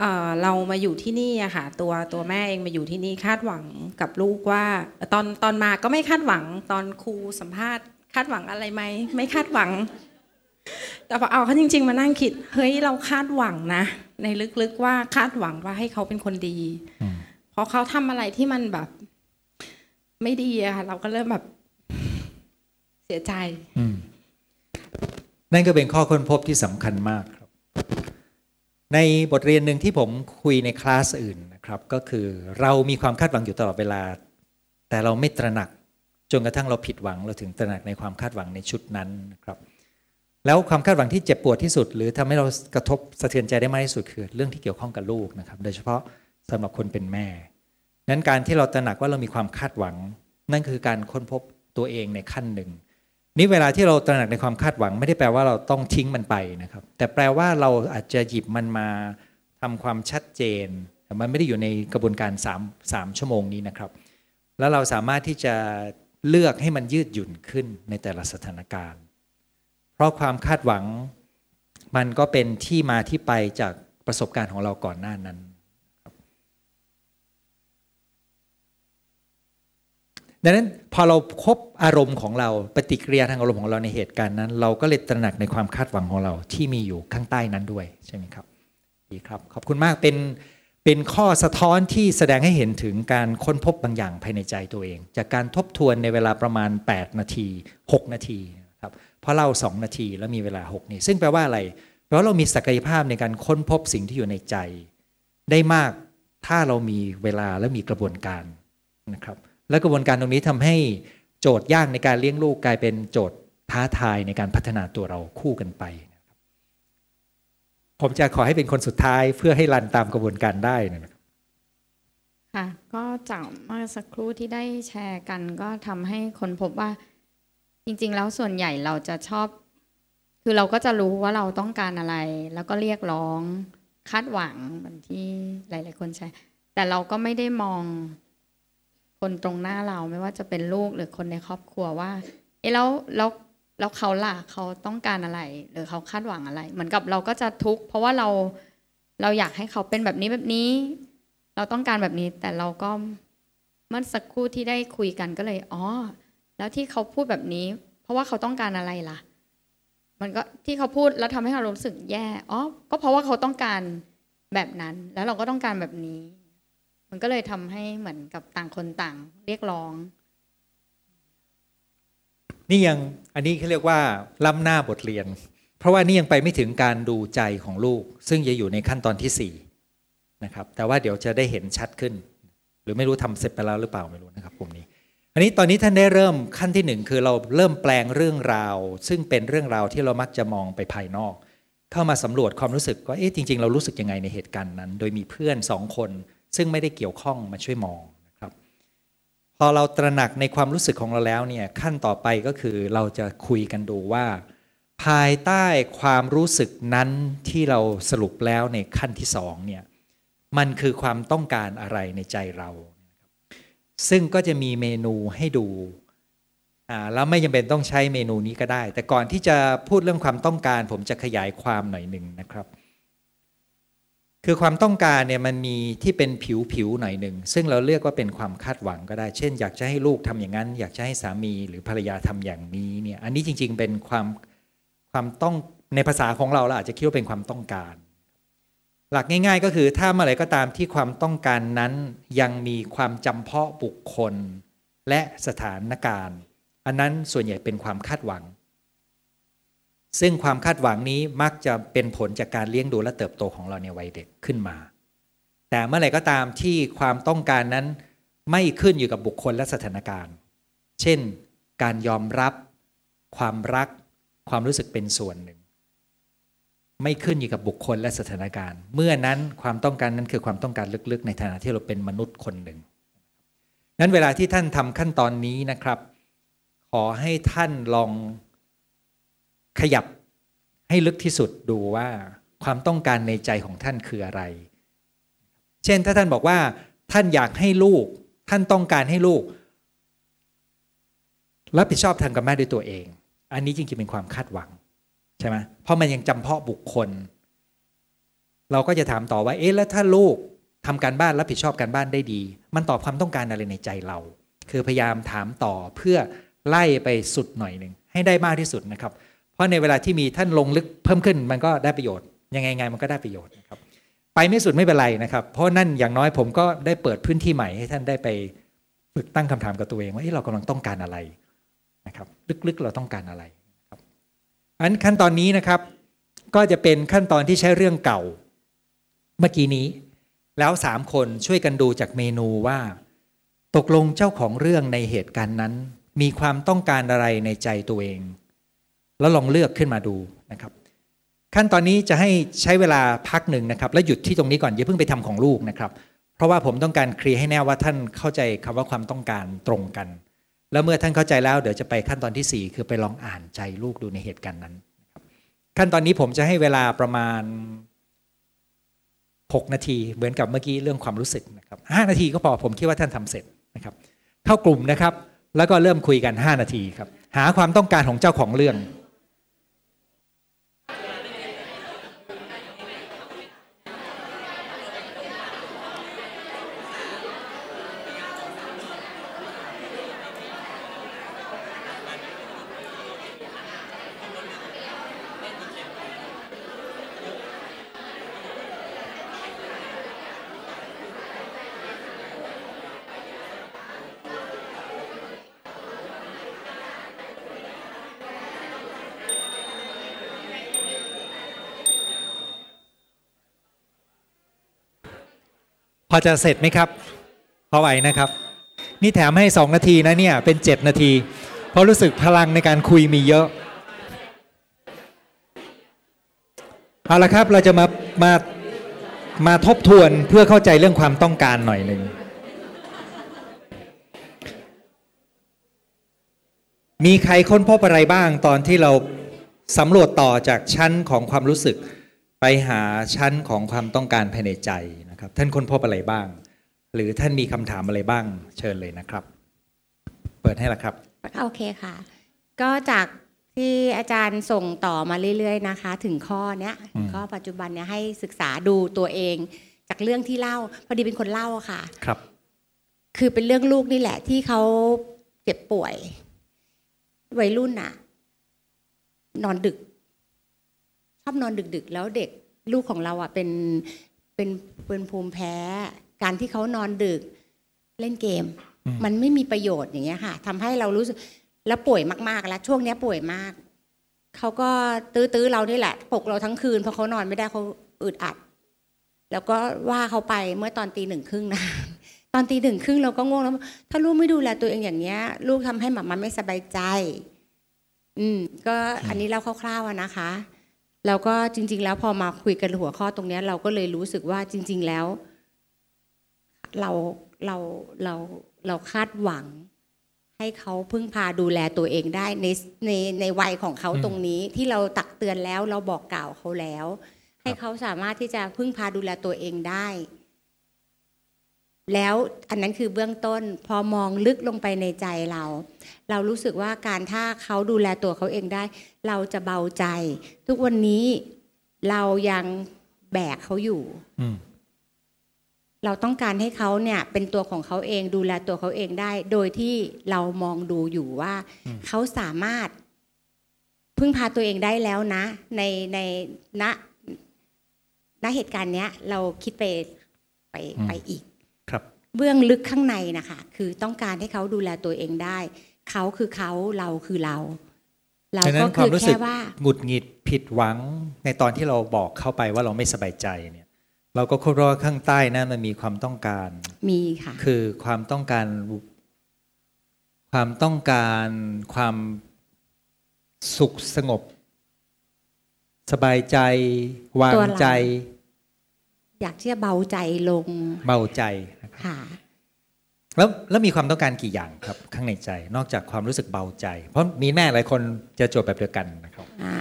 เออเรามาอยู่ที่นี่อะค่ะ ตัวตัวแม่เองมาอยู่ที่นี่คาดหวังกับลูกว่า ตอนตอนมาก็ไม่คาดหวังตอนครูสัมภาษณ์ คาดหวังอะไรไหมไม่คาดหวัง แต่พอเอาเขาจริง ๆ มานั่งคิด เฮ้ยเราคาดหวังนะ ในลึกๆว่าคาดหวังว่าให้เขาเป็นคนดีเพราะเขาทำอะไรที่มันแบบ ไม่ดีอะค่ะเราก็เริ่มแบบเสียใจนั่นก็เป็นข้อค้นพบที่สำคัญมากครับ ในบทเรียนหนึ่งที่ผมคุยในคลาสอื่นนะครับ ก็คือเรามีความคาดหวังอยู่ตลอดเวลา แต่เราไม่ตระหนักจนกระทั่งเราผิดหวังเราถึงตระหนักในความคาดหวังในชุดนั้นนะครับ แล้วความคาดหวังที่เจ็บปวดที่สุด หรือทำให้เรากระทบสะเทือนใจได้มากที่สุดคือ เรื่องที่เกี่ยวข้องกับลูกนะครับโดยเฉพาะสำหรับคนเป็นแม่นั้นการที่เราตระหนักว่าเรามีความคาดหวัง นั่นคือการค้นพบตัวเองในขั้นหนึ่งนี่เวลาที่เราตระหนักในความคาดหวัง ไม่ได้แปลว่าเราต้องทิ้งมันไปนะครับ แต่แปลว่าเราอาจจะหยิบมันมาทำความชัดเจนแต่มันไม่ได้อยู่ในกระบวนการ3 3ชั่วโมงนี้นะครับ แล้วเราสามารถที่จะเลือกให้มันยืดหยุ่นขึ้นในแต่ละสถานการณ์ เพราะความคาดหวังมันก็เป็นที่มาที่ไปจากประสบการณ์ของเราก่อนหน้านั้นดังนั้นพอเราคบอารมณ์ของเราปฏิกิริยาทางอารมณ์ของเราในเหตุการณ์นั้น เราก็เลยตระหนักในความคาดหวังของเราที่มีอยู่ข้างใต้นั้นด้วยใช่ไหมครับดีครับ ขอบคุณมากเป็นเป็นข้อสะท้อนที่แสดงให้เห็นถึงการค้นพบบางอย่างภายในใจตัวเอง จากการทบทวนในเวลาประมาณ 8 นาที 6 นาที เพราะเล่า 2 นาทีแล้วมีเวลา 6 นี่ ซึ่งแปลว่าอะไร แปลว่าเรามีศักยภาพในการค้นพบสิ่งที่อยู่ในใจ ได้มากถ้าเรามีเวลาและมีกระบวนการนะครับ และกระบวนการตรงนี้ทำให้โจทย์ยากในการเลี้ยงลูกกลายเป็นโจทย์ท้าทายในการพัฒนาตัวเราคู่กันไปนผมจะขอให้เป็นคนสุดท้ายเพื่อให้รันตามกระบวนการได้นะครับค่ะก็จากเมื่อสักครู่ที่ได้แชร์กันก็ทำให้คนพบว่า จริง ๆ แล้วส่วนใหญ่เราจะชอบ คือเราก็จะรู้ว่าเราต้องการอะไร แล้วก็เรียกร้องคาดหวังเหมือนที่หลาย ๆ คนใช้ แต่เราก็ไม่ได้มองคนตรงหน้าเราไม่ว่าจะเป็นลูกหรือคนในครอบครัวว่า เอ๊ะแล้วแล้วแล้วเขาล่ะเขาต้องการอะไร หรือเขาคาดหวังอะไร เหมือนกับเราก็จะทุกข์เพราะว่าเราเราอยากให้เขาเป็นแบบนี้แบบนี้ เราต้องการแบบนี้ แต่เราก็เมื่อสักครู่ที่ได้คุยกันก็เลยอ๋อ แล้วที่เขาพูดแบบนี้ เพราะว่าเขาต้องการอะไรล่ะ มันก็ที่เขาพูดแล้วทำให้เรารู้สึกแย่อ๋อก็เพราะว่าเขาต้องการแบบนั้น แล้วเราก็ต้องการแบบนี้ มันก็เลยทำให้เหมือนกับต่างคนต่าง เรียกร้อง นี่ยังอันนี้เขาเรียกว่าล้ำหน้าบทเรียน เพราะว่านี่ยังไปไม่ถึงการดูใจของลูก ซึ่งจะอยู่ในขั้นตอนที่สี่นะครับ แต่ว่าเดี๋ยวจะได้เห็นชัดขึ้น หรือไม่รู้ทำเสร็จไปแล้วหรือเปล่าไม่รู้นะครับกลุ่มนี้ อันนี้ตอนนี้ท่านได้เริ่มขั้นที่หนึ่งคือเราเริ่มแปลงเรื่องราว ซึ่งเป็นเรื่องราวที่เรามักจะมองไปภายนอก เข้ามาสำรวจความรู้สึกว่าเอ๊ะจริง ๆ เรารู้สึกยังไงในเหตุการณ์นั้น โดยมีเพื่อนสองคน ซึ่งไม่ได้เกี่ยวข้องมาช่วยมองนะครับ พอเราตระหนักในความรู้สึกของเราแล้วเนี่ยขั้นต่อไปก็คือเราจะคุยกันดูว่า ภายใต้ความรู้สึกนั้นที่เราสรุปแล้วในขั้นที่สองเนี่ยมันคือความต้องการอะไรในใจเรา ซึ่งก็จะมีเมนูให้ดูแล้วไม่จำเป็นต้องใช้เมนูนี้ก็ได้ แต่ก่อนที่จะพูดเรื่องความต้องการ ผมจะขยายความหน่อยหนึ่งนะครับ คือความต้องการเนี่ยมันมีที่เป็นผิวผิวหน่อยหนึ่งซึ่งเราเรียกว่าเป็นความคาดหวังก็ได้ เช่น อยากจะให้ลูกทำอย่างนั้น อยากจะให้สามีหรือภรรยาทำอย่างนี้เนี่ยอันนี้จริง ๆ เป็นความความต้องในภาษาของเราเราอาจจะคิดว่าเป็นความต้องการ หลักง่าย ๆ ก็คือถ้าเมื่อไหร่ก็ตามที่ความต้องการนั้นยังมีความจำเพาะบุคคล และสถานการณ์ อันนั้นส่วนใหญ่เป็นความคาดหวัง ซึ่งความคาดหวังนี้มักจะเป็นผลจากการเลี้ยงดูและเติบโตของเราในวัยเด็กขึ้นมา แต่เมื่อไหร่ก็ตามที่ความต้องการนั้นไม่ขึ้นอยู่กับบุคคลและสถานการณ์ เช่น การยอมรับ ความรัก ความรู้สึกเป็นส่วนหนึ่ง ไม่ขึ้นอยู่กับบุคคลและสถานการณ์ เมื่อนั้นความต้องการนั้นคือความต้องการลึกๆ ในฐานะที่เราเป็นมนุษย์คนหนึ่งนั้นเวลาที่ท่านทำขั้นตอนนี้นะครับ ขอให้ท่านลองขยับให้ลึกที่สุดดูว่าความต้องการในใจของท่านคืออะไร เช่นถ้าท่านบอกว่า ท่านอยากให้ลูก ท่านต้องการให้ลูกรับผิดชอบทางกับแม่ด้วยตัวเอง อันนี้จริงๆเป็นความคาดหวัง ใช่ไหมเพราะมันยังจำเพาะบุคคล เราก็จะถามต่อว่า เอ๊ะแล้วถ้าลูกทำการบ้านรับผิดชอบการบ้านได้ดี มันตอบความต้องการอะไรในใจเรา คือพยายามถามต่อเพื่อไล่ไปสุดหน่อยหนึ่งให้ได้มากที่สุดนะครับ เพราะในเวลาที่มีท่านลงลึกเพิ่มขึ้นมันก็ได้ประโยชน์ยังไงไงมันก็ได้ประโยชน์นะครับ ไปไม่สุดไม่เป็นไรนะครับ เพราะนั่นอย่างน้อยผมก็ได้เปิดพื้นที่ใหม่ให้ท่านได้ไปฝึกตั้งคำถามกับตัวเองว่าเรากำลังต้องการอะไรนะครับ ลึกๆเราต้องการอะไร อันขั้นตอนนี้นะครับ ก็จะเป็นขั้นตอนที่ใช้เรื่องเก่า เมื่อกี้นี้ แล้วสามคนช่วยกันดูจากเมนูว่า ตกลงเจ้าของเรื่องในเหตุการณ์นั้น มีความต้องการอะไรในใจตัวเอง แล้วลองเลือกขึ้นมาดูนะครับ ขั้นตอนนี้จะให้ใช้เวลาพักหนึ่งนะครับ แล้วหยุดที่ตรงนี้ก่อนอย่าเพิ่งไปทำของลูกนะครับ เพราะว่าผมต้องการเคลียร์ให้แน่ว่าท่านเข้าใจคำว่าความต้องการตรงกัน แล้วเมื่อท่านเข้าใจแล้วเดี๋ยวจะไปขั้นตอนที่ 4 คือไปลองอ่านใจลูกดูในเหตุการณ์นั้น ขั้นตอนนี้ผมจะให้เวลาประมาณ 6 นาทีเหมือนกับเมื่อกี้เรื่องความรู้สึกนะครับ5นาทีก็พอผมคิดว่าท่านทำเสร็จนะครับ เข้ากลุ่มนะครับ แล้วก็เริ่มคุยกัน 5 นาทีครับหาความต้องการของเจ้าของเรื่อง พอจะเสร็จไหมครับพอไหวนะครับ นี่แถมให้2นาทีนะเนี่ยเป็น7นาที เพราะรู้สึกพลังในการคุยมีเยอะเอาละครับเราจะมามามาทบทวนเพื่อเข้าใจเรื่องความต้องการหน่อยหนึ่งมีใครค้นพบอะไรบ้างตอนที่เราสำรวจต่อจากชั้นของความรู้สึก ไปหาชั้นของความต้องการภายในใจ นะครับ ท่านค้นพบอะไรบ้าง หรือท่านมีคำถามอะไรบ้าง เชิญเลยนะครับ เปิดให้ละครับ โอเคค่ะ ก็จากที่อาจารย์ส่งต่อมาเรื่อย ๆ นะคะ ถึงข้อเนี้ยอืมก็ปัจจุบันเนี้ยให้ศึกษาดูตัวเอง จากเรื่องที่เล่าพอดีเป็นคนเล่าอะค่ะ ครับ คือเป็นเรื่องลูกนี่แหละ ที่เขาเจ็บป่วย วัยรุ่นอะนอนดึก ชอบนอนดึก ๆ แล้วเด็กลูกของเราอะเป็น เป็นเป็นภูมิแพ้ การที่เขานอนดึกเล่นเกมอืมมันไม่มีประโยชน์อย่างเงี้ยค่ะทำให้เรารู้สึกแล้วป่วยมากๆ แล้วช่วงเนี้ยป่วยมากเขาก็ตื้อๆเรานี่แหละปลุกเราทั้งคืนเพราะเขานอนไม่ได้เขาอึดอัด แล้วก็ว่าเขาไปเมื่อตอนตีหนึ่งครึ่งนะตอนตีหนึ่งครึ่งเราก็ง่วงแล้ว ถ้าลูกไม่ดูแลตัวเองอย่างเนี้ย ลูกทำให้หมามาไม่สบายใจ อืม ก็อันนี้เล่าคร่าวๆอะนะคะ แล้วก็จริง ๆ แล้วพอมาคุยกันหัวข้อตรงนี้เราก็เลยรู้สึกว่าจริง ๆ แล้ว เราเราเราเราคาดหวัง ให้เขาพึ่งพาดูแลตัวเองได้ในในในวัยของเขาตรงนี้ที่เราตักเตือนแล้วเราบอกกล่าวเขาแล้ว ให้เขาสามารถที่จะพึ่งพาดูแลตัวเองได้ แล้วอันนั้นคือเบื้องต้นพอมองลึกลงไปในใจเรา เรารู้สึกว่าการถ้าเขาดูแลตัวเขาเองได้ เราจะเบาใจ ทุกวันนี้เรายังแบกเขาอยู่อืมเราต้องการให้เขาเนี่ย เป็นตัวของเขาเองดูแลตัวเขาเองได้ โดยที่เรามองดูอยู่ว่าอืมเขาสามารถ พึ่งพาตัวเองได้แล้วนะ ในในณณเหตุการณ์เนี้ย เราคิดไปไปไปอีก ครับเบื้องลึกข้างในนะคะคือต้องการให้เขาดูแลตัวเองได้ เขาคือเขาเราคือเรา เราฉะนั้ก็นควาคืมอรู้สึแค่กว่าหงุดหงิดผิดหวังในตอนที่เราบอกเข้าไปว่าเราไม่สบายใจเนี่ย เราก็คิดว่าข้างใต้นั้นมันมีความต้องการมีค่ะคือความต้องการ ความต้องการความสุขสงบ สบายใจ วางตัวเราใจ อยากที่จะเบาใจลง เบาใจค่ะแล้วแล้วมีความต้องการกี่อย่างครับ ข้างในใจนอกจากความรู้สึกเบาใจ เพราะมีแม่หลายคนเจะโจทย์แบบเดียวกันนะครับอ่า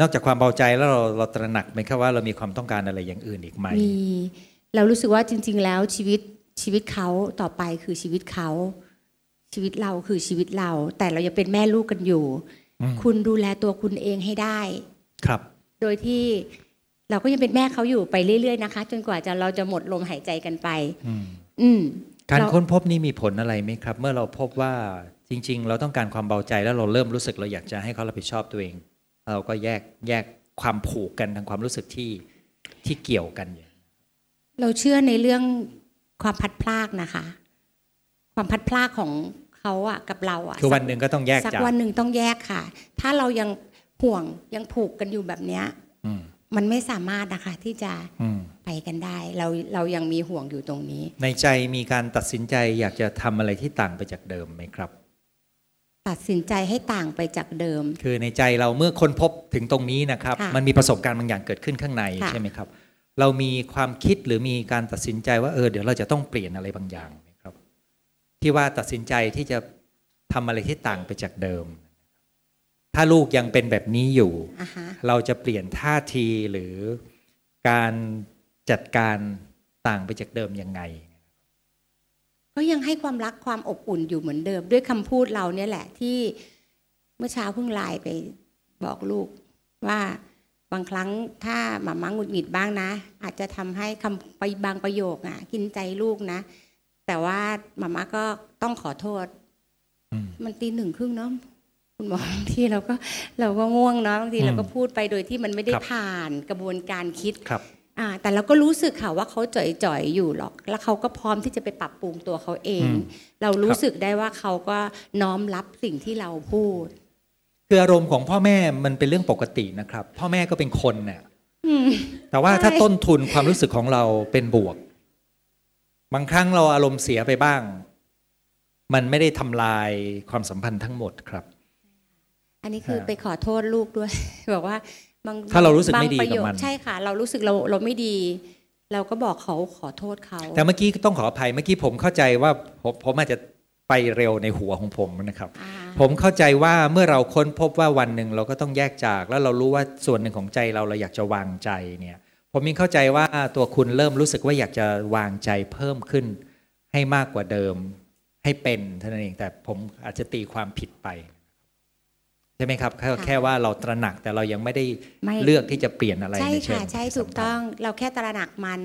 นอกจากความเบาใจแล้วเราเราตระหนักไหมครับว่าเรามีความต้องการอะไรอย่างอื่นอีกไหมมีเรารู้สึกว่าจริง ๆ แล้วชีวิตชีวิตเขาต่อไปคือชีวิตเขา ชีวิตเราคือชีวิตเรา แต่เรายังเป็นแม่ลูกกันอยู่อืมคุณดูแลตัวคุณเองให้ได้ ครับ โดยที่ เราก็ยังเป็นแม่เขาอยู่ไปเรื่อยๆนะคะ จนกว่าจะเราจะหมดลมหายใจกันไป อืมอืมการเค้นพบนี่มีผลอะไรไหมครับ เมื่อเราพบว่าจริง ๆ เราต้องการความเบาใจแล้วเราเริ่มรู้สึกเราอยากจะให้เขารับผิดชอบตัวเอง เราก็แยกแยกความผูกกันทางความรู้สึกที่ที่เกี่ยวกันอยู่เราเชื่อในเรื่องความพัดพลากนะคะ ความพัดพลากของเขาอะกับเราอะคือวันหนึ่งก็ต้องแยกสักจากวันหนึ่งต้องแยกค่ะ ถ้าเรายังห่วงยังผูกกันอยู่แบบเนี้ยอื มมันไม่สามารถนะคะที่จะอืมไปกันได้ เราเรายังมีห่วงอยู่ตรงนี้ ในใจมีการตัดสินใจอยากจะทำอะไรที่ต่างไปจากเดิมไหมครับ ตัดสินใจให้ต่างไปจากเดิม คือในใจเราเมื่อค้นพบถึงตรงนี้นะครับค่ะมันมีประสบการณ์บางอย่างเกิดขึ้นข้างในค่ะใช่ไหมครับ เรามีความคิดหรือมีการตัดสินใจว่าเออเดี๋ยวเราจะต้องเปลี่ยนอะไรบางอย่างไหมครับ ที่ว่าตัดสินใจที่จะทำอะไรที่ต่างไปจากเดิม ถ้าลูกยังเป็นแบบนี้อยู่อ่าฮะเราจะเปลี่ยนท่าทีหรือการจัดการต่างไปจากเดิมยังไง ก็ยังให้ความรักความอบอุ่นอยู่เหมือนเดิม ด้วยคำพูดเราเนี่ยแหละที่เมื่อเช้าเพิ่งไลน์ไปบอกลูกว่าบางครั้งถ้าหมาม้าหงุดหงิดบ้างนะ อาจจะทำให้คำไปบางประโยคอะ กินใจลูกนะ แต่ว่าหมาม้าก็ต้องขอโทษ มันตีหนึ่งครึ่งเนาะ คุณหมอบางทีเราก็เราก็ง่วงเนาะบางทีอืมเราก็พูดไปโดยที่มันไม่ได้ครับผ่านกระบวนการคิดครับอ่าแต่เราก็รู้สึกค่ะว่าเขาจ่อยๆอยู่หรอก แล้วเขาก็พร้อมที่จะไปปรับปรุงตัวเขาเองอืมเรารู้สึกได้ว่าเขาก็น้อมรับสิ่งที่เราพูด คืออารมณ์ของพ่อแม่มันเป็นเรื่องปกตินะครับ พ่อแม่ก็เป็นคนเนี่ยอืมแต่ว่าถ้าใช่ต้นทุนความรู้สึกของเราเป็นบวก บางครั้งเราอารมณ์เสียไปบ้าง มันไม่ได้ทำลายความสัมพันธ์ทั้งหมดครับ อันนี้คือฮะไปขอโทษลูกด้วยบอกว่าบางถ้าเรารู้สึกไม่ดีบงประโยกับมันใช่ค่ะ เรารู้สึกเราเราไม่ดี เราก็บอกเขาขอโทษเขา แต่เมื่อกี้ต้องขออภัยเมื่อกี้ผมเข้าใจว่าผมผมอาจจะไปเร็วในหัวของผมนะครับ ผมเข้าใจว่าเมื่อเราค้นพบว่าวันหนึ่งเราก็ต้องแยกจาก แล้วเรารู้ว่าส่วนหนึ่งของใจเราเราอยากจะวางใจเนี่ยผมยังเข้าใจว่าตัวคุณเริ่มรู้สึกว่าอยากจะวางใจเพิ่มขึ้นให้มากกว่าเดิมให้เป็นเท่านั้นเองแต่ผมอาจจะตีความผิดไป ใช่ไหมครับแค่แค่ว่าเราตระหนักแต่เรายังไม่ได้ไม่เลือกที่จะเปลี่ยนอะไรใช่ในเชิค่ะงใช่ถูกต้องเราแค่ตระหนักมัน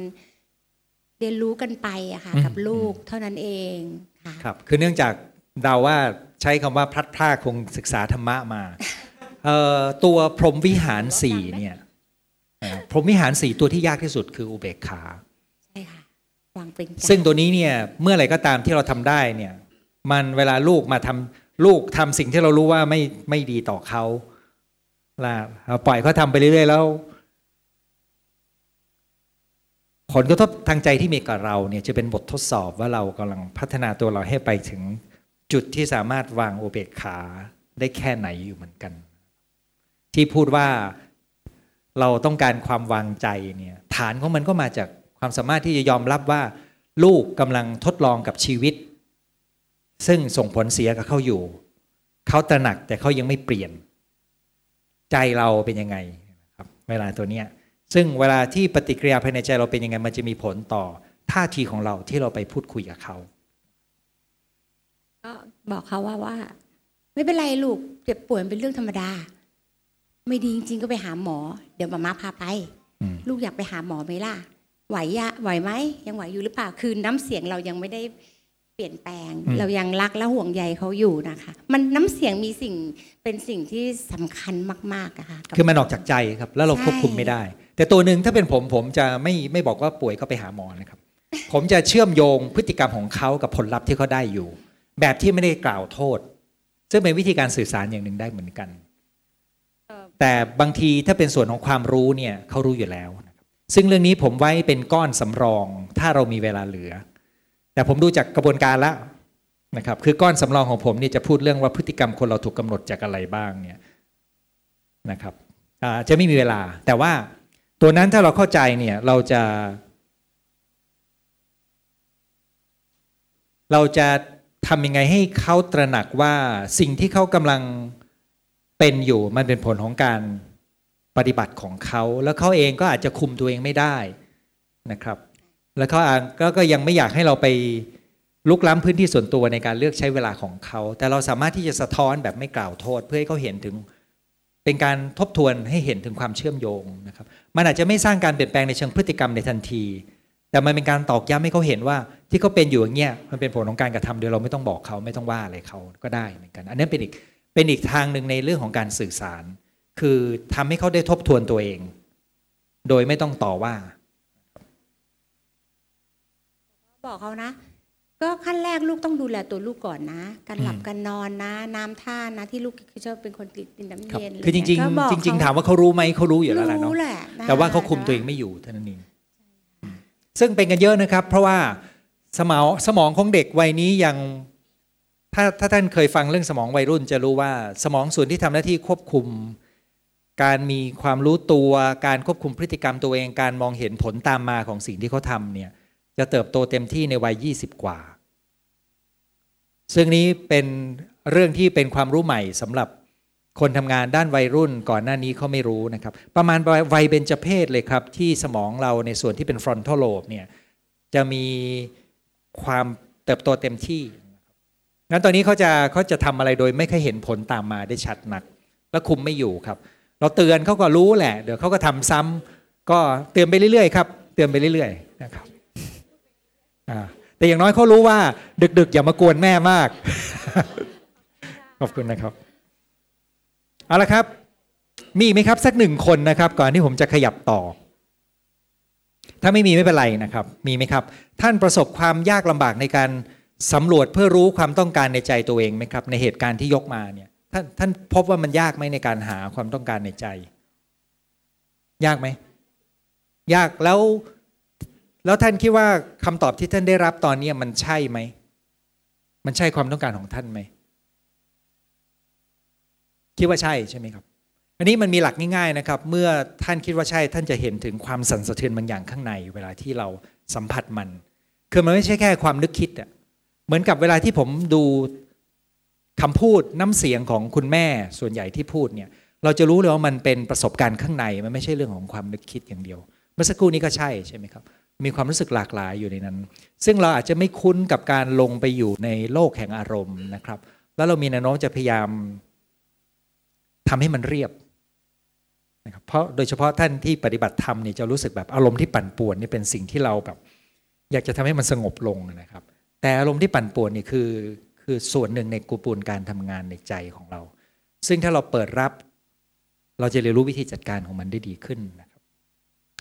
เรียนรู้กันไปอะค่ะอืมกับลูกเท่านั้นเองค่ะครับคือเนื่องจากเดาว่าใช้คำว่าพลัดพรากคงศึกษาธรรมะมาเอ่อตัวพรหมวิหารสี่เนี่ยเอ่อพรหมวิหารสี่ตัวที่ยากที่สุดคืออุเบกขาใช่ค่ะวางเป็นกลางซึ่งตัวนี้เนี่ยเมื่อไหร่ก็ตามที่เราทำได้เนี่ย มันเวลาลูกมาทำ ลูกทำสิ่งที่เรารู้ว่าไม่ไม่ดีต่อเขาล่ะเราปล่อยเขาทำไปเรื่อย ๆ แล้ว ผลกระทบทางใจที่มีกับเราเนี่ยจะเป็นบททดสอบว่าเรากำลังพัฒนาตัวเราให้ไปถึงจุดที่สามารถวางโอเบกขาได้แค่ไหนอยู่เหมือนกัน ที่พูดว่าเราต้องการความวางใจเนี่ยฐานของมันก็มาจากความสามารถที่จะยอมรับว่า ลูกกำลังทดลองกับชีวิต ซึ่งส่งผลเสียกับเขาอยู่ เขาตระหนักแต่เขายังไม่เปลี่ยน ใจเราเป็นยังไงครับ เวลาตัวเนี้ยซึ่งเวลาที่ปฏิกิริยาภายในใจเราเป็นยังไง มันจะมีผลต่อท่าทีของเราที่เราไปพูดคุยกับเขาก็บอกเขาว่าว่า ไม่เป็นไรลูกเจ็บป่วยเป็นเรื่องธรรมดา ไม่ดีจริงๆก็ไปหาหมอ เดี๋ยวมาม่าพาไป ลูกอยากไปหาหมอไหมล่ะไหวยะไหวไหมยังไหวอยู่หรือเปล่าคือน้ำเสียงเรายังไม่ได้เป ลี่ยนแปลงอืมเรายังรักและห่วงใยเขาอยู่นะคะ มันน้ำเสียงมีสิ่งเป็นสิ่งที่สำคัญมากๆอะค่ะกับคือมันออกจากใจครับ แล้วเราใช่ควบคุมไม่ได้ แต่ตัวหนึ่งถ้าเป็นผมผมจะไม่ไม่บอกว่าป่วยก็ไปหาหมอนะครับ ผมจะเชื่อมโยงพฤติกรรมของเขากับผลลัพธ์ที่เขาได้อยู่ แบบที่ไม่ได้กล่าวโทษ ซึ่งเป็นวิธีการสื่อสารอย่างหนึ่งได้เหมือนกัน แต่บางทีถ้าเป็นส่วนของความรู้เนี่ยเขารู้อยู่แล้วนะครับซึ่งเรื่องนี้ผมไว้เป็นก้อนสำรอง ถ้าเรามีเวลาเหลือ แต่ผมดูจากกระบวนการแล้วนะครับคือก้อนสำรองของผมเนี่ยจะพูดเรื่องว่าพฤติกรรมคนเราถูกกำหนดจากอะไรบ้างเนี่ยนะครับอาจะไม่มีเวลา แต่ว่าตัวนั้นถ้าเราเข้าใจเนี่ยเราจะ เราจะทำยังไงให้เขาตระหนักว่าสิ่งที่เขากำลังเป็นอยู่มันเป็นผลของการปฏิบัติของเขา แล้วเขาเองก็อาจจะคุมตัวเองไม่ได้นะครับ แล้วเขาอาจก็ก็ยังไม่อยากให้เราไปลุกล้ำพื้นที่ส่วนตัวในการเลือกใช้เวลาของเขา แต่เราสามารถที่จะสะท้อนแบบไม่กล่าวโทษ เพื่อให้เขาเห็นถึง เป็นการทบทวนให้เห็นถึงความเชื่อมโยงนะครับ มันอาจจะไม่สร้างการเปลี่ยนแปลงในเชิงพฤติกรรมในทันที แต่มันเป็นการตอกย้ำให้เขาเห็นว่า ที่เขาเป็นอยู่อย่างเงี้ยมันเป็นผลของการกระทำโดยเราไม่ต้องบอกเขาไม่ต้องว่าอะไรเขาก็ได้เหมือนกัน อันนี้เป็นอีกเป็นอีกทางหนึ่งในเรื่องของการสื่อสาร คือทำให้เขาได้ทบทวนตัวเอง โดยไม่ต้องต่อว่า บอกเขานะ ก็ขั้นแรกลูกต้องดูแลตัวลูกก่อนนะ การหลับอืมการนอนนะ น้ำท่านะที่ลูกคือชอบเป็นคนติดดินน้ำครับเย็นคือจริงก็บอกๆจริงๆเขถามว่าเขารู้ไหมเขารู้อยู่แล้วแหละเนาะรู้แหละนะแต่ว่าเขาคุมตัวเองไม่อยู่เท่านั้นเองซึ่งเป็นกันเยอะนะครับ เพราะว่าสมองสมองของเด็กวัยนี้ยังถ้าถ้าท่านเคยฟังเรื่องสมองวัยรุ่นจะรู้ว่าสมองส่วนที่ทำหน้าที่ควบคุม การมีความรู้ตัว การควบคุมพฤติกรรมตัวเอง การมองเห็นผลตามมาของสิ่งที่เขาทำเนี่ย จะเติบโตเต็มที่ในวัย 20 กว่า ซึ่งนี้เป็นเรื่องที่เป็นความรู้ใหม่สำหรับคนทำงานด้านวัยรุ่นก่อนหน้านี้เขาไม่รู้นะครับ ประมาณวัยเบญจเพศเลยครับ ที่สมองเราในส่วนที่เป็น frontal lobe เนี่ยจะมีความเติบโตเต็มที่งั้นตอนนี้เขาจะเขาจะทำอะไรโดยไม่เคยเห็นผลตามมาได้ชัดนัก และคุมไม่อยู่ครับ เราเตือนเขาก็รู้แหละ เดี๋ยวเขาก็ทำซ้ำก็เตือนไปเรื่อยๆครับ เตือนไปเรื่อยๆนะครับ แต่อย่างน้อยเขารู้ว่า ดึก ๆ อย่ามากวนแม่มาก ขอบคุณนะครับเอาละครับ มีไหมครับสักหนึ่งคนนะครับ ก่อนที่ผมจะขยับต่อ ถ้าไม่มีไม่เป็นไรนะครับ มีไหมครับ ท่านประสบความยากลำบากในการสำรวจเพื่อรู้ความต้องการในใจตัวเองไหมครับ ในเหตุการณ์ที่ยกมาเนี่ยท่านท่านพบว่ามันยากไหมในการหาความต้องการในใจ ยากไหมยากแล้ว แล้วท่านคิดว่าคำตอบที่ท่านได้รับตอนนี้มันใช่ไหม มันใช่ความต้องการของท่านไหม คิดว่าใช่ใช่ไหมครับ อันนี้มันมีหลักง่ายๆนะครับ เมื่อท่านคิดว่าใช่ท่านจะเห็นถึงความสั่นสะเทือนบางอย่างข้างใน เวลาที่เราสัมผัสมัน คือมันไม่ใช่แค่ความนึกคิดอะเหมือนกับเวลาที่ผมดูคำพูดน้ำเสียงของคุณแม่ส่วนใหญ่ที่พูดเนี่ย เราจะรู้เลยว่ามันเป็นประสบการณ์ข้างในมันไม่ใช่เรื่องของความนึกคิดอย่างเดียว เมื่อสักครู่นี้ก็ใช่ใช่ไหมครับ มีความรู้สึกหลากหลายอยู่ในนั้น ซึ่งเราอาจจะไม่คุ้นกับการลงไปอยู่ในโลกแห่งอารมณ์นะครับ แล้วเรามีแนวโน้มจะพยายามทำให้มันเรียบนะครับเพราะโดยเฉพาะท่านที่ปฏิบัติธรรมเนี่ยจะรู้สึกแบบอารมณ์ที่ปั่นป่วนนี่เป็นสิ่งที่เราแบบ อยากจะทำให้มันสงบลงนะครับ แต่อารมณ์ที่ปั่นป่วนนี่คือคือส่วนหนึ่งในกระบวนการทำงานในใจของเรา ซึ่งถ้าเราเปิดรับ เราจะเรียนรู้วิธีจัดการของมันได้ดีขึ้นนะ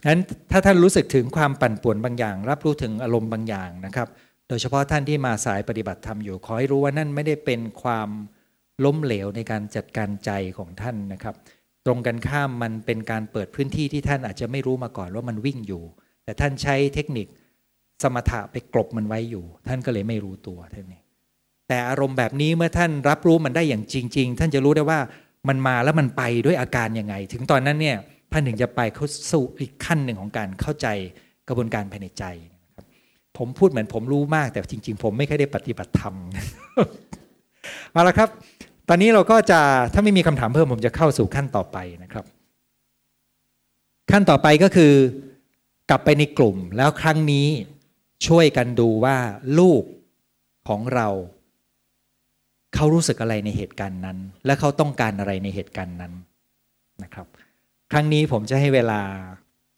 ครับงั้นถ้าท่านรู้สึกถึงความปั่นป่วนบางอย่าง รับรู้ถึงอารมณ์บางอย่างนะครับ โดยเฉพาะท่านที่มาสายปฏิบัติธรรมอยู่ขอให้รู้ว่านั่นไม่ได้เป็นความล้มเหลวในการจัดการใจของท่านนะครับ ตรงกันข้ามมันเป็นการเปิดพื้นที่ที่ท่านอาจจะไม่รู้มาก่อนว่ามันวิ่งอยู่ แต่ท่านใช้เทคนิคสมถะไปกลบมันไว้อยู่ ท่านก็เลยไม่รู้ตัวท่านเองแต่อารมณ์แบบนี้เมื่อท่านรับรู้มันได้อย่างจริง ๆ ท่านจะรู้ได้ว่ามันมาแล้วมันไปด้วยอาการยังไง ถึงตอนนั้นเนี่ย ท่านถึงจะไปเขาสู่อีกขั้นหนึ่งของการเข้าใจกระบวนการภายในใจครับผมพูดเหมือนผมรู้มากแต่จริง ๆ ผมไม่เคยได้ปฏิบัติธรรมเอาละครับ ตอนนี้เราก็จะถ้าไม่มีคำถามเพิ่มผมจะเข้าสู่ขั้นต่อไปนะครับ ขั้นต่อไปก็คือกลับไปในกลุ่มแล้วครั้งนี้ช่วยกันดูว่าลูกของเรา เขารู้สึกอะไรในเหตุการณ์นั้น และเขาต้องการอะไรในเหตุการณ์นั้นนะครับ ครั้งนี้ผมจะให้เวลา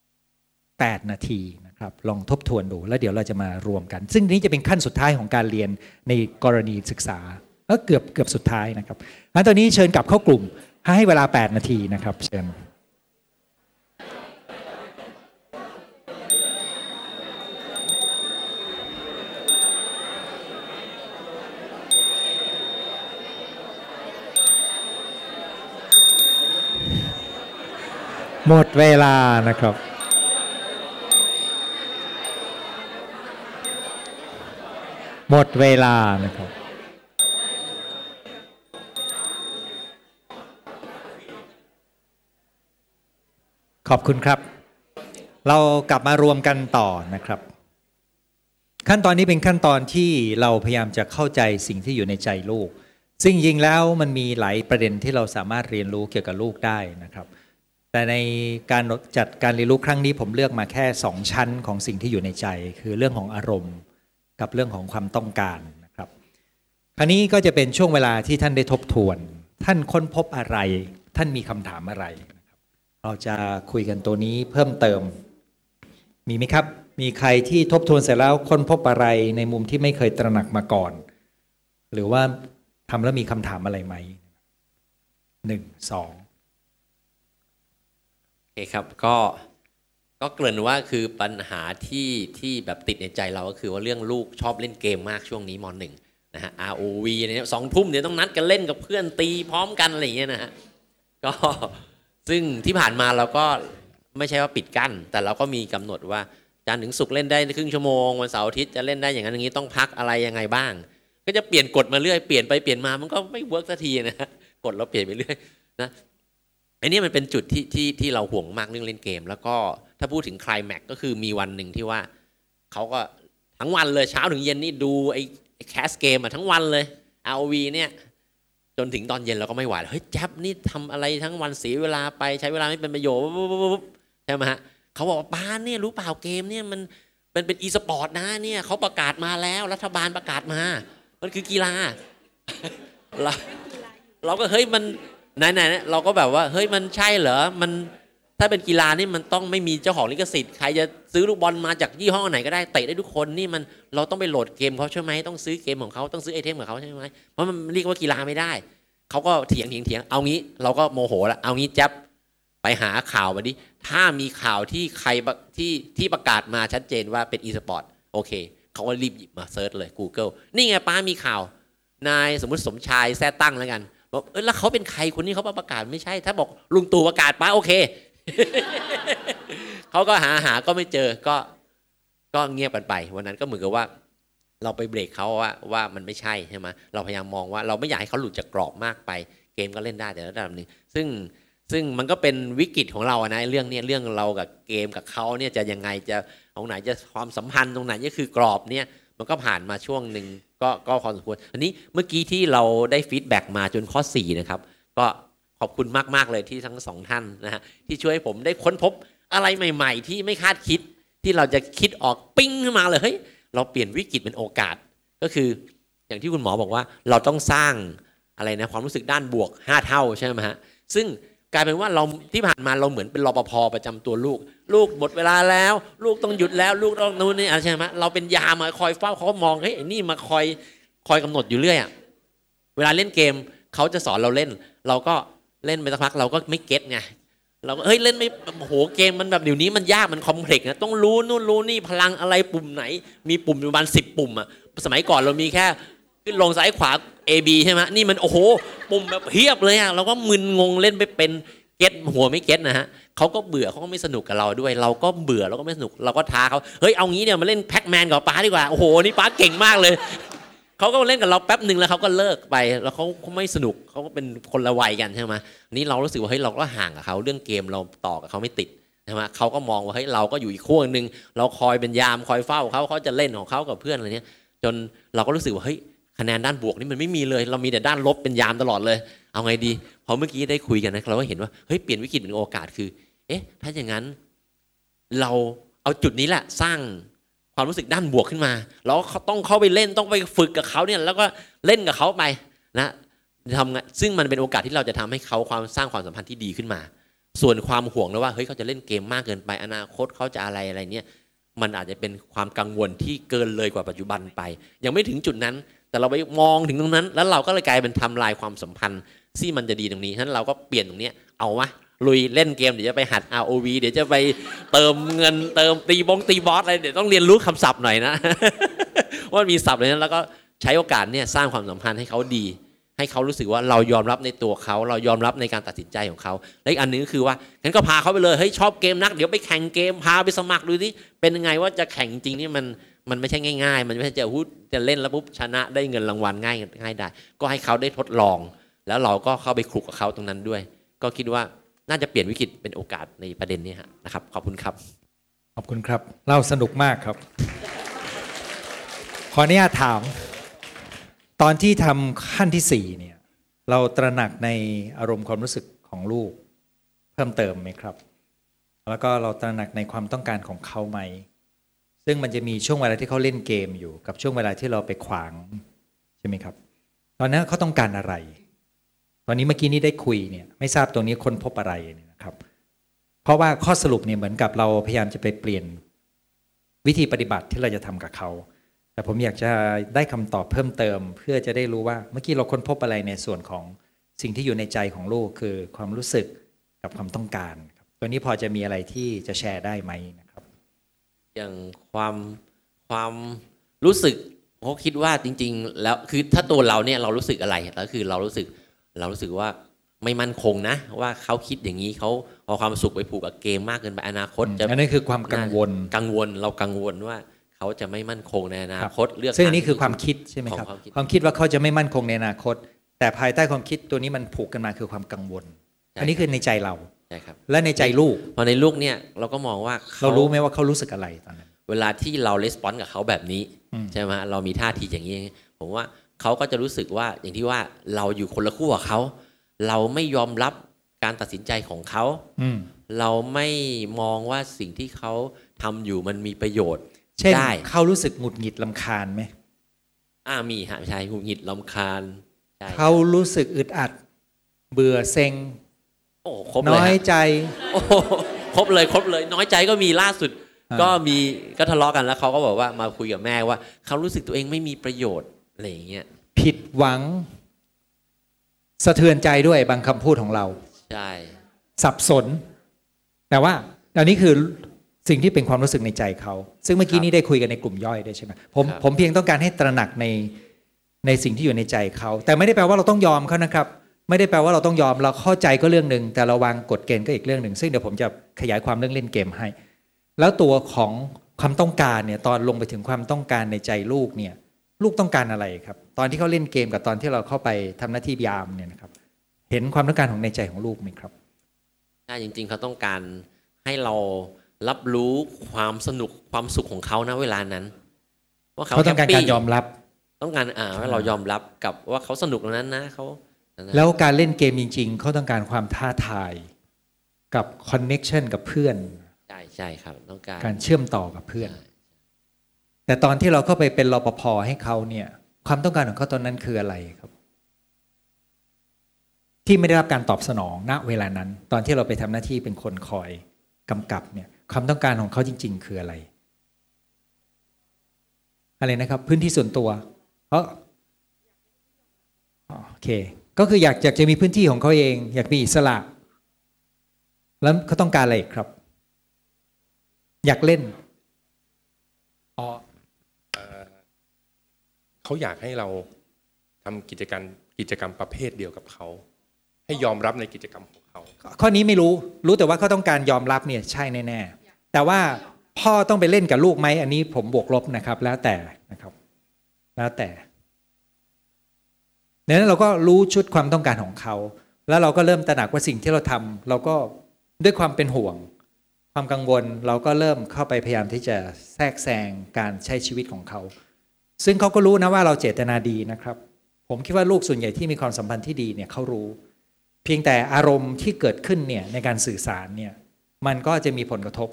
8 นาทีนะครับลองทบทวนดู แล้วเดี๋ยวเราจะมารวมกัน ซึ่งนี้จะเป็นขั้นสุดท้ายของการเรียนในกรณีศึกษาก็เกือบเกือบสุดท้ายนะครับงั้นตอนนี้เชิญกลับเข้ากลุ่มให้เวลา 8 นาทีนะครับ เชิญ หมดเวลานะครับหมดเวลานะครับ ขอบคุณครับ เรากลับมารวมกันต่อนะครับ ขั้นตอนนี้เป็นขั้นตอนที่เราพยายามจะเข้าใจสิ่งที่อยู่ในใจลูก ซึ่งจริงแล้วมันมีหลายประเด็นที่เราสามารถเรียนรู้เกี่ยวกับลูกได้นะครับ แต่ในการจัดการเรียนรู้ครั้งนี้ผมเลือกมาแค่ 2 ชั้นของสิ่งที่อยู่ในใจ คือเรื่องของอารมณ์ กับเรื่องของความต้องการนะครับ คราวนี้ก็จะเป็นช่วงเวลาที่ท่านได้ทบทวน ท่านค้นพบอะไร ท่านมีคำถามอะไร เราจะคุยกันตัวนี้เพิ่มเติม มีไหมครับ มีใครที่ทบทวนเสร็จแล้วค้นพบอะไรในมุมที่ไม่เคยตระหนักมาก่อน หรือว่าทำแล้วมีคำถามอะไรไหมหนึ่งสอง โอเคครับก็ก็เกริ่นว่าคือปัญหาที่ที่แบบติดในใจเราก็คือว่าเรื่องลูกชอบเล่นเกมมากช่วงนี้มหนึ่งนะฮะ ROV เนี่ยสองทุ่มเนี่ยวต้องนัดกันเล่นกับเพื่อนตีพร้อมกันอะไรอย่างเงี้ยนะฮะก็ซึ่งที่ผ่านมาเราก็ไม่ใช่ว่าปิดกั้น แต่เราก็มีกำหนดว่าจันถึงศุกเล่นได้ครึ่งชั่วโมงวันเสาร์อาทิตย์จะเล่นได้อย่างนั้นอย่างนี้ต้องพักอะไรยังไงบ้าง ก็จะเปลี่ยนกฎมาเรื่อยเปลี่ยนไปเปลี่ยนมามันก็ไม่ work สักทีนะฮะกฎเราเปลี่ยนไปเรื่อยนะ อ้นี่มันเป็นจุดที่ที่ที่เราห่วงมากเรื่องเล่นเกม แล้วก็ถ้าพูดถึงคลายแม็กก็คือมีวันหนึ่งที่ว่าเขาก็ทั้งวันเลยเช้าถึงเย็นนี่ดูไอ้ cast เกมอะทั้งวันเลย ROV เนี่ยจนถึงตอนเย็นเราก็ไม่ไหวเฮ้ยแจ๊บนี่ทำอะไรทั้งวันเสียเวลาไปใช้เวลาไม่เป็นประโยชน์ใช่ไหมฮะเขาบอกว่าป๊าเนี่ยรู้เปล่าเกมเนี่ยมันมันเป็นอีสปอร์ตนะเนี่ยเขาประกาศมาแล้วรัฐบาลประกาศมา มันคือกีฬาเราเราก็เฮ้ยมัน ไหนไหนๆเราก็แบบว่าเฮ้ยมันใช่เหรอมันถ้าเป็นกีฬานี่มันต้องไม่มีเจ้าของลิขสิทธิ์ใครจะซื้อลูกบอลมาจากยี่ห้อไหนก็ได้เตะได้ทุกคนนี่มันเราต้องไปโหลดเกมเขาใช่ไหมต้องซื้อเกมของเขาต้องซื้อ item ของเขาใช่ไหมเพราะมันเรียกว่ากีฬาไม่ได้เขาก็เถียงเถียงเถียงเอางี้เราก็โมโหละเอางี้แจ๊บไปหาข่าวมาดิถ้ามีข่าวที่ใครที่ที่ประกาศมาชัดเจนว่าเป็นอีสปอร์ตโอเคเขาก็รีบหยิบมา search เลย Google นี่ไงป๊ามีข่าว นายสมมุติสมชายแซ่ตั้งแล้วกัน บอกเออแล้วเขาเป็นใครคนนี้เขาประกาศไม่ใช่ ถ้าบอกลุงตู่ประกาศป๊าโอเคเขาก็หาหาก็ไม่เจอก็ก็เงียบกันไป วันนั้นก็เหมือนกับว่า เราไปเบรกเขาว่าว่ามันไม่ใช่ใช่ไหมเราพยายามมองว่าเราไม่อยากให้เขาหลุดจากกรอบมากไป เกมก็เล่นได้แต่ระดับหนึงซึ่งซึ่งมันก็เป็นวิกฤตของเราอะนะเรื่องเนี้ยเรื่องเรากับเกมกับเขาเนี่ยจะยังไงจะตรงไหนจะความสัมพันธ์ตรงไหนนี่คือกรอบเนี่ยมันก็ผ่านมาช่วงหนึ่ง ก็ก็พอสมควรอันนี้เมื่อกี้ที่เราได้ฟีดแบ็กมาจนข้อ4นะครับก็ขอบคุณมาก ๆ เลยที่ทั้งสองท่านนะฮะที่ช่วยให้ผมได้ค้นพบอะไรใหม่ ๆ ที่ไม่คาดคิดที่เราจะคิดออกปิ้งขึ้นมาเลยเฮ้ยเราเปลี่ยนวิกฤตเป็นโอกาส ก็คืออย่างที่คุณหมอบอกว่าเราต้องสร้างอะไรนะความรู้สึกด้านบวก 5 เท่าใช่ไหมฮะซึ่งกลายเป็นว่าเราที่ผ่านมาเราเหมือนเป็นรปภประจำตัวลูก ลูกหมดเวลาแล้ว ลูกต้องหยุดแล้ว ลูกต้องนู่นนี่อะไรใช่ไหมเราเป็นยามาคอยเฝ้าเขามองเฮ้ยไอ้นี่มาคอยคอยกำหนดอยู่เรื่อยอะเวลาเล่นเกมเขาจะสอนเราเล่น เราก็เล่นไปสักพักเราก็ไม่เก็ตไงเราก็เฮ้ยเล่นไม่โอ้โหเกมมันแบบเดี๋ยวนี้มันยากมันคอมเพล็กซ์นะต้องรู้นู่นรู้นี่พลังอะไรปุ่มไหน มีปุ่มประมาณสิบปุ่มอะสมัยก่อนเรามีแค่ขึ้นลงซ้ายขวา A B ใช่ไหมนี่มันโอ้โหปุ่มแบบเพียบเลยอะเราก็มึนงงเล่นไม่เป็นเก็ตหัวไม่เก็ตนะฮะ เขาก็เบื่อเขาก็ไม่สนุกกับเราด้วย เราก็เบื่อเราก็ไม่สนุกเราก็ท้าเขาเฮ้ยเอางี้เนี่ยมาเล่นแพ็กแมนกับป้าดีกว่าโอ้โหนี่ป้าเก่งมากเลยเขาก็เล่นกับเราแป๊บหนึ่งแล้วเขาก็เลิกไป แล้วเขาเขาไม่สนุกเขาก็เป็นคนละวัยกันใช่ไหมนี่เรารู้สึกว่าเฮ้ยเราก็ห่างกับเขาเรื่องเกมเราต่อกับเขาไม่ติดใช่ไหมเขาก็มองว่าเฮ้ยเราก็อยู่อีกขั้วหนึ่งเราคอยเป็นยามคอยเฝ้าเขาเขาจะเล่นของเขากับเพื่อนอะไรเนี้ย จนเราก็รู้สึกว่าเฮ้ยคะแนนด้านบวกนี่มันไม่มีเลย เรามีแต่ด้านลบเป็นยามตลอดเลย เอาไงดีพอเมื่อกี้ได้คุยกันนะเราก็เห็นว่าเฮ้ยเปลี่ยนวิกฤตเป็นโอกาสคือ เอ๊ะ ถ้าอย่างนั้น เราเอาจุดนี้แหละสร้างความรู้สึกด้านบวกขึ้นมาเราก็ต้องเข้าไปเล่นต้องไปฝึกกับเขาเนี่ย แล้วก็เล่นกับเขาไปนะทำไงซึ่งมันเป็นโอกาสที่เราจะทำให้เขาความสร้างความสัมพันธ์ที่ดีขึ้นมา ส่วนความห่วงนะว่าเฮ้ยเขาจะเล่นเกมมากเกินไป อนาคตเขาจะอะไรอะไรเนี่ย มันอาจจะเป็นความกังวลที่เกินเลยกว่าปัจจุบันไป ยังไม่ถึงจุดนั้น แต่เราไปมองถึงตรงนั้น แล้วเราก็เลยกลายเป็นทำลายความสัมพันธ์ที่มันจะดีตรงนี้ฉะนั้นเราก็เปลี่ยนตรงนี้เอาวะ ลุยเล่นเกมเดี๋ยวจะไปหัด ROV เดี๋ยวจะไปเติมเงินเติมตีบงตีบอสอะไรเดี๋ยวต้องเรียนรู้คำศัพท์หน่อยนะว่ามีศัพท์อะไรนั้นแล้วก็ใช้โอกาสเนี่ยสร้างความสัมพันธ์ให้เขาดี ให้เขารู้สึกว่าเรายอมรับในตัวเขา เรายอมรับในการตัดสินใจของเขาและอีกอันนึงก็คือว่างั้นก็พาเขาไปเลยเฮ้ยชอบเกมนักเดี๋ยวไปแข่งเกมพาไปสมัครดูสิเป็นยังไงว่าจะแข่งจริงนี่มันมันไม่ใช่ง่าย ๆ มันไม่ใช่จะพูดจะเล่นแล้วปุ๊บชนะได้เงินรางวัลง่ายง่ายได้ ก็ให้เขาได้ทดลอง แล้วเราก็เข้าไปคลุกกับเขาตรงนั้นด้วย ก็คิดว่า น่าจะเปลี่ยนวิกฤตเป็นโอกาสในประเด็นนี้นะครับ ขอบคุณครับ ขอบคุณครับเล่าสนุกมากครับ ขออนุญาตถาม ตอนที่ทำขั้นที่สี่เนี่ย เราตระหนักในอารมณ์ความรู้สึกของลูก เพิ่มเติมไหมครับ แล้วก็เราตระหนักในความต้องการของเขาไหมซึ่งมันจะมีช่วงเวลาที่เขาเล่นเกมอยู่กับช่วงเวลาที่เราไปขวางใช่ไหมครับ ตอนนั้นเขาต้องการอะไร ตอนนี้เมื่อกี้นี้ได้คุยเนี่ยไม่ทราบตรงนี้คนพบอะไรเนี่ยนะครับ เพราะว่าข้อสรุปเนี่ยเหมือนกับเราพยายามจะไปเปลี่ยนวิธีปฏิบัติที่เราจะทำกับเขา แต่ผมอยากจะได้คำตอบเพิ่มเติม เพื่อจะได้รู้ว่าเมื่อกี้เราค้นพบอะไรในส่วนของสิ่งที่อยู่ในใจของลูกคือความรู้สึกกับความต้องการครับตัวนี้พอจะมีอะไรที่จะแชร์ได้ไหมนะครับ อย่างความความรู้สึกเขาคิดว่าจริง ๆ แล้วคือถ้าตัวเราเนี่ยเรารู้สึกอะไรแล้วคือเรารู้สึก เรารู้สึกว่าไม่มั่นคงนะ ว่าเขาคิดอย่างนี้เขาเอาความสุขไปผูกกับเกมมากเกินไปอนาคตจะอันนั้นคือความกังวลกังวลเรากังวลว่าเขาจะไม่มั่นคงในอนาคตเลือกซึ่งอันนี้ทคือความคิดใช่ไหมของครับความคิดความคิดว่าเขาจะไม่มั่นคงในอนาคต แต่ภายใต้ความคิดตัวนี้มันผูกกันมาคือความกังวล อันนี้คือในใจเราใช่ครับและในใจลูกพอในลูกเนี่ยเราก็มองว่าขเรารู้ไหมว่าเขารู้สึกอะไรตอนนั้นเวลาที่เราレスปอนส์กับเขาแบบนี้อืมใช่ไหมเรามีท่าทีอย่างนี้ผมว่า เขาก็จะรู้สึกว่าอย่างที่ว่าเราอยู่คนละขั้วกับเขา เราไม่ยอมรับการตัดสินใจของเขาอืมเราไม่มองว่าสิ่งที่เขาทำอยู่มันมีประโยชน์เช่นได้เขารู้สึกหงุดหงิดลำคาญไหมอ่ามีฮะใช่หงุดหงิดลำคาญใช่เขารู้สึกอึดอัด เบื่อเซ็งโอ้ครบเลยน้อยฮะใจโอ้โหครบเลยครบเลย น้อยใจก็มีล่าสุดอ่าก็มีก็ทะเลาะกันแล้วเขาก็บอกว่ามาคุยกับแม่ว่าเขารู้สึกตัวเองไม่มีประโยชน์ อะไรอย่างเงี้ยผิดหวัง สะเทือนใจด้วยบางคำพูดของเรา ใช่ สับสน แต่ว่าอันนี้คือสิ่งที่เป็นความรู้สึกในใจเขา ซึ่งเมื่อกี้นี้ได้คุยกันในกลุ่มย่อยด้วยใช่ไหมผมผมเพียงต้องการให้ตระหนักในในสิ่งที่อยู่ในใจเขา แต่ไม่ได้แปลว่าเราต้องยอมเขานะครับ ไม่ได้แปลว่าเราต้องยอมเราเข้าใจก็เรื่องหนึ่งแต่เราวางกฎเกณฑ์ก็อีกเรื่องหนึ่งซึ่งเดี๋ยวผมจะขยายความเรื่องเล่นเกมให้ แล้วตัวของความต้องการเนี่ยตอนลงไปถึงความต้องการในใจลูกเนี่ย ลูกต้องการอะไรครับ ตอนที่เขาเล่นเกมกับตอนที่เราเข้าไปทำหน้าที่ยามเนี่ยนะครับ เห็นความต้องการของในใจของลูกไหมครับใช่จริง ๆเขาต้องการให้เรารับรู้ความสนุกความสุขของเขานะเวลานั้น ว่าเขาเขาต้องการแฮปปี้การยอมรับ ต้องการอ่าว่าเรายอมรับกับว่าเขาสนุกตรงนั้นนะเขานั่นนะแล้วการเล่นเกมจริง ๆเขาต้องการความท้าทายกับคอนเน็ชันกับเพื่อนใช่ใช่ครับต้องการการเชื่อมต่อกับเพื่อน แต่ตอนที่เราเข้าไปเป็นรปภให้เขาเนี่ย ความต้องการของเขาตอนนั้นคืออะไรครับ ที่ไม่ได้รับการตอบสนองณเวลานั้น ตอนที่เราไปทำหน้าที่เป็นคนคอยกำกับเนี่ย ความต้องการของเขาจริง ๆ คืออะไร อะไรนะครับ พื้นที่ส่วนตัวเพราะอ๋อโอเค ก็คืออยากอยากจะมีพื้นที่ของเขาเอง อยากมีอิสระ แล้วเขาต้องการอะไรครับ อยากเล่นอ๋อ เขาอยากให้เราทำกิจกรรมกิจกรรมประเภทเดียวกับเขา ให้ยอมรับในกิจกรรมของเขา ข้อนี้ไม่รู้รู้แต่ว่าเขาต้องการยอมรับเนี่ยใช่แน่ๆแต่ว่าพ่อต้องไปเล่นกับลูกไหมอันนี้ผมบวกลบนะครับ แล้วแต่นะครับ แล้วแต่ดังนั้นเราก็รู้ชุดความต้องการของเขา แล้วเราก็เริ่มตระหนักว่าสิ่งที่เราทำเราก็ด้วยความเป็นห่วง ความกังวล เราก็เริ่มเข้าไปพยายามที่จะแทรกแซงการใช้ชีวิตของเขา ซึ่งเขาก็รู้นะว่าเราเจตนาดีนะครับ ผมคิดว่าลูกส่วนใหญ่ที่มีความสัมพันธ์ที่ดีเนี่ยเขารู้ เพียงแต่อารมณ์ที่เกิดขึ้นเนี่ยในการสื่อสารเนี่ยมันก็จะมีผลกระทบ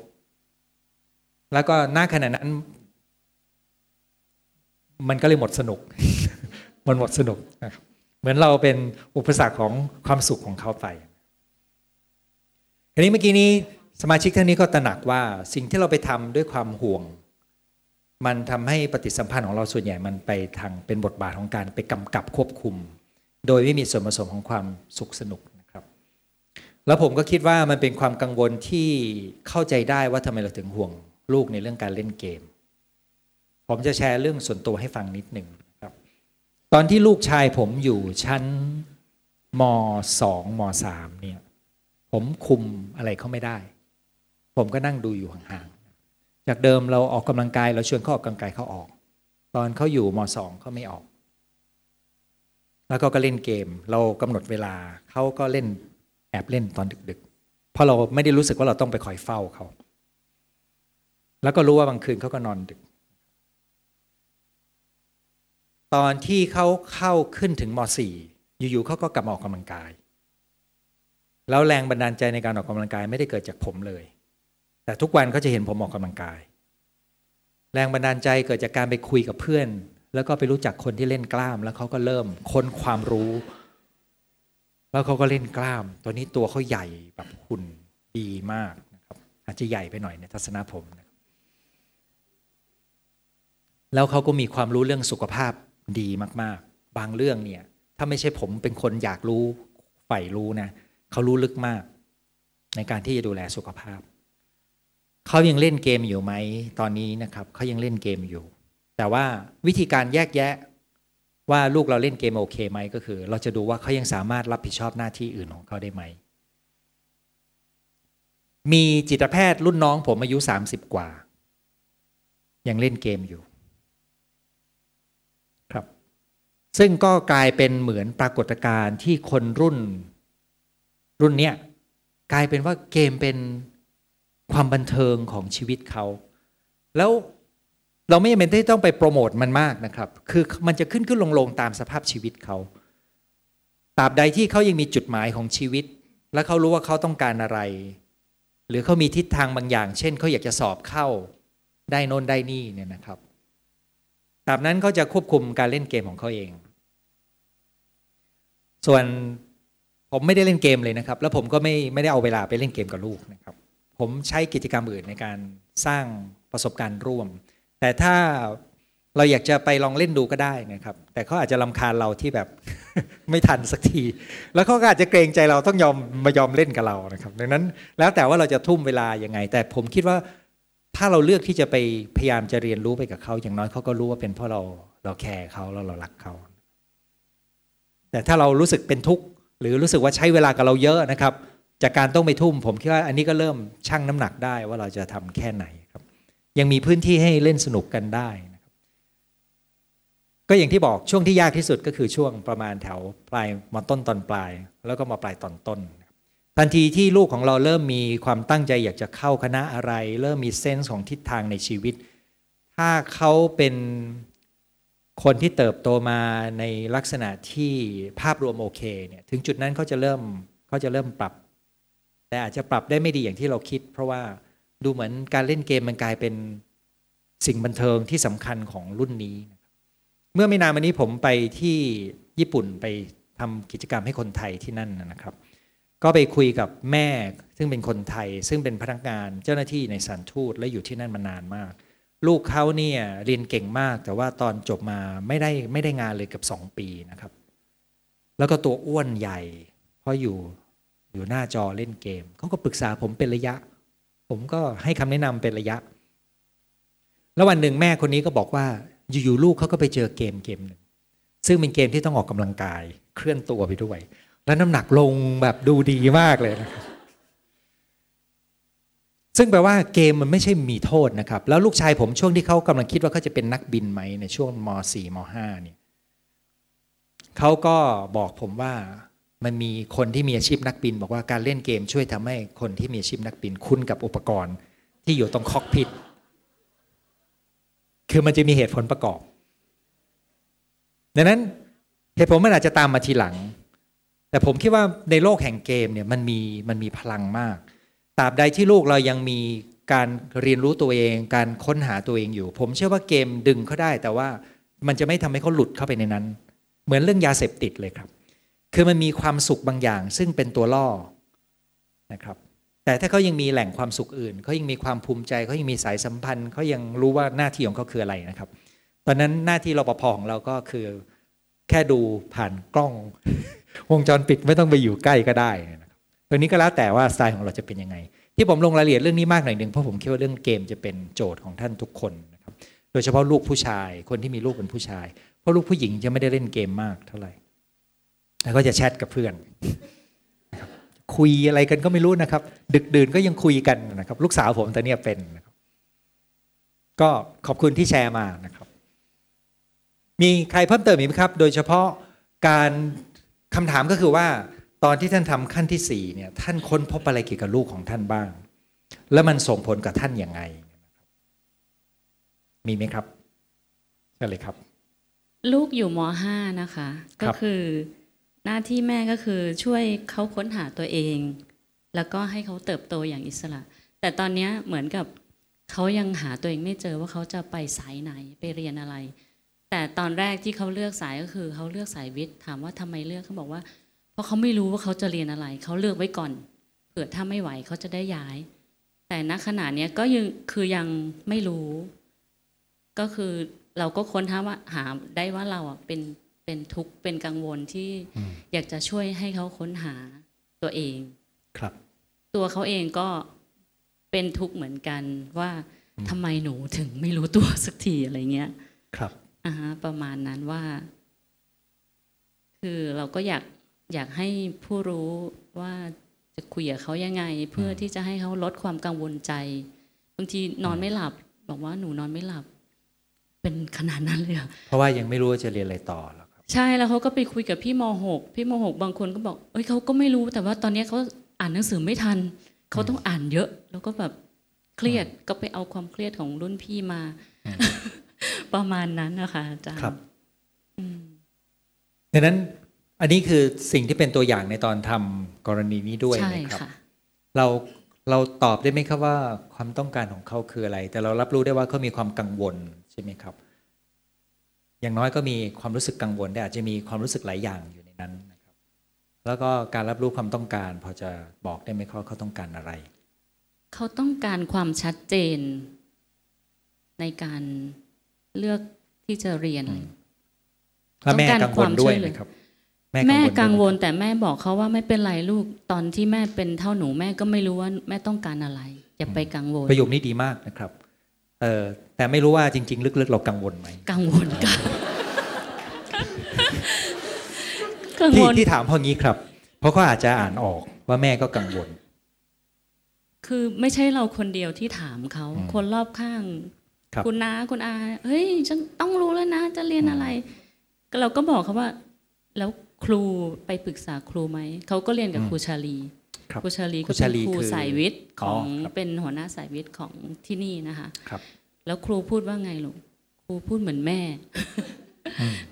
แล้วก็หน้าขณะนั้น มันก็เลยหมดสนุก มันหมดสนุกนะครับเหมือนเราเป็นอุปสรรคของความสุขของเขาไปทีนี้เมื่อกี้นี้สมาชิกท่านนี้ก็ตระหนักว่าสิ่งที่เราไปทำด้วยความห่วง มันทำให้ปฏิสัมพันธ์ของเราส่วนใหญ่มันไปทางเป็นบทบาทของการไปกำกับควบคุม โดยไม่มีส่วนผสมของความสุขสนุกนะครับ แล้วผมก็คิดว่ามันเป็นความกังวลที่เข้าใจได้ว่าทำไมเราถึงห่วง ลูกในเรื่องการเล่นเกม ผมจะแชร์เรื่องส่วนตัวให้ฟังนิดหนึ่งครับ ตอนที่ลูกชายผมอยู่ชั้นมสองมสามเนี่ย ผมคุมอะไรเขาไม่ได้ ผมก็นั่งดูอยู่ห่าง จากเดิมเราออกกำลังกายเราชวนเขาออกกำลังกายเขาออก ตอนเขาอยู่มสองเขาไม่ออก แล้วก็ก็เล่นเกม เรากำหนดเวลาเขาก็เล่นแอบเล่นตอนดึกๆ เพราะเราไม่ได้รู้สึกว่าเราต้องไปคอยเฝ้าเขา แล้วก็รู้ว่าบางคืนเขาก็นอนดึก ตอนที่เขาเข้าขึ้นถึงม .4 อยู่ๆเขาก็กลับออกกำลังกาย แล้วแรงบันดาลใจในการออกกำลังกายไม่ได้เกิดจากผมเลย แต่ทุกวันเขาจะเห็นผมออกกำลังกาย แรงบันดาลใจเกิดจากการไปคุยกับเพื่อน แล้วก็ไปรู้จักคนที่เล่นกล้าม แล้วเขาก็เริ่มค้นความรู้ แล้วเขาก็เล่นกล้ามตัวนี้ตัวเขาใหญ่แบบหุ่นดีมากนะครับ อาจจะใหญ่ไปหน่อยในทัศนะผมนะแล้วเขาก็มีความรู้เรื่องสุขภาพดีมากๆ บางเรื่องเนี่ย ถ้าไม่ใช่ผมเป็นคนอยากรู้ใฝ่รู้นะเขารู้ลึกมาก ในการที่จะดูแลสุขภาพ เขายังเล่นเกมอยู่ไหมตอนนี้นะครับเขายังเล่นเกมอยู่ แต่ว่าวิธีการแยกแยะว่าลูกเราเล่นเกมโอเคไหมก็คือ เราจะดูว่าเขายังสามารถรับผิดชอบหน้าที่อื่นของเขาได้ไหม มีจิตแพทย์รุ่นน้องผมอายุ 30 กว่า ยังเล่นเกมอยู่ ครับ ซึ่งก็กลายเป็นเหมือนปรากฏการณ์ที่คนรุ่น รุ่นเนี้ยกลายเป็นว่าเกมเป็น ความบันเทิงของชีวิตเขา แล้วเราไม่จำเป็นที่ต้องไปโปรโมทมันมากนะครับ คือมันจะขึ้นขึ้นลงลงตามสภาพชีวิตเขาตราบใดที่เขายังมีจุดหมายของชีวิต และเขารู้ว่าเขาต้องการอะไร หรือเขามีทิศทางบางอย่าง เช่นเขาอยากจะสอบเข้าได้นนได้นี่เนี่ยนะครับตราบนั้นเขาจะควบคุมการเล่นเกมของเขาเอง ส่วนผมไม่ได้เล่นเกมเลยนะครับ แล้วผมก็ไม่ไม่ได้เอาเวลาไปเล่นเกมกับลูกนะครับ ผมใช้กิจกรรมอื่นในการสร้างประสบการณ์ร่วม แต่ถ้าเราอยากจะไปลองเล่นดูก็ได้นะครับ แต่เขาอาจจะลำคาญเราที่แบบไม่ทันสักที แล้วเขาก็อาจจะเกรงใจเราต้องยอมมายอมเล่นกับเรานะครับ ดังนั้นแล้วแต่ว่าเราจะทุ่มเวลายังไง แต่ผมคิดว่าถ้าเราเลือกที่จะไปพยายามจะเรียนรู้ไปกับเขาอย่างน้อยเขาก็รู้ว่าเป็นเพราะเราเราแคร์เขาแล้วเรารักเขา แต่ถ้าเรารู้สึกเป็นทุกข์หรือรู้สึกว่าใช้เวลากับเราเยอะนะครับ จากการต้องไปทุ่ม ผมคิดว่าอันนี้ก็เริ่มชั่งน้ำหนักได้ว่าเราจะทำแค่ไหนครับ ยังมีพื้นที่ให้เล่นสนุกกันได้นะครับ ก็อย่างที่บอกช่วงที่ยากที่สุดก็คือช่วงประมาณแถวปลายมาต้นตอนปลาย แล้วก็มาปลายตอนต้นทันทีที่ลูกของเราเริ่มมีความตั้งใจอยากจะเข้าคณะอะไร เริ่มมีเซนส์ของทิศทางในชีวิต ถ้าเขาเป็นคนที่เติบโตมาในลักษณะที่ภาพรวมโอเคเนี่ยถึงจุดนั้นเขาจะเริ่มเขาจะเริ่มปรับ แต่อาจจะปรับได้ไม่ดีอย่างที่เราคิด เพราะว่าดูเหมือนการเล่นเกมมันกลายเป็นสิ่งบันเทิงที่สำคัญของรุ่นนี้ เมื่อไม่นานมานี้ผมไปที่ญี่ปุ่นไปทำกิจกรรมให้คนไทยที่นั่นนะครับ ก็ไปคุยกับแม่ซึ่งเป็นคนไทย ซึ่งเป็นพนักงานเจ้าหน้าที่ในสถานทูตและอยู่ที่นั่นมานานมาก ลูกเขาเนี่ยเรียนเก่งมาก แต่ว่าตอนจบมาไม่ได้ไม่ได้งานเลยเกับสองปีนะครับ แล้วก็ตัวอ้วนใหญ่ เพราะอยู่ อยู่หน้าจอเล่นเกมเขาก็ปรึกษาผมเป็นระยะ ผมก็ให้คำแนะนำเป็นระยะ แล้ววันหนึ่งแม่คนนี้ก็บอกว่า อยู่ๆลูกเขาก็ไปเจอเกมเกมหนึ่งซึ่งเป็นเกมที่ต้องออกกำลังกาย เคลื่อนตัวไปด้วย แล้วน้ำหนักลงแบบดูดีมากเลยนะครับซึ่งแปลว่าเกมมันไม่ใช่มีโทษนะครับ แล้วลูกชายผมช่วงที่เขากำลังคิดว่าเขาจะเป็นนักบินไหมในช่วงม .4 ม .5 เนี่ยเขาก็บอกผมว่า มันมีคนที่มีอาชีพนักบิน บอกว่าการเล่นเกมช่วยทำให้คนที่มีอาชีพนักบินคุ้นกับอุปกรณ์ ที่อยู่ตรงคอกพิทคือมันจะมีเหตุผลประกอบ ดังนั้นเหตุผลมันอาจจะตามมาทีหลัง แต่ผมคิดว่าในโลกแห่งเกมเนี่ยมันมีมันมีพลังมากตราบใดที่ลูกเรายังมีการเรียนรู้ตัวเอง การค้นหาตัวเองอยู่ ผมเชื่อว่าเกมดึงเขาได้ แต่ว่ามันจะไม่ทำให้เขาหลุดเข้าไปในนั้น เหมือนเรื่องยาเสพติดเลยครับ คือมันมีความสุขบางอย่าง ซึ่งเป็นตัวล่อนะครับ แต่ถ้าเขายังมีแหล่งความสุขอื่นเขายังมีความภูมิใจเขายังมีสายสัมพันธ์เขายังรู้ว่าหน้าที่ของเขาคืออะไรนะครับ ตอนนั้นหน้าที่รปภของเราก็คือ แค่ดูผ่านกล้อง วงจรปิดไม่ต้องไปอยู่ใกล้ก็ได้นะครับตรงนี้ก็แล้วแต่ว่าสไตล์ของเราจะเป็นยังไง ที่ผมลงรายละเอียดเรื่องนี้มากหน่อยหนึ่งเพราะผมคิดว่าเรื่องเกมจะเป็นโจทย์ของท่านทุกคนนะครับ โดยเฉพาะลูกผู้ชาย คนที่มีลูกเป็นผู้ชาย เพราะลูกผู้หญิงจะไม่ได้เล่นเกมมากเท่าไหร่ แล้วก็จะแชทกับเพื่อน คุยอะไรกันก็ไม่รู้นะครับ ดึกดื่นก็ยังคุยกันนะครับ ลูกสาวผมตอนนี้เป็นนะครับ ก็ขอบคุณที่แชร์มานะครับ มีใครเพิ่มเติมอีกไหมครับ โดยเฉพาะการคำถามก็คือว่า ตอนที่ท่านทำขั้นที่สี่เนี่ยท่านค้นพบอะไรเกี่ยวกับลูกของท่านบ้าง แล้วมันส่งผลกับท่านอยังไง มีไหมครับเชิญเลยครับ ลูกอยู่ม .5 นะคะคก็คือ หน้าที่แม่ก็คือช่วยเขาค้นหาตัวเอง แล้วก็ให้เขาเติบโตอย่างอิสระ แต่ตอนนี้เหมือนกับเขายังหาตัวเองไม่เจอว่าเขาจะไปสายไหนไปเรียนอะไร แต่ตอนแรกที่เขาเลือกสายก็คือเขาเลือกสายวิทย์ถามว่าทำไมเลือกเขาบอกว่า เพราะเขาไม่รู้ว่าเขาจะเรียนอะไร เขาเลือกไว้ก่อนเผื่อถ้าไม่ไหวเขาจะได้ย้าย แต่ณขณะนี้ก็ยังคือยังไม่รู้ ก็คือเราก็ค้นหาว่าหาได้ว่าเราอะเป็น เป็นทุกข์เป็นกังวลที่อยากจะช่วยให้เขาค้นหาตัวเองครับ ตัวเขาเองก็เป็นทุกข์เหมือนกันว่าทำไมหนูถึงไม่รู้ตัวสักทีอะไรเงี้ย ครับอ่าฮะประมาณนั้นว่า คือเราก็อยากอยากให้ผู้รู้ว่าจะคุยกับเขายังไง เพื่อที่จะให้เขาลดความกังวลใจบางทีนอนไม่หลับ บอกว่าหนูนอนไม่หลับ เป็นขนาดนั้นเลยเหรอเพราะว่ายังไม่รู้ว่าจะเรียนอะไรต่อหรอก ใช่แล้วเขาก็ไปคุยกับพี่มหกพี่มหกบางคนก็บอกเอ้ยเขาก็ไม่รู้แต่ว่าตอนนี้เขาอ่านหนังสือไม่ทันเขาต้องอ่านเยอะ แล้วก็แบบเครียดก็ไปเอาความเครียดของรุ่นพี่มา ประมาณนั้นนะคะอาจารย์ครับอืมดังนั้นอันนี้คือสิ่งที่เป็นตัวอย่างในตอนทำกรณีนี้ด้วยใช่นะครับค่ะเราเราตอบได้ไหมครับว่าความต้องการของเขาคืออะไร แต่เรารับรู้ได้ว่าเขามีความกังวลใช่ไหมครับ อย่างน้อยก็มีความรู้สึกกังวลแต่อาจจะมีความรู้สึกหลายอย่างอยู่ในนั้นนะครับ แล้วก็การรับรู้ความต้องการ พอจะบอกได้ไหมครับว่าเขาต้องการอะไร เขาต้องการความชัดเจน ในการเลือกที่จะเรียนแล้วแม่ต้องารกังวลด้วยเหไหลืมอครับแม่กังวลลแต่แม่บอกเขาว่าไม่เป็นไรลูกตอนที่แม่เป็นเท่าหนูแม่ก็ไม่รู้ว่าแม่ต้องการอะไร อย่าไปกังวลประโยคนี้ดีมากนะครับเออ แต่ไม่รู้ว่าจริง ๆ ลึกๆ เรากังวลไหมกังวลกันกังที่วลที่ถามเพราะงี้ครับ เพราะเขาอาจจะอ่านออกว่าแม่ก็กังวล คือไม่ใช่เราคนเดียวที่ถามเขา คนรอบข้างครับณน้าคุณอาเฮ้ยฉันต้องรู้แล้วนะ จะเรียนอะไรก็เราก็บอกเขาว่า แล้วครูไปปรึกษาครูไหม เขาก็เรียนกับอืมครูชาลีครับครูชาลีครูก็ชาเป็นลีครูคือสายวิทย์ขอ๋อองครับเป็นหัวหน้าสายวิทย์ของที่นี่นะคะครับ แล้วครูพูดว่าไงลูกครูพูดเหมือนแม่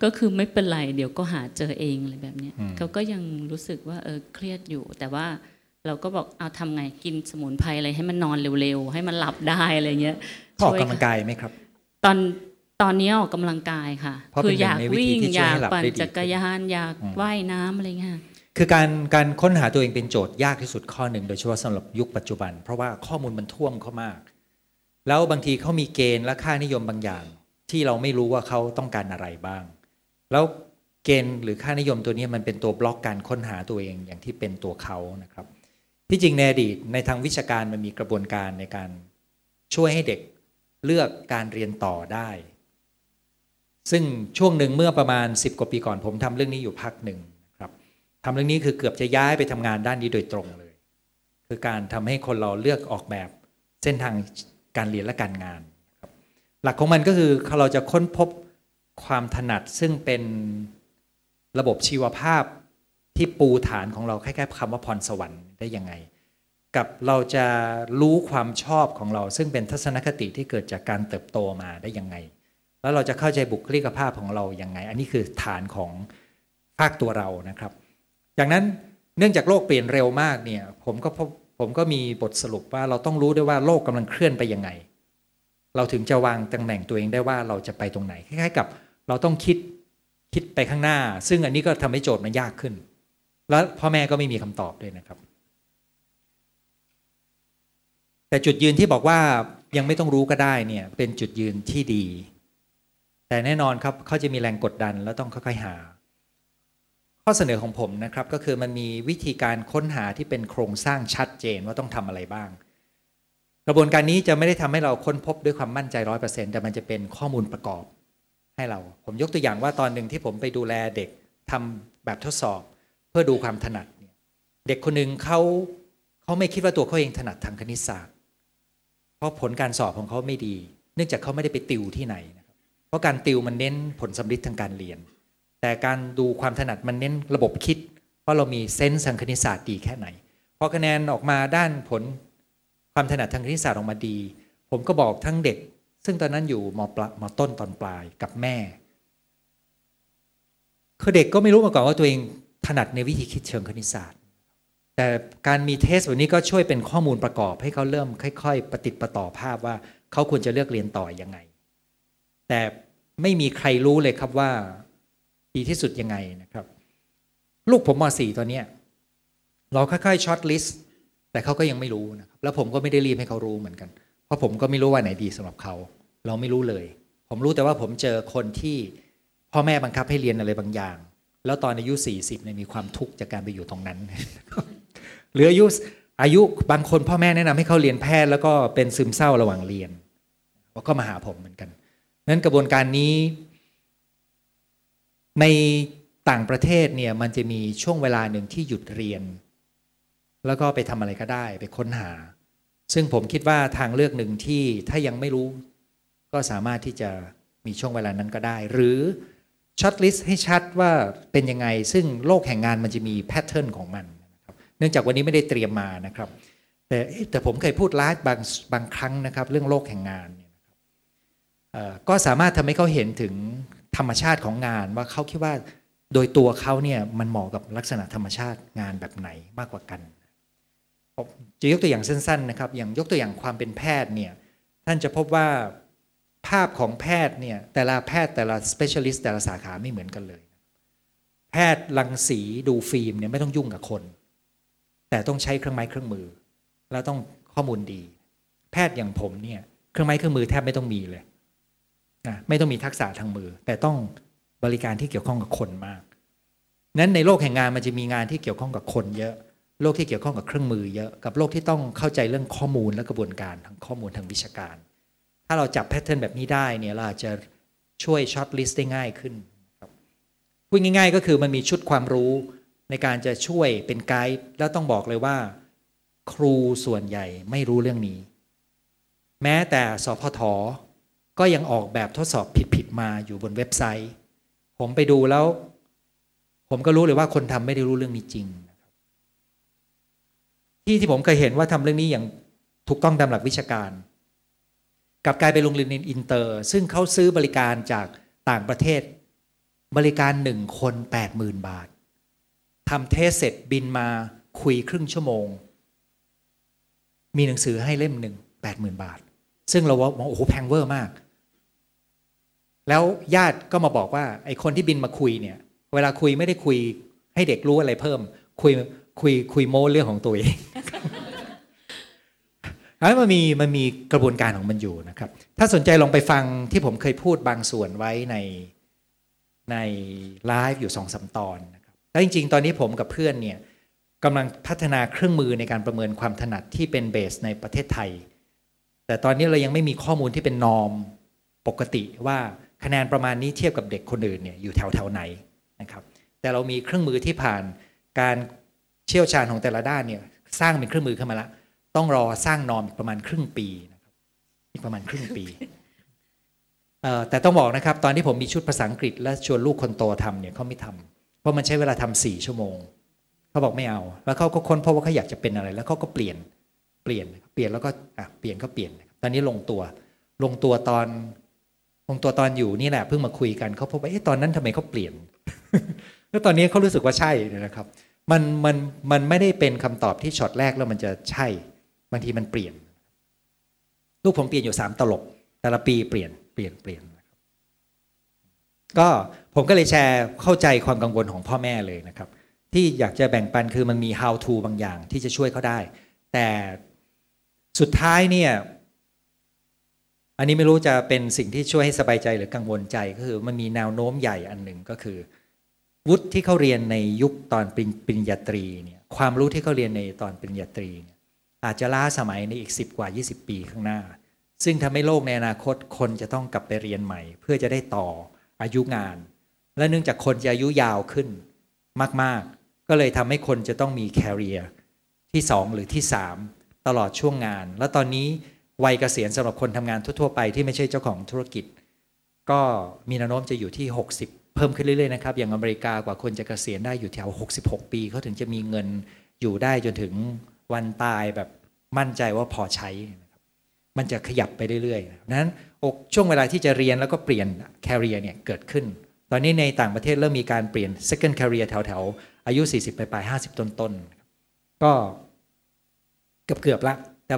ก็คือไม่เป็นไรเดี๋ยวก็หาเจอเองอะไรแบบเนี้ยอืมเขาก็ยังรู้สึกว่าเออเครียดอยู่ แต่ว่าเราก็บอกเอาทำไงกินสมุนไพรอะไรให้มันนอนเร็วๆ ให้มันหลับได้อะไรเงี้ยเขาออกช่วยกำลังกายไหมครับ ตอนตอนนี้ออกกำลังกายค่ะเพราะคืเป็นหนึ่งอยากในวิธีวิ่งที่ช่วยอยากให้หลับปั่นได้ดีจักรยานอยากอืมว่ายน้ำอะไรเงี้ยคือการการค้นหาตัวเองเป็นโจทย์ยากที่สุดข้อหนึ่งโดยเฉพาะสำหรับยุคปัจจุบัน เพราะว่าข้อมูลมันท่วมเข้ามาก แล้วบางทีเขามีเกณฑ์และค่านิยมบางอย่าง ที่เราไม่รู้ว่าเขาต้องการอะไรบ้าง แล้วเกณฑ์หรือค่านิยมตัวนี้มันเป็นตัวบล็อกการค้นหาตัวเองอย่างที่เป็นตัวเขานะครับ ที่จริงในอดีตในทางวิชาการมันมีกระบวนการในการช่วยให้เด็กเลือกการเรียนต่อได้ ซึ่งช่วงหนึ่งเมื่อประมาณ 10 กว่าปีก่อนผมทำเรื่องนี้อยู่พักหนึ่งครับททำเรื่องนี้คือเกือบจะย้ายไปทำงานด้านนี้โดยตรงเลย คือการทำให้คนเราเลือกออกแบบเส้นทาง การเรียนและการงานครับหลักของมันก็คือเราจะค้นพบความถนัดซึ่งเป็นระบบชีวภาพที่ปูฐานของเราคล้ายๆคำว่าพรสวรรค์ได้ยังไง กับเราจะรู้ความชอบของเรา ซึ่งเป็นทัศนคติที่เกิดจากการเติบโตมาได้ยังไง แล้วเราจะเข้าใจบุคลิกภาพของเรายังไง อันนี้คือฐานของภาคตัวเรานะครับ จากนั้นเนื่องจากโลกเปลี่ยนเร็วมากเนี่ยผมก็พบ ผมก็มีบทสรุปว่าเราต้องรู้ด้วยว่าโลกกำลังเคลื่อนไปยังไง เราถึงจะวางตำแหน่งตัวเองได้ว่าเราจะไปตรงไหนคล้ายๆกับเราต้องคิดคิดไปข้างหน้า ซึ่งอันนี้ก็ทำให้โจทย์มันยากขึ้น แล้วพ่อแม่ก็ไม่มีคำตอบด้วยนะครับ แต่จุดยืนที่บอกว่ายังไม่ต้องรู้ก็ได้เนี่ยเป็นจุดยืนที่ดี แต่แน่นอนครับเขาจะมีแรงกดดันแล้วต้องค่อยๆหา ข้อเสนอของผมนะครับก็คือมันมีวิธีการค้นหาที่เป็นโครงสร้างชัดเจนว่าต้องทำอะไรบ้าง กระบวนการนี้จะไม่ได้ทำให้เราค้นพบด้วยความมั่นใจร้อยเปอร์เซ็นต์แต่มันจะเป็นข้อมูลประกอบ ให้เรา ผมยกตัวอย่างว่าตอนหนึ่งที่ผมไปดูแลเด็กทำแบบทดสอบ เพื่อดูความถนัดเด็กคนหนึ่งเขาเขาไม่คิดว่าตัวเขาเองถนัดทางคณิตศาสตร์ เพราะผลการสอบของเขาไม่ดี เนื่องจากเขาไม่ได้ไปติวที่ไหนนะครับเพราะการติวมันเน้นผลสำลิดทางการเรียน แต่การดูความถนัดมันเน้นระบบคิด เพราะเรามีเซนส์ทางคณิตศาสตร์ดีแค่ไหนพอคะแนนออกมาด้านผลความถนัดทางคณิตศาสตร์ออกมาดี ผมก็บอกทั้งเด็ก ซึ่งตอนนั้นอยู่มปลมต้นตอนปลายกับแม่คือเด็กก็ไม่รู้มาก่อนว่าตัวเองถนัดในวิธีคิดเชิงคณิตศาสตร์ แต่การมี test แบบนี้ก็ช่วยเป็นข้อมูลประกอบให้เขาเริ่มค่อยๆปฏิติดประต่อภาพว่าเขาควรจะเลือกเรียนต่อยังไง แต่ไม่มีใครรู้เลยครับว่า ดีที่สุดยังไงนะครับ ลูกผม ม.4 ตอนนี้เราค่อยๆ shortlist แต่เขาก็ยังไม่รู้นะครับแล้วผมก็ไม่ได้รีบให้เขารู้เหมือนกัน เพราะผมก็ไม่รู้ว่าไหนดีสำหรับเขา เราไม่รู้เลย ผมรู้แต่ว่าผมเจอคนที่พ่อแม่บังคับให้เรียนอะไรบางอย่าง แล้วตอนอายุ 40เนี่ยมีความทุกข์จากการไปอยู่ตรงนั้นหรืออายุอายุบางคนพ่อแม่แนะนำให้เขาเรียนแพทย์แล้วก็เป็นซึมเศร้าระหว่างเรียนก็มาหาผมเหมือนกันนั้นกระบวนการนี้ ในต่างประเทศเนี่ยมันจะมีช่วงเวลาหนึ่งที่หยุดเรียน แล้วก็ไปทำอะไรก็ได้ไปค้นหา ซึ่งผมคิดว่าทางเลือกหนึ่งที่ถ้ายังไม่รู้ ก็สามารถที่จะมีช่วงเวลานั้นก็ได้ หรือ shortlist ให้ชัดว่าเป็นยังไง ซึ่งโลกแห่งงานมันจะมี pattern ของมันนะครับเนื่องจากวันนี้ไม่ได้เตรียมมานะครับ แต่แต่ผมเคยพูดไลฟ์บางบางครั้งนะครับ เรื่องโลกแห่งงานเนี่ยก็สามารถทำให้เขาเห็นถึง ธรรมชาติของงานว่าเขาคิดว่าโดยตัวเขาเนี่ยมันเหมาะกับลักษณะธรรมชาติงานแบบไหนมากกว่ากันจะยกตัวอย่างสั้นๆนะครับ อย่างยกตัวอย่างความเป็นแพทย์เนี่ยท่านจะพบว่าภาพของแพทย์เนี่ยแต่ละแพทย์แต่ละ specialist แต่ละสาขาไม่เหมือนกันเลย แพทย์รังสีดูฟิล์มเนี่ยไม่ต้องยุ่งกับคน แต่ต้องใช้เครื่องไม้เครื่องมือ แล้วต้องข้อมูลดี แพทย์อย่างผมเนี่ยเครื่องไม้เครื่องมือแทบไม่ต้องมีเลย นะไม่ต้องมีทักษะทางมือ แต่ต้องบริการที่เกี่ยวข้องกับคนมากนั้นในโลกแห่งงานมันจะมีงานที่เกี่ยวข้องกับคนเยอะ โลกที่เกี่ยวข้องกับเครื่องมือเยอะกับโลกที่ต้องเข้าใจเรื่องข้อมูลและกระบวนการทางข้อมูลทางวิชาการ ถ้าเราจับ pattern แบบนี้ได้เนี่ยเราจะช่วย shortlist ได้ง่ายขึ้นครับพูดง่าย ๆ ก็คือมันมีชุดความรู้ในการจะช่วยเป็นไกด์แล้วต้องบอกเลยว่า ครูส่วนใหญ่ไม่รู้เรื่องนี้ แม้แต่สพฐ ก็ยังออกแบบทดสอบผิดๆมาอยู่บนเว็บไซต์ ผมไปดูแล้ว ผมก็รู้เลยว่าคนทำไม่ได้รู้เรื่องนี้จริง ที่ที่ผมเคยเห็นว่าทำเรื่องนี้อย่างถูกต้องตามหลักวิชาการ กลับกลายไปโรงเรียนอินเตอร์ ซึ่งเขาซื้อบริการจากต่างประเทศ บริการหนึ่งคนแปดหมื่นบาททำ test เสร็จบินมาคุยครึ่งชั่วโมง มีหนังสือให้เล่มหนึ่งแปดหมื่นบาท ซึ่งเราว่าโอ้โหแพงเวอร์มาก แล้วญาติก็มาบอกว่าไอ้คนที่บินมาคุยเนี่ย เวลาคุยไม่ได้คุยให้เด็กรู้อะไรเพิ่ม คุยคุยคุยโม้เรื่องของตัวเองแล้วมันมีมันมีกระบวนการของมันอยู่นะครับ ถ้าสนใจลองไปฟังที่ผมเคยพูดบางส่วนไว้ในในไลฟ์อยู่สองสาตอนนะครับแล้วจริง ๆ ตอนนี้ผมกับเพื่อนเนี่ยกำลังพัฒนาเครื่องมือในการประเมินความถนัดที่เป็นเบสในประเทศไทย แต่ตอนนี้เรายังไม่มีข้อมูลที่เป็นนอมปกติว่า คะแนนประมาณนี้เทียบกับเด็กคนอื่นเนี่ยอยู่แถวแถวไหนนะครับ แต่เรามีเครื่องมือที่ผ่านการเชี่ยวชาญของแต่ละด้านเนี่ยสร้างเป็นเครื่องมือขึ้นมาละต้องรอสร้างนอมอีกประมาณครึ่งปีนะครับอีกประมาณครึ่งปีแต่ต้องบอกนะครับ ตอนที่ผมมีชุดภาษาอังกฤษ และชวนลูกคนโตทำเนี่ยเขาไม่ทำเพราะมันใช้เวลาทำสี่ชั่วโมงเขาบอกไม่เอา แล้วเขาก็ค้นพบว่าเขาอยากจะเป็นอะไร แล้วเขาก็เปลี่ยนเปลี่ยนเปลี่ยนแล้วก็เปลี่ยนก็เปลี่ยน ตอนนี้ลงตัวลงตัวตอน ลงตัวตอนอยู่นี่แหละเพิ่งมาคุยกันเขาพบว่าเอ๊ะตอนนั้นทำไมเขาเปลี่ยนแล้วตอนนี้เขารู้สึกว่าใช่นะครับ มันมันมันไม่ได้เป็นคำตอบที่ช็อตแรกแล้วมันจะใช่บางทีมันเปลี่ยน ลูกผมเปลี่ยนอยู่สามตลบ แต่ละปีเปลี่ยนเปลี่ยนเปลี่ยนนะครับก็ผมก็เลยแชร์เข้าใจความกังวลของพ่อแม่เลยนะครับ ที่อยากจะแบ่งปันคือมันมี how to บางอย่างที่จะช่วยเขาได้ แต่สุดท้ายเนี่ย อันนี้ไม่รู้จะเป็นสิ่งที่ช่วยให้สบายใจหรือกังวลใจก็คือมันมีแนวโน้มใหญ่อันหนึ่งก็คือ วุฒิที่เขาเรียนในยุคตอนปริญปญญาตรีเนี่ยความรู้ที่เขาเรียนในตอนปริญญาตรีเนี่ยอาจจะล้าสมัยในอีก 10 กว่า 20 ปีข้างหน้า ซึ่งทำให้โลกในอนาคตคนจะต้องกลับไปเรียนใหม่ เพื่อจะได้ต่ออายุงาน และเนื่องจากคนจะอายุยาวขึ้นมาก ๆ ก็เลยทำให้คนจะต้องมีแคริเอร์ที่ 2 หรือที่ 3 ตลอดช่วงงาน แล้วตอนนี้ วัยเกษียณสำหรับคนทำงานทั่ว ๆ ไปที่ไม่ใช่เจ้าของธุรกิจ ก็มีแนวโน้มจะอยู่ที่ 60 เพิ่มขึ้นเรื่อยๆนะครับอย่างอเมริกากว่าคนจะเกษียณได้อยู่แถว 66 ปีเขาถึงจะมีเงินอยู่ได้จนถึงวันตายแบบมั่นใจว่าพอใช้ มันจะขยับไปเรื่อยๆนั้นช่วงเวลาที่จะเรียนแล้วก็เปลี่ยน career เนี่ยเกิดขึ้น ตอนนี้ในต่างประเทศเริ่มมีการเปลี่ยน second career แถวๆอายุ 40 ไปปลาย50 ต้นๆก็เกือบๆละแต่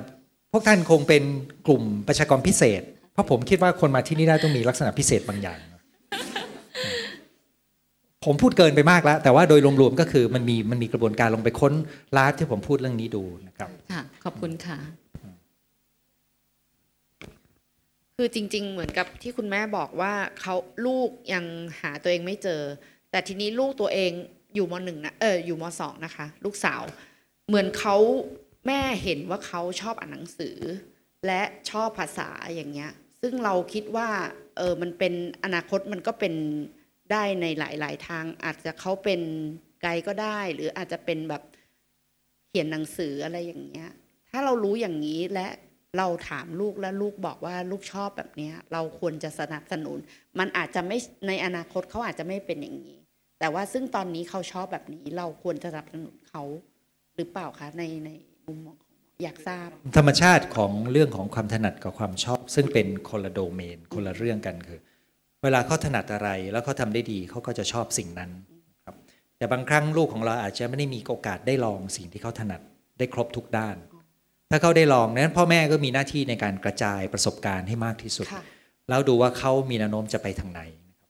พวกท่านคงเป็นกลุ่มประชากรพิเศษ เพราะผมคิดว่าคนมาที่นี่ได้ต้องมีลักษณะพิเศษบางอย่าง ผมพูดเกินไปมากแล้ว แต่ว่าโดยรวมๆก็คือมันมีมันมีกระบวนการลงไปค้นไลฟ์ที่ผมพูดเรื่องนี้ดูนะครับค่ะขอบคุณค่ะ คือจริง ๆ เหมือนกับที่คุณแม่บอกว่าเขาลูกยังหาตัวเองไม่เจอ แต่ทีนี้ลูกตัวเองอยู่มหนึ่งนะเอออยู่มสองนะคะ ลูกสาว เหมือนเขา แม่เห็นว่าเขาชอบอ่านหนังสือ และชอบภาษาอย่างเงี้ย ซึ่งเราคิดว่าเออมันเป็นอนาคตมันก็เป็นได้ในหลาย ๆ ทาง อาจจะเขาเป็นไกด์ก็ได้ หรืออาจจะเป็นแบบเขียนหนังสืออะไรอย่างเงี้ย ถ้าเรารู้อย่างนี้และเราถามลูกแล้วลูกบอกว่าลูกชอบแบบนี้เราควรจะสนับสนุน มันอาจจะไม่ในอนาคตเขาอาจจะไม่เป็นอย่างนี้ แต่ว่าซึ่งตอนนี้เขาชอบแบบนี้ เราควรจะสนับสนุนเขาหรือเปล่าคะในใน มุมมองของหมออยากทราบ ธรรมชาติของเรื่องของความถนัดกับความชอบ ซึ่งเป็นคนละโดเมน คนละเรื่องกันคือ เวลาเขาถนัดอะไรแล้วเขาทำได้ดีเขาก็จะชอบสิ่งนั้นครับ แต่บางครั้งลูกของเราอาจจะไม่ได้มีโอกาสได้ลองสิ่งที่เขาถนัดได้ครบทุกด้าน ถ้าเขาได้ลองนั้นพ่อแม่ก็มีหน้าที่ในการกระจายประสบการณ์ให้มากที่สุด แล้วดูว่าเขามีแนวโน้มจะไปทางไหนนะครับ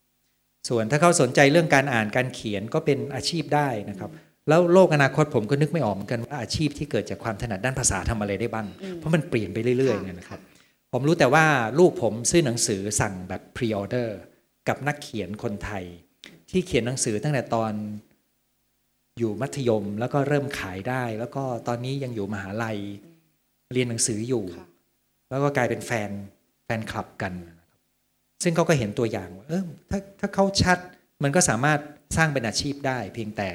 ส่วนถ้าเขาสนใจเรื่องการอ่านการเขียนก็เป็นอาชีพได้นะครับ แล้วโลกอนาคตผมก็นึกไม่ออกเหมือนกันว่าอาชีพที่เกิดจากความถนัดด้านภาษาทำอะไรได้บ้าง เพราะมันเปลี่ยนไปเรื่อยๆเนี่ยนะครับ ผมรู้แต่ว่าลูกผมซื้อหนังสือสั่งแบบพรีออเดอร์กับนักเขียนคนไทย ที่เขียนหนังสือตั้งแต่ตอนอยู่มัธยมแล้วก็เริ่มขายได้ แล้วก็ตอนนี้ยังอยู่มหาลัยเรียนหนังสืออยู่ แล้วก็กลายเป็นแฟนแฟนคลับกันนะครับซึ่งเขาก็เห็นตัวอย่างว่าเออถ้าถ้าเขาชัดมันก็สามารถสร้างเป็นอาชีพได้ เพียงแต่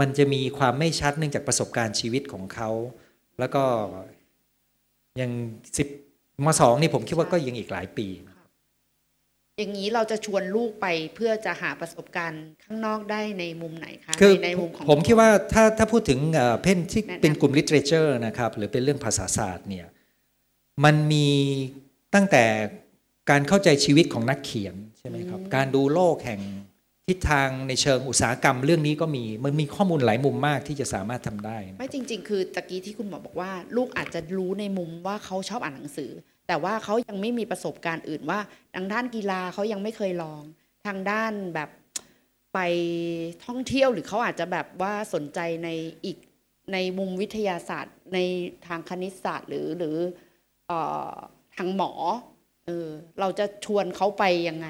มันจะมีความไม่ชัดเนื่องจากประสบการณ์ชีวิตของเขา แล้วก็ยังสิบมสองนี่ผมคิดว่าก็ยังอีกหลายปี อย่างนี้เราจะชวนลูกไปเพื่อจะหาประสบการณ์ข้างนอกได้ในมุมไหนคะคือในในมุมของผมคิดว่าถ้าถ้าพูดถึงเอ่อเพนที่แนะนำเป็นกลุ่ม literature นะครับ หรือเป็นเรื่องภาษาศาสตร์เนี่ยมันมีตั้งแต่การเข้าใจชีวิตของนักเขียนใช่ไหมครับ การดูโลกแห่ง ทิศทางในเชิงอุตสาหกรรมเรื่องนี้ก็มีมันมีข้อมูลหลายมุมมากที่จะสามารถทำได้ ไม่จริง ๆ คือตะกี้ที่คุณหมอบอกว่า ลูกอาจจะรู้ในมุมว่าเขาชอบอ่านหนังสือ แต่ว่าเขายังไม่มีประสบการณ์อื่นว่าทางด้านกีฬาเขายังไม่เคยลอง ทางด้านแบบไปท่องเที่ยวหรือเขาอาจจะแบบว่าสนใจในอีกในมุมวิทยาศาสตร์ ในทางคณิตศาสตร์ หรือหรือเออทางหมอเออเราจะชวนเขาไปยังไง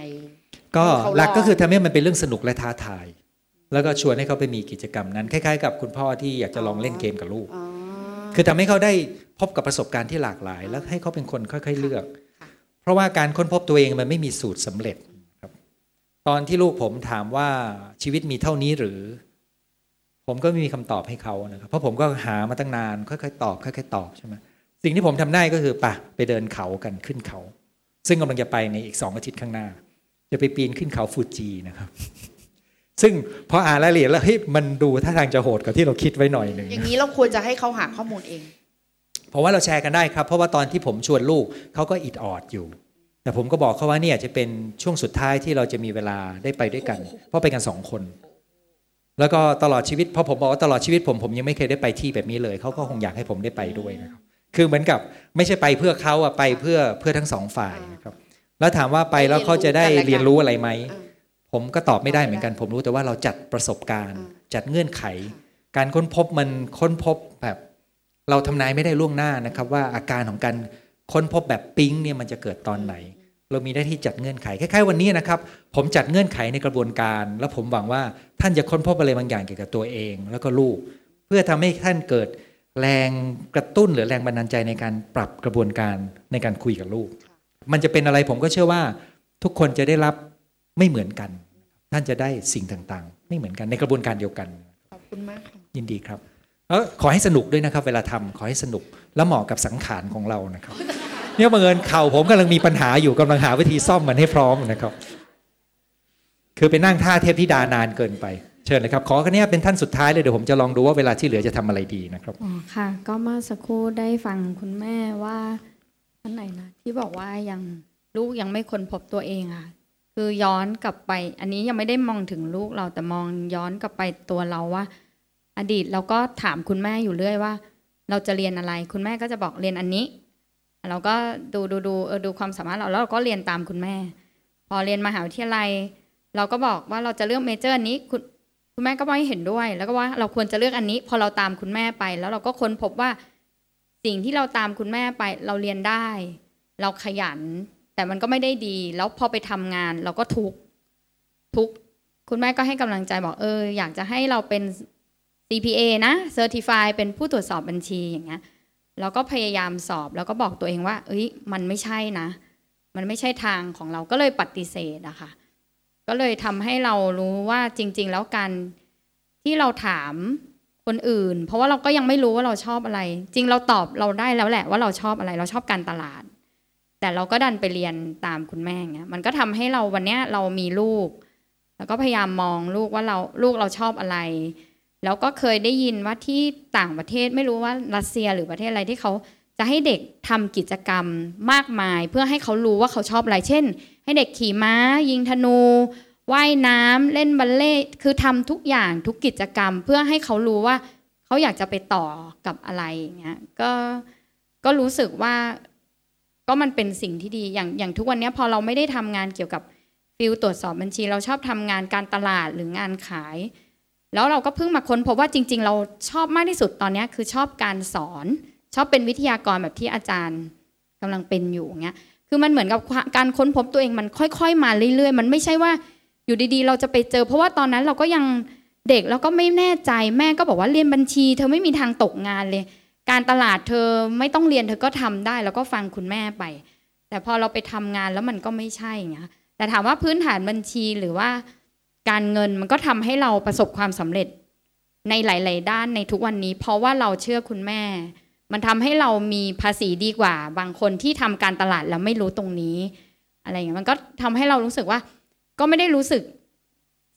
ก็ให้เขาหลักก็คือลงทำให้มันเป็นเรื่องสนุกและท้าทาย แล้วก็ชวนให้เขาไปมีกิจกรรมนั้นคล้ายๆ กับคุณพ่อที่อยากจะลองเล่นเกมกับลูก คือทำให้เขาได้พบกับประสบการณ์ที่หลากหลาย แล้วให้เขาเป็นคนค่อย ๆ เลือก เพราะว่าการค้นพบตัวเองมันไม่มีสูตรสำเร็จครับ ตอนที่ลูกผมถามว่าชีวิตมีเท่านี้หรือผผมก็ไม่มีคำตอบให้เขานะครับเพราะผมก็หามาตั้งนานค่อยๆตอบค่อยๆตอบใช่ไหมสิ่งที่ผมทำได้ก็คือป่ะไปเดินเขากันขึ้นเขา ซึ่งกำลังจะไปในอีกสองอาทิตย์ข้างหน้า จะไปปีนขึ้นเขาฟูจินะครับ ซึ่งพออ่านรายละเอียดแล้วเฮ้ยมันดูท่าทางจะโหดกว่าที่เราคิดไว้หน่อยหนึ่งอย่างนี้เราควรจะให้เขาหาข้อมูลเอง เพราะว่าเราแชร์กันได้ครับ เพราะว่าตอนที่ผมชวนลูกเขาก็อิดออดอยู่ แต่ผมก็บอกเขาว่าเนี่ยจะเป็นช่วงสุดท้ายที่เราจะมีเวลาได้ไปด้วยกัน เพราะไปกันสองคน แล้วก็ตลอดชีวิตพอผมบอกว่าตลอดชีวิตผมผมยังไม่เคยได้ไปที่แบบนี้เลยเขาก็คงอยากให้ผมได้ไปด้วยนะครับคือเหมือนกับไม่ใช่ไปเพื่อเขาอะไปเพื่อเพื่อทั้งสองฝ่ายนะครับ แล้วถามว่าไปแล้วเขาจะได้เรียนรู้อะไรไหม ผมก็ตอบไม่ได้เหมือนกัน ผมรู้แต่ว่าเราจัดประสบการณ์ จัดเงื่อนไข การค้นพบมันค้นพบแบบ เราทำนายไม่ได้ล่วงหน้านะครับ ว่าอาการของการค้นพบแบบปิ๊งเนี่ยมันจะเกิดตอนไหน เรามีหน้าที่จัดเงื่อนไขคล้ายๆวันนี้นะครับ ผมจัดเงื่อนไขในกระบวนการ แล้วผมหวังว่าท่านจะค้นพบอะไรบางอย่างเกี่ยวกับตัวเอง แล้วก็ลูก เพื่อทำให้ท่านเกิดแรงกระตุ้นหรือแรงบันดาลใจในการปรับกระบวนการในการคุยกับลูก มันจะเป็นอะไรผมก็เชื่อว่าทุกคนจะได้รับไม่เหมือนกัน ท่านจะได้สิ่งต่างๆ ไม่เหมือนกันในกระบวนการเดียวกัน ขอบคุณมากค่ะยินดีครับแล้วขอให้สนุกด้วยนะครับ เวลาทำขอให้สนุกแล้วเหมาะกับสังขารของเรานะครับ เนี่ยบังเอิญเข่าผมกำลังมีปัญหาอยู่กำลังหาวิธีซ่อมมันให้พร้อมนะครับ คือไปนั่งท่าเทพธิดานานเกินไปเชิญเลยครับ ขอแค่นี้เป็นท่านสุดท้ายเลยเดี๋ยวผมจะลองดูว่าเวลาที่เหลือจะทำอะไรดีนะครับอ๋อค่ะ ก็เมื่อสักครู่ได้ฟังคุณแม่ว่า อันไหนนะที่บอกว่ายังลูกยังไม่ค้นพบตัวเองค่ะคือย้อนกลับไป อันนี้ยังไม่ได้มองถึงลูกเราแต่มองย้อนกลับไปตัวเราว่า อดีตเราก็ถามคุณแม่อยู่เรื่อยว่า เราจะเรียนอะไร คุณแม่ก็จะบอกเรียนอันนี้ เราก็ดูดูดูเออดูความสามารถเราแล้วเราก็เรียนตามคุณแม่ พอเรียนมหาวิทยาลัย เราก็บอกว่าเราจะเลือกเมเจอร์อันนี้คุณคุณแม่ก็ไม่เห็นด้วย แล้วก็ว่าเราควรจะเลือกอันนี้ พอเราตามคุณแม่ไป แล้วเราก็ค้นพบว่า สิ่งที่เราตามคุณแม่ไปเราเรียนได้ เราขยัน แต่มันก็ไม่ได้ดี แล้วพอไปทำงานเราก็ทุกทุกคุณแม่ก็ให้กำลังใจบอกเออ อยากจะให้เราเป็น CPA นะ Certify เป็นผู้ตรวจสอบบัญชีอย่างเงี้ยแล้วก็พยายามสอบแล้วก็บอกตัวเองว่า เอ้ย มันไม่ใช่นะ มันไม่ใช่ทางของเราก็เลยปฏิเสธอะค่ะ ก็เลยทำให้เรารู้ว่าจริง ๆ แล้วการที่เราถาม คนอื่น เพราะว่าเราก็ยังไม่รู้ว่าเราชอบอะไร จริงเราตอบเราได้แล้วแหละว่าเราชอบอะไร เราชอบการตลาด แต่เราก็ดันไปเรียนตามคุณแม่เงี้ยมันก็ทำให้เราวันเนี้ยเรามีลูก แล้วก็พยายามมองลูกว่าเราลูกเราชอบอะไร แล้วก็เคยได้ยินว่าที่ต่างประเทศไม่รู้ว่ารัสเซียหรือประเทศอะไรที่เขาจะให้เด็กทำกิจกรรมมากมาย เพื่อให้เขารู้ว่าเขาชอบอะไร เช่น ให้เด็กขี่ม้า ยิงธนู ว่ายน้ำเล่นบัลเล่คือทำทุกอย่างทุกกิจกรรม เพื่อให้เขารู้ว่าเขาอยากจะไปต่อกับอะไรอย่างเงี้ยก็ก็รู้สึกว่าก็มันเป็นสิ่งที่ดีอย่างอย่างทุกวันนี้พอเราไม่ได้ทำงานเกี่ยวกับฟิลตรวจสอบบัญชี เราชอบทำงานการตลาดหรืองานขาย แล้วเราก็เพิ่งมาค้นพบว่าจริง ๆ เราชอบมากที่สุดตอนนี้คือชอบการสอน ชอบเป็นวิทยากรแบบที่อาจารย์กำลังเป็นอยู่เงี้ยคือมันเหมือนกับการค้นพบตัวเองมันค่อย ๆ มาเรื่อย ๆ มันไม่ใช่ว่า อยู่ดีๆ เราจะไปเจอ เพราะว่าตอนนั้นเราก็ยังเด็กแล้วก็ไม่แน่ใจแม่ก็บอกว่าเรียนบัญชี เธอไม่มีทางตกงานเลย การตลาดเธอไม่ต้องเรียนเธอก็ทำได้ แล้วก็ฟังคุณแม่ไป แต่พอเราไปทำงานแล้วมันก็ไม่ใช่เงี้ยแต่ถามว่าพื้นฐานบัญชีหรือว่าการเงินมันก็ทำให้เราประสบความสำเร็จในหลาย ๆ ด้านในทุกวันนี้ เพราะว่าเราเชื่อคุณแม่ มันทำให้เรามีภาษีดีกว่า บางคนที่ทำการตลาดแล้วไม่รู้ตรงนี้ อะไรอย่างเงี้ยมันก็ทำให้เรารู้สึกว่า ก็ไม่ได้รู้สึก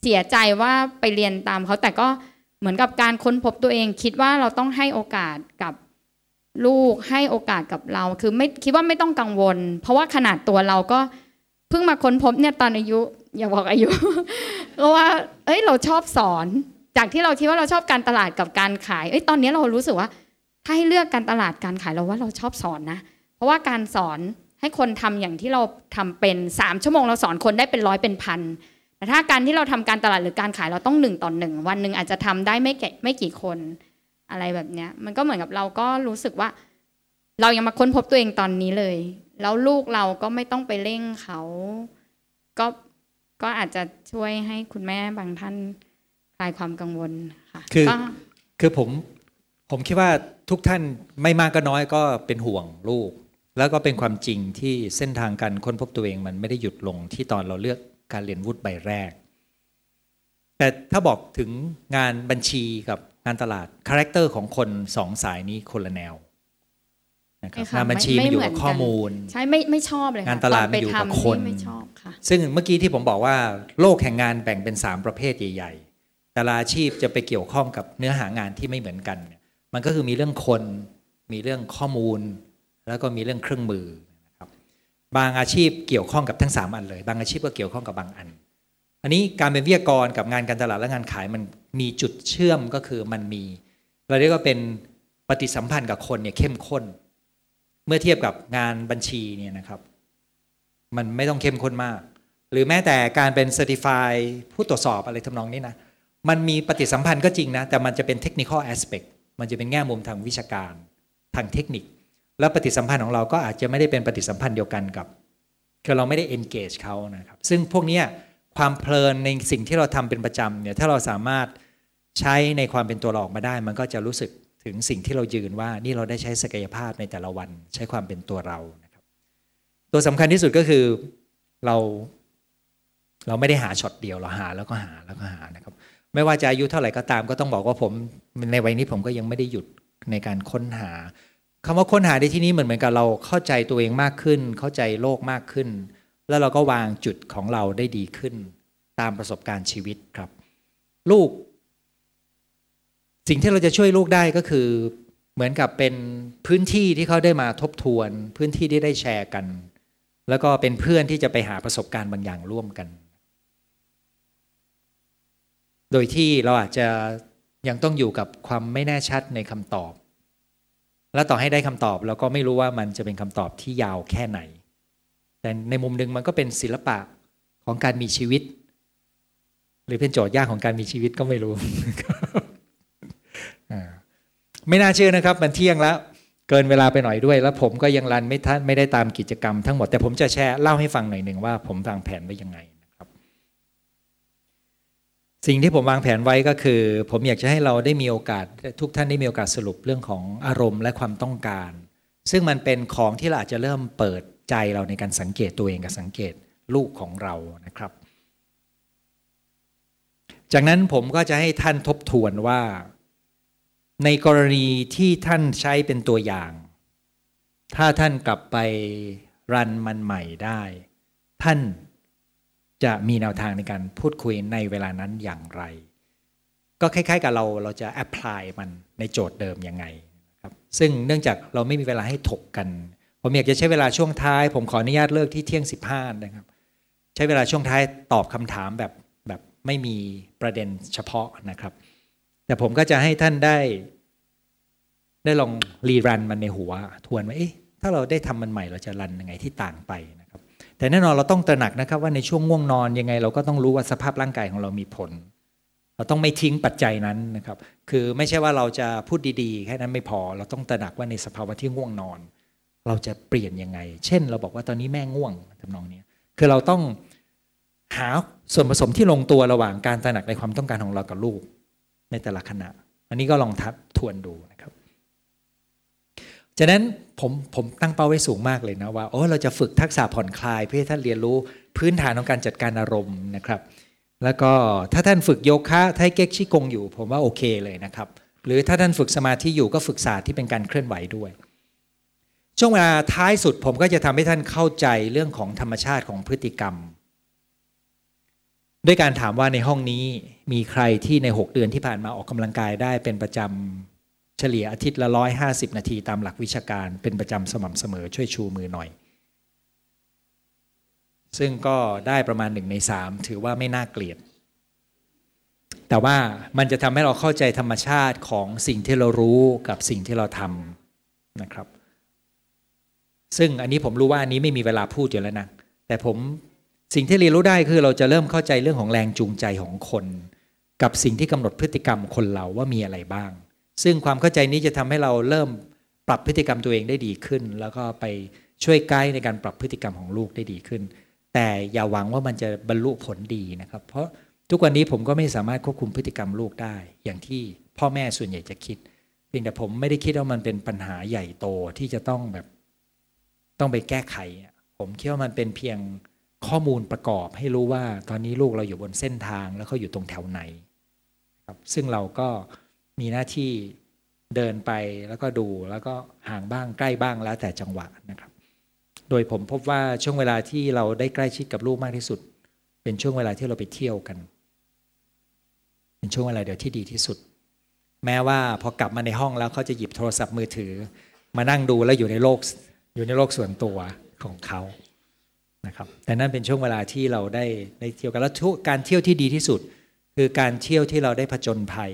เสียใจว่าไปเรียนตามเขาแต่ก็เหมือนกับการค้นพบตัวเองคิดว่าเราต้องให้โอกาสกับลูกให้โอกาสกับเรา คือไม่คิดว่าไม่ต้องกังวล เพราะว่าขนาดตัวเราก็เพิ่งมาค้นพบเนี่ยตอนอายุ อย่าบอกอายุเพราะว่า เอ้ยเราชอบสอน จากที่เราคิดว่าเราชอบการตลาดกับการขาย เอ้ยตอนนี้เรารู้สึกว่า ถ้าให้เลือกการตลาดการขายเราว่าเราชอบสอนนะ เพราะว่าการสอน ให้คนทำอย่างที่เราทำเป็นสามชั่วโมงเราสอนคนได้เป็นร้อยเป็นพันแต่ถ้าการที่เราทำการตลาดหรือการขายเราต้องหนึ่งต่อหนึ่งวันหนึ่งอาจจะทำได้ไม่แก่ไม่กี่คนอะไรแบบเนี้ย มันก็เหมือนกับเราก็รู้สึกว่า เรายังมาค้นพบตัวเองตอนนี้เลย แล้วลูกเราก็ไม่ต้องไปเร่งเขา ก็ก็อาจจะช่วยให้คุณแม่บางท่านคลายความกังวลค่ะคือก็คือผมผมคิดว่าทุกท่านไม่มากก็น้อยก็เป็นห่วงลูก แล้วก็เป็นความจริงที่เส้นทางการค้นพบตัวเองมันไม่ได้หยุดลงที่ตอนเราเลือกการเรียนวุฒิใบแรก แต่ถ้าบอกถึงงานบัญชีกับงานตลาด character ของคนสองสายนี้คนละแนวนะครับใช่ค่ะงานบัญชีไม่มันอยู่ไม่กับเหมือนกันข้อมูล ใช่ไม่ไม่ชอบเลยค่ะงานตลาดอมันอยู่กับไปทำคนไม่ชอบค่ะซึ่งเมื่อกี้ที่ผมบอกว่า โลกแห่งงานแบ่งเป็น 3 ประเภทใหญ่ ๆ แต่ละอาชีพจะไปเกี่ยวข้องกับเนื้อหางานที่ไม่เหมือนกันเนี่ยมันก็คือมีเรื่องคน มีเรื่องข้อมูล แล้วก็มีเรื่องเครื่องมือนะครับบางอาชีพเกี่ยวข้องกับทั้ง 3 อันเลย บางอาชีพก็เกี่ยวข้องกับบางอัน อันนี้การเป็นวิทยากรกับงานการตลาดและงานขายมันมีจุดเชื่อมก็คือมันมีเราเรียกว่าเป็นปฏิสัมพันธ์กับคนเนี่ยเข้มข้น เมื่อเทียบกับงานบัญชีเนี่ยนะครับ มันไม่ต้องเข้มข้นมาก หรือแม้แต่การเป็น Certify ผู้ตรวจสอบอะไรทำนองนี้นะมันมีปฏิสัมพันธ์ก็จริงนะ แต่มันจะเป็น Technical Aspect มันจะเป็นแง่มุมทางวิชาการทางเทคนิค แล้วปฏิสัมพันธ์ของเราก็อาจจะไม่ได้เป็นปฏิสัมพันธ์เดียวกันกับคือเราไม่ได้ engage เขานะครับซึ่งพวกนี้ความเพลินในสิ่งที่เราทำเป็นประจำเนี่ยถ้าเราสามารถใช้ในความเป็นตัวเราออกมาได้ มันก็จะรู้สึกถึงสิ่งที่เรายืนว่านี่เราได้ใช้ศักยภาพในแต่ละวันใช้ความเป็นตัวเรานะครับตัวสำคัญที่สุดก็คือเราเราไม่ได้หาช็อตเดียวเราหาแล้วก็หาแล้วก็หานะครับไม่ว่าจะอายุเท่าไหร่ก็ตามก็ต้องบอกว่าผมในวัยนี้ผมก็ยังไม่ได้หยุดในการค้นหา คำว่าค้นหาในที่นี้เหมือนเหมือนกับเราเข้าใจตัวเองมากขึ้น เข้าใจโลกมากขึ้น แล้วเราก็วางจุดของเราได้ดีขึ้น ตามประสบการณ์ชีวิตครับ ลูก สิ่งที่เราจะช่วยลูกได้ก็คือ เหมือนกับเป็นพื้นที่ที่เขาได้มาทบทวน พื้นที่ที่ได้แชร์กัน แล้วก็เป็นเพื่อนที่จะไปหาประสบการณ์บางอย่างร่วมกัน โดยที่เราอาจจะยังต้องอยู่กับความไม่แน่ชัดในคำตอบ และต่อให้ได้คำตอบเราก็ไม่รู้ว่ามันจะเป็นคำตอบที่ยาวแค่ไหน แต่ในมุมหนึ่งมันก็เป็นศิลปะของการมีชีวิต หรือเป็นโจทย์ยากของการมีชีวิตก็ไม่รู้ไม่น่าเชื่อนะครับ มันเที่ยงแล้ว เกินเวลาไปหน่อยด้วย แล้วผมก็ยังรันไม่ทันไม่ได้ตามกิจกรรมทั้งหมดแต่ผมจะแชร์เล่าให้ฟังหน่อยหนึ่งว่าผมวางแผนไว้ยังไง สิ่งที่ผมวางแผนไว้ก็คือ ผมอยากจะให้เราได้มีโอกาสทุกท่านได้มีโอกาสสรุปเรื่องของอารมณ์และความต้องการ ซึ่งมันเป็นของที่เราอาจจะเริ่มเปิดใจเราในการสังเกตตัวเองกับสังเกตลูกของเรานะครับ จากนั้นผมก็จะให้ท่านทบทวนว่า ในกรณีที่ท่านใช้เป็นตัวอย่าง ถ้าท่านกลับไปรันมันใหม่ได้ ท่าน จะมีแนวทางในการพูดคุยในเวลานั้นอย่างไร ก็คล้าย ๆ กับเราเราจะแอพพลายมันในโจทย์เดิมยังไงครับซึ่งเนื่องจากเราไม่มีเวลาให้ถกกัน ผมอยากจะใช้เวลาช่วงท้าย ผมขออนุญาตเลิกที่เที่ยง 15 นะครับ ใช้เวลาช่วงท้ายตอบคำถามแบบแบบไม่มีประเด็นเฉพาะนะครับ แต่ผมก็จะให้ท่านได้ ได้ลองรีรันมันในหัว ทวนว่าเอ๊ะถ้าเราได้ทำมันใหม่เราจะรันยังไงที่ต่างไป แต่แน่นอนเราต้องตระหนักนะครับว่าในช่วงง่วงนอนยังไง เราก็ต้องรู้ว่าสภาพร่างกายของเรามีผล เราต้องไม่ทิ้งปัจจัยนั้นนะครับ คือไม่ใช่ว่าเราจะพูดดีๆ แค่นั้นไม่พอ เราต้องตระหนักว่าในสภาวะที่ง่วงนอน เราจะเปลี่ยนยังไง เช่น เราบอกว่าตอนนี้แม่ง่วงทำนองนี้คือเราต้องหาส่วนผสมที่ลงตัวระหว่างการตระหนักในความต้องการของเรากับลูก ในแต่ละขณะ อันนี้ก็ลองทับทวนดูนะครับ จากนั้นผมผมตั้งเป้าไว้สูงมากเลยนะว่าโอ้เราจะฝึกทักษะผ่อนคลายเพื่อให้ท่านเรียนรู้พื้นฐานของการจัดการอารมณ์นะครับ แล้วก็ถ้าท่านฝึกโยคะไทเก๊กชิกงอยู่ ผมว่าโอเคเลยนะครับ หรือถ้าท่านฝึกสมาธิอยู่ก็ฝึกศาสตร์ที่เป็นการเคลื่อนไหวด้วย ช่วงเวลาท้ายสุดผมก็จะทำให้ท่านเข้าใจเรื่องของธรรมชาติของพฤติกรรม ด้วยการถามว่าในห้องนี้มีใครที่ใน 6 เดือนที่ผ่านมาออกกำลังกายได้เป็นประจำ เฉลี่ยอาทิตย์ละร้อยห้าสิบนาทีตามหลักวิชาการเป็นประจำสม่ำเสมอช่วยชูมือหน่อย ซึ่งก็ได้ประมาณหนึ่งในสามถือว่าไม่น่าเกลียด แต่ว่ามันจะทำให้เราเข้าใจธรรมชาติของสิ่งที่เรารู้กับสิ่งที่เราทำนะครับ ซึ่งอันนี้ผมรู้ว่าอันนี้ไม่มีเวลาพูดอยู่แล้วนะ แต่ผมสิ่งที่เรียนรู้ได้คือเราจะเริ่มเข้าใจเรื่องของแรงจูงใจของคน กับสิ่งที่กำหนดพฤติกรรมคนเราว่ามีอะไรบ้าง ซึ่งความเข้าใจนี้จะทำให้เราเริ่มปรับพฤติกรรมตัวเองได้ดีขึ้น แล้วก็ไปช่วยไกด์ในการปรับพฤติกรรมของลูกได้ดีขึ้น แต่อย่าหวังว่ามันจะบรรลุผลดีนะครับ เพราะทุกวันนี้ผมก็ไม่สามารถควบคุมพฤติกรรมลูกได้ อย่างที่พ่อแม่ส่วนใหญ่จะคิดเพียงแต่ผมไม่ได้คิดว่ามันเป็นปัญหาใหญ่โตที่จะต้องแบบต้องไปแก้ไข ผมคิดว่ามันเป็นเพียงข้อมูลประกอบให้รู้ว่าตอนนี้ลูกเราอยู่บนเส้นทางแล้วเขาอยู่ตรงแถวไหนครับซึ่งเราก็ มีหน้าที่เดินไปแล้วก็ดูแล้วก็ห่างบ้างใกล้บ้างแล้วแต่จังหวะนะครับ โดยผมพบว่าช่วงเวลาที่เราได้ใกล้ชิดกับลูกมากที่สุด เป็นช่วงเวลาที่เราไปเที่ยวกัน เป็นช่วงเวลาเดียวที่ดีที่สุด แม้ว่าพอกลับมาในห้องแล้วเขาจะหยิบโทรศัพท์มือถือ มานั่งดูแล้วอยู่ในโลกอยู่ในโลกส่วนตัวของเขานะครับแต่นั่นเป็นช่วงเวลาที่เราได้ได้เที่ยวกันแล้วการเที่ยวที่ดีที่สุด คือการเที่ยวที่เราได้ผจญภัย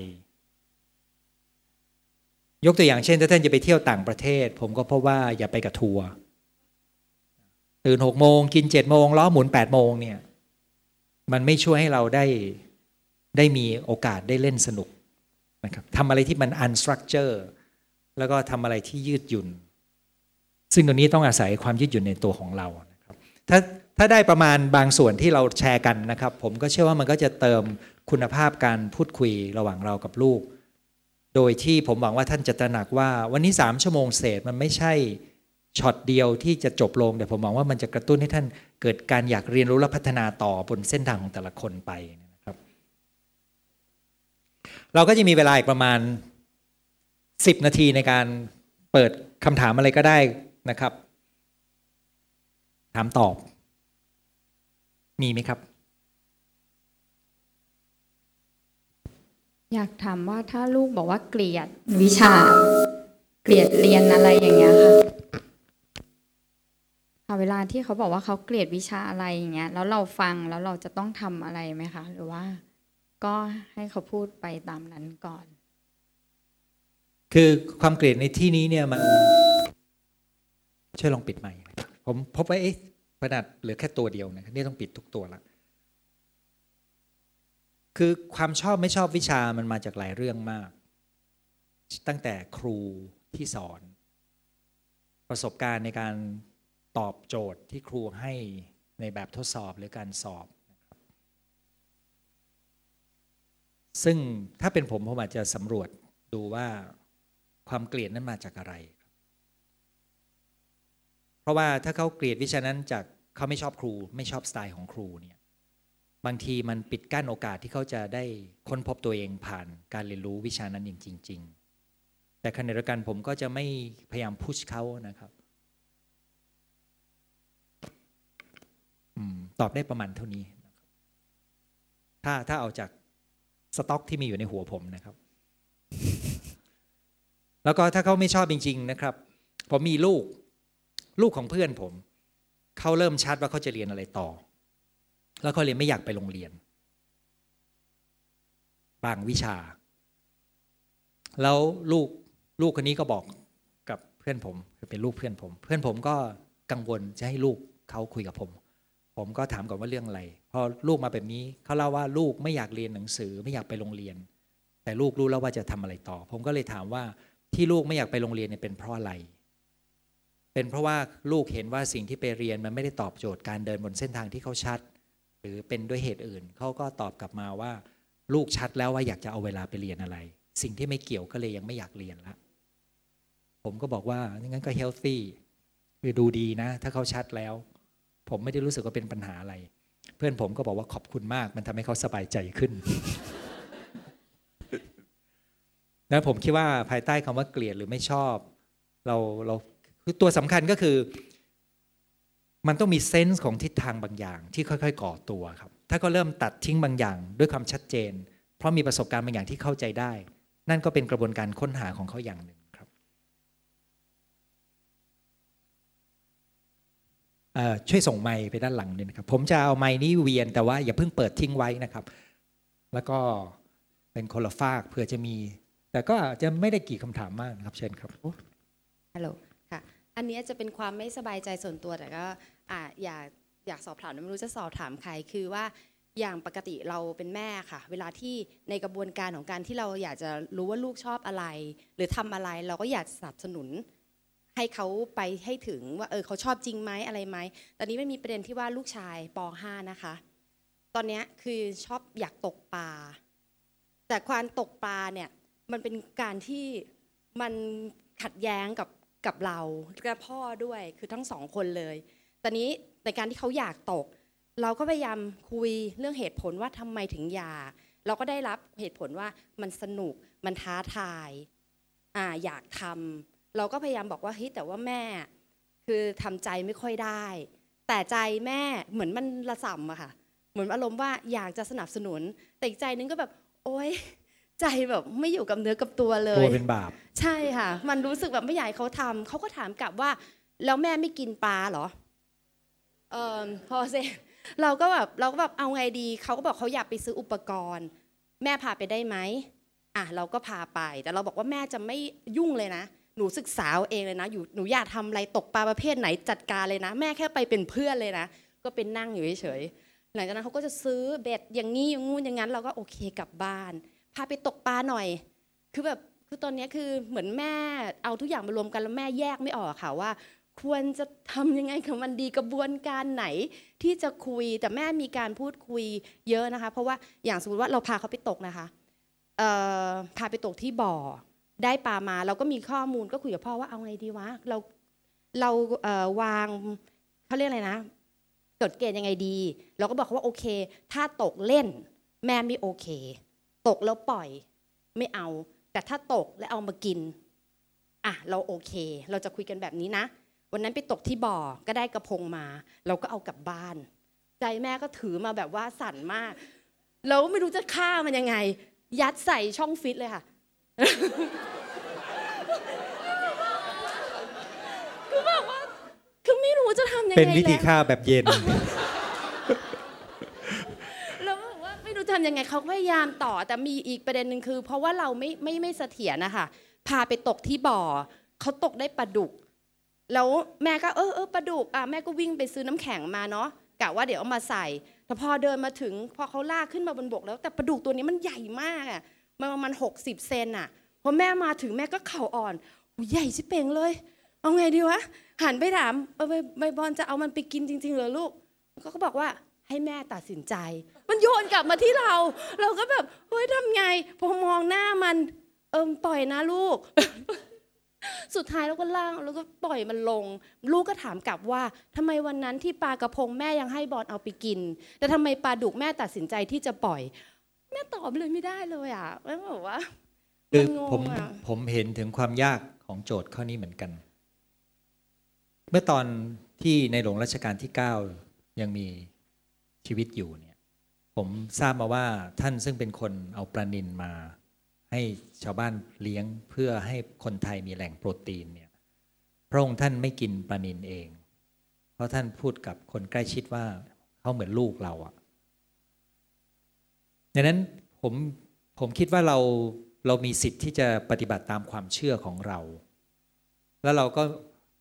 ยกตัวอย่างเช่นถ้าท่านจะไปเที่ยวต่างประเทศ ผมก็พบว่าอย่าไปกับทัวร์ตื่นหกโมงกินเจ็ดโมงล้อหมุนแปดโมงเนี่ย มันไม่ช่วยให้เราได้ได้มีโอกาสได้เล่นสนุกนะครับทำอะไรที่มัน unstructure แล้วก็ทำอะไรที่ยืดหยุ่น ซึ่งตรงนี้ต้องอาศัยความยืดหยุ่นในตัวของเรานะครับถ้าถ้าได้ประมาณบางส่วนที่เราแชร์กันนะครับ ผมก็เชื่อว่ามันก็จะเติมคุณภาพการพูดคุยระหว่างเรากับลูก โดยที่ผมหวังว่าท่านจะตระหนักว่าวันนี้ 3 ชั่วโมงเศษมันไม่ใช่ช็อตเดียวที่จะจบลง แต่ผมหวังว่ามันจะกระตุ้นให้ท่านเกิดการอยากเรียนรู้และพัฒนาต่อบนเส้นทางของแต่ละคนไปนะครับ เราก็จะมีเวลาอีกประมาณ 10 นาทีในการเปิดคำถามอะไรก็ได้นะครับ ถามตอบ มีไหมครับ อยากถามว่าถ้าลูกบอกว่าเกลียดวิชา เกลียดเรียนอะไรอย่างเงี้ยค่ะค่ะเวลาที่เขาบอกว่าเขาเกลียดวิชาอะไรอย่างเงี้ยแล้วเราฟังแล้วเราจะต้องทำอะไรไหมคะ หรือว่า ก็ให้เขาพูดไปตามนั้นก่อน คือความเกลียดในที่นี้เนี่ยมันช่วยลองปิดใหม่นะครับผมพบว่าเอ๊ะขนาดเหลือแค่ตัวเดียวนะครับนี่ต้องปิดทุกตัวละ คือความชอบไม่ชอบวิชามันมาจากหลายเรื่องมาก ตั้งแต่ครูที่สอน ประสบการณ์ในการตอบโจทย์ที่ครูให้ในแบบทดสอบหรือการสอบนะครับซึ่งถ้าเป็นผมผมอาจจะสำรวจดูว่าความเกลียดนั้นมาจากอะไร เพราะว่าถ้าเขาเกลียดวิชานั้นจากเขาไม่ชอบครู ไม่ชอบสไตล์ของครูเนี่ย บางทีมันปิดกั้นโอกาสที่เขาจะได้ค้นพบตัวเองผ่านการเรียนรู้วิชานั้นอย่างจริง ๆ แต่ขณะเดียวกันผมก็จะไม่พยายามพุชเขานะครับอตอบได้ประมาณเท่านี้ ถ้าถ้าเอาจากสต็อกที่มีอยู่ในหัวผมนะครับ แล้วก็ถ้าเขาไม่ชอบจริง ๆ นะครับ ผมมีลูก ลูกของเพื่อนผม เขาเริ่มชัดว่าเขาจะเรียนอะไรต่อ แล้วเขาเรียไม่อยากไปโรงเรียน บางวิชา แล้วลูกลูกคนนี้ก็บอกกับเพื่อนผมเป็นลูกเพื่อนผม เพื่อนผมก็กังวลจะให้ลูกเขาคุยกับผม ผมก็ถามก่อนว่าเรื่องอะไร พอลูกมาแบบนี้เขาเล่าว่าลูกไม่อยากเรียนหนังสือไม่อยากไปโรงเรียน แต่ลูกรู้แล้วว่าจะทำอะไรต่อ ผมก็เลยถามว่าที่ลูกไม่อยากไปโรงเรียนเนี่ยเป็นเพราะอะไร เป็นเพราะว่าลูกเห็นว่าสิ่งที่ไปเรียนมันไม่ได้ตอบโจทย์การเดินบนเส้นทางที่เขาชัด หรือเป็นด้วยเหตุอื่นเขาก็ตอบกลับมาว่า ลูกชัดแล้วว่าอยากจะเอาเวลาไปเรียนอะไร สิ่งที่ไม่เกี่ยวก็เลยยังไม่อยากเรียนละผมก็บอกว่างั้นก็เฮลตี้คือดูดีนะ ถ้าเขาชัดแล้ว ผมไม่ได้รู้สึกว่าเป็นปัญหาอะไร เพื่อนผมก็บอกว่าขอบคุณมาก มันทำให้เขาสบายใจขึ้นแล้วผมคิดว่าภายใต้คำว่าเกลียดหรือไม่ชอบ เราเราคือตัวสำคัญก็คือ มันต้องมีเซนส์ของทิศทางบางอย่าง ที่ค่อยๆ ก่อตัวครับ ถ้าก็เริ่มตัดทิ้งบางอย่าง ด้วยความชัดเจน เพราะมีประสบการณ์บางอย่างที่เข้าใจได้ นั่นก็เป็นกระบวนการค้นหาของเขาอย่างหนึ่งครับช่วยส่งไมค์ไปด้านหลังนี่นะครับผมจะเอาไมค์นี้เวียนแต่ว่าอย่าเพิ่งเปิดทิ้งไว้นะครับ แล้วก็เป็นคนละฟากเพื่อจะมี แต่ก็จะไม่ได้กี่คำถามมากนะครับ เชิญครับฮัลโหลค่ะ อันนี้จะเป็นความไม่สบายใจส่วนตัวแต่ก็ อ่าอยากอยากสอบถามไม่รู้จะสอบถามใครคือว่าอย่างปกติเราเป็นแม่ค่ะ เวลาที่ในกระบวนการของการที่เราอยากจะรู้ว่าลูกชอบอะไร หรือทำอะไรเราก็อยากสนับสนุน ให้เขาไปให้ถึงว่าเออเขาชอบจริงไหมอะไรไหมตอนนี้มันมีประเด็นที่ว่าลูกชายป .5 นะคะ ตอนนี้คือชอบอยากตกปลาแต่ความตกปลาเนี่ยมันเป็นการที่มันขัดแย้งกับกับเรากับพ่อด้วยคือทั้งสองคนเลย ตอนนี้ในการที่เขาอยากตก เราก็พยายามคุยเรื่องเหตุผลว่าทำไมถึงอยาก เราก็ได้รับเหตุผลว่ามันสนุกมันท้าทายอ่าอยากทำเราก็พยายามบอกว่าเฮ้ยแต่ว่าแม่ คือทำใจไม่ค่อยได้ แต่ใจแม่เหมือนมันระส่ำอะค่ะ เหมือนอารมณ์ว่าอยากจะสนับสนุน แต่อีกใจนึงก็แบบ โอ๊ยใจแบบไม่อยู่กับเนื้อกับตัวเลกลัยวเป็นบาป ใช่ค่ะ มันรู้สึกแบบไม่อยากให้เขาทำเขาก็ถามกลับว่า แล้วแม่ไม่กินปลาเหรอเออ พอเสร็จเราก็แบบเราก็แบบเอาไงดีเขาก็บอกเขาอยากไปซื้ออุปกรณ์ แม่พาไปได้ไหมอะเราก็พาไป แต่เราบอกว่าแม่จะไม่ยุ่งเลยนะ หนูศึกษาเองเลยนะอยู่หนูอยากทำอะไรตกปลาประเภทไหนจัดการเลยนะ แม่แค่ไปเป็นเพื่อนเลยนะ ก็เป็นนั่งอยู่เฉยๆหลังจากนั้นเขาก็จะซื้อเบ็ดอย่างนี้อย่างงู้นอย่างนั้น เราก็โอเคกลับบ้าน พาไปตกปลาหน่อย คือแบบคือตอนนี้คือเหมือนแม่เอาทุกอย่างมารวมกันแล้วแม่แยกไม่ออกค่ะว่า ควรจะทำยังไงกับมันดีกระบวนการไหนที่จะคุยแต่แม่มีการพูดคุยเยอะนะคะ เพราะว่าอย่างสมมติว่าเราพาเขาไปตกนะคะพาไปตกที่บ่อ ได้ปลามาเราก็มีข้อมูลก็คุยกับพ่อว่าเอาไงดีวะเราเราเวางเขาเรียกอะไรนะกฎเกณฑ์ยังไงดี เราก็บอกเขาว่าโอเค ถ้าตกเล่น แม่ไม่โอเค ตกแล้วปล่อยไม่เอา แต่ถ้าตกแล้วเอามากินอะเราโอเค เราจะคุยกันแบบนี้นะ วันนั้นไปตกที่บ่อก็ได้กระพงมา เราก็เอากลับบ้าน ใจแม่ก็ถือมาแบบว่าสั่นมาก เราไม่รู้จะฆ่ามันยังไง ยัดใส่ช่องฟิตเลยค่ะคือแบบว่าคือไม่รู้จะทำยังไงเป็นวิธีแล้วฆ่าแบบเย็นแล้วแบบว่าไม่รู้จะทำยังไงเขาพยายามต่อแต่มีอีกประเด็นหนึ่งคือ เพราะว่าเราไม่ไม่ไม่เสถียรนะคะพาไปตกที่บ่อเขาตกได้ปลาดุก แล้วแม่ก็เออเออปลาดุกอะแม่ก็วิ่งไปซื้อน้ำแข็งมาเนาะกะว่าเดี๋ยวเอามาใส่แต่พอเดินมาถึงพอเขาลากขึ้นมาบนบกแล้วแต่ปลาดุกตัวนี้มันใหญ่มากอะมันประมาณหกสิบเซนอะพอแม่มาถึงแม่ก็เข่าอ่อนใหญ่ชิเป่งเลย เอาไงดีวะหันไปถามใบบอลจะเอามันไปกินจริง ๆ เหรอลูกเขาบอกว่าให้แม่ตัดสินใจ มันโยนกลับมาที่เรา เราก็แบบเฮ้ยทำไงพอมองหน้ามันเอิมปล่อยนะลูก สุดท้ายเราก็ล่างแล้วก็ปล่อยมันลง ลูกก็ถามกลับว่าทำไมวันนั้นที่ปลากระพงแม่ยังให้บอลเอาไปกิน แต่ทำไมปลาดุกแม่ตัดสินใจที่จะปล่อย แม่ตอบเลยไม่ได้เลยอะแม่บอกว่าคือมันงงผมอะผมเห็นถึงความยากของโจทย์ข้อนี้เหมือนกัน เมื่อตอนที่ในหลวงรัชกาลที่ 9 ยังมีชีวิตอยู่เนี่ย ผมทราบมาว่าท่านซึ่งเป็นคนเอาปลานินมา ให้ชาวบ้านเลี้ยงเพื่อให้คนไทยมีแหล่งโปรตีนเนี่ยพระองค์ท่านไม่กินปลานินเอง เพราะท่านพูดกับคนใกล้ชิดว่าเขาเหมือนลูกเราอะดังนั้นผมผมคิดว่าเราเรามีสิทธิ์ที่จะปฏิบัติตามความเชื่อของเรา แล้วเราก็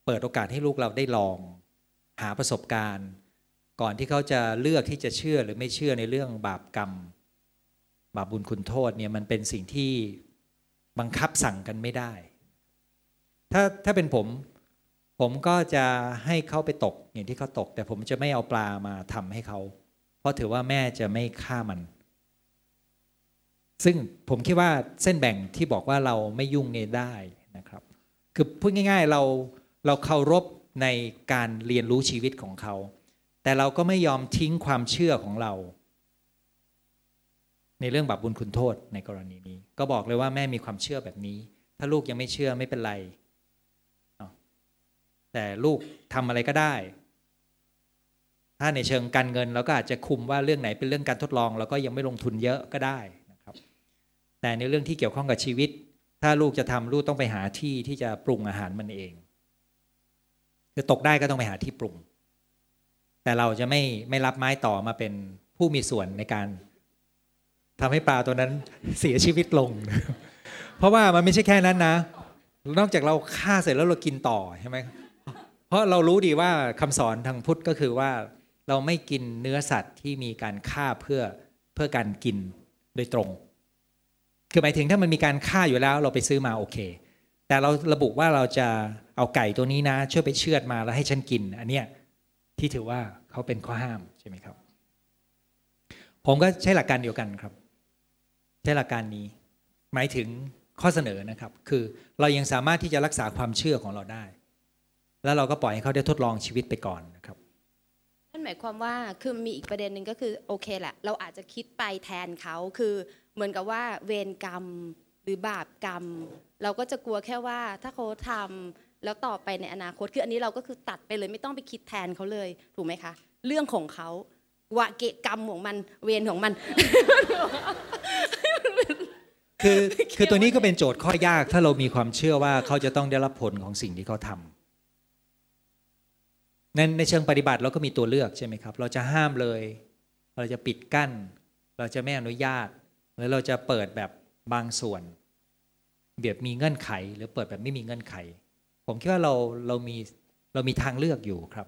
เปิดโอกาสให้ลูกเราได้ลองหาประสบการณ์ ก่อนที่เขาจะเลือกที่จะเชื่อหรือไม่เชื่อในเรื่องบาปกรรม บาปบุญคุณโทษเนี่ยมันเป็นสิ่งที่บังคับสั่งกันไม่ได้ ถ้าถ้าเป็นผม ผมก็จะให้เขาไปตกอย่างที่เขาตก แต่ผมจะไม่เอาปลามาทำให้เขา เพราะถือว่าแม่จะไม่ฆ่ามัน ซึ่งผมคิดว่าเส้นแบ่งที่บอกว่าเราไม่ยุ่งเนี่ยได้นะครับ คือพูดง่าย ๆเราเราเคารพในการเรียนรู้ชีวิตของเขา แต่เราก็ไม่ยอมทิ้งความเชื่อของเรา ในเรื่องบาปบุญคุณโทษในกรณีนี้ ก็บอกเลยว่าแม่มีความเชื่อแบบนี้ ถ้าลูกยังไม่เชื่อไม่เป็นไรแต่ลูกทำอะไรก็ได้ ถ้าในเชิงการเงินเราก็อาจจะคุมว่าเรื่องไหนเป็นเรื่องการทดลองเราก็ยังไม่ลงทุนเยอะก็ได้นะครับ แต่ในเรื่องที่เกี่ยวข้องกับชีวิต ถ้าลูกจะทำลูกต้องไปหาที่ที่จะปรุงอาหารมันเองคือตกได้ก็ต้องไปหาที่ปรุง แต่เราจะไม่ไม่รับไม้ต่อมาเป็นผู้มีส่วนในการ ทำให้ปลาตัวนั้นเสียชีวิตลง เพราะว่ามันไม่ใช่แค่นั้นนะ นอกจากเราฆ่าเสร็จแล้วเรากินต่อใช่ไหมเพราะเรารู้ดีว่าคำสอนทางพุทธก็คือว่าเราไม่กินเนื้อสัตว์ที่มีการฆ่าเพื่อเพื่อการกินโดยตรง คือหมายถึงถ้ามันมีการฆ่าอยู่แล้วเราไปซื้อมาโอเค แต่เราระบุว่าเราจะเอาไก่ตัวนี้นะช่วยไปเชือดมาแล้วให้ฉันกิน อันเนี้ยที่ถือว่าเขาเป็นข้อห้ามใช่ไหมครับ ผมก็ใช้หลักการเดียวกันครับ ใช้หลักการนี้ หมายถึงข้อเสนอนะครับ คือเรายังสามารถที่จะรักษาความเชื่อของเราได้ แล้วเราก็ปล่อยให้เขาได้ทดลองชีวิตไปก่อนนะครับท่นหมายความว่าคือมีอีกประเด็นหนึ่งก็คือโอเคแหละเราอาจจะคิดไปแทนเขาคือเหมือนกับว่าเวรกรรมหรือบาปกรรม เราก็จะกลัวแค่ว่าถ้าเขาทำแล้วต่อไปในอนาคตคืออันนี้เราก็คือตัดไปเลยไม่ต้องไปคิดแทนเขาเลยถูกไหมคะ เรื่องของเขาวะเกะกรรมของมันเวรของมัน คือคือตัวนี้ก็เป็นโจทย์ข้อยาก ถ้าเรามีความเชื่อว่าเขาจะต้องได้รับผลของสิ่งที่เขาทำในในเชิงปฏิบัติเราก็มีตัวเลือกใช่ไหมครับ เราจะห้ามเลย เราจะปิดกั้น เราจะไม่อนุญาต หรือเราจะเปิดแบบบางส่วนแบบมีเงื่อนไข หรือเปิดแบบไม่มีเงื่อนไข ผมคิดว่าเราเรามีเรามีทางเลือกอยู่ครับ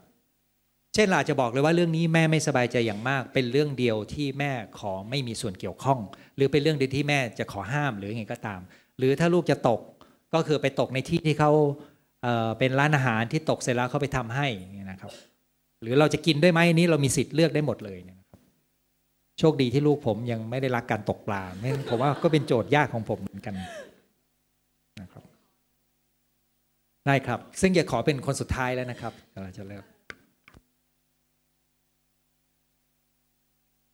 เช่นเราจะบอกเลยว่าเรื่องนี้แม่ไม่สบายใจอย่างมาก เป็นเรื่องเดียวที่แม่ขอไม่มีส่วนเกี่ยวข้อง หรือเป็นเรื่องเดียวที่แม่จะขอห้ามหรือยังไงก็ตาม หรือถ้าลูกจะตกก็คือไปตกในที่ที่เขาเเป็นร้านอาหารที่ตกเสร็จแล้วเขาไปทำให้นะครับ หรือเราจะกินด้วยไหมอันนี้เรามีสิทธิ์เลือกได้หมดเลยนะครับโชคดีที่ลูกผมยังไม่ได้รักการตกปลาไม่งั้นผมว่าก็เป็นโจทย์ยากของผมเหมือนกันนะครับได้ครับ ซึ่งอย่าขอเป็นคนสุดท้ายแล้วนะครับเราจะเลิก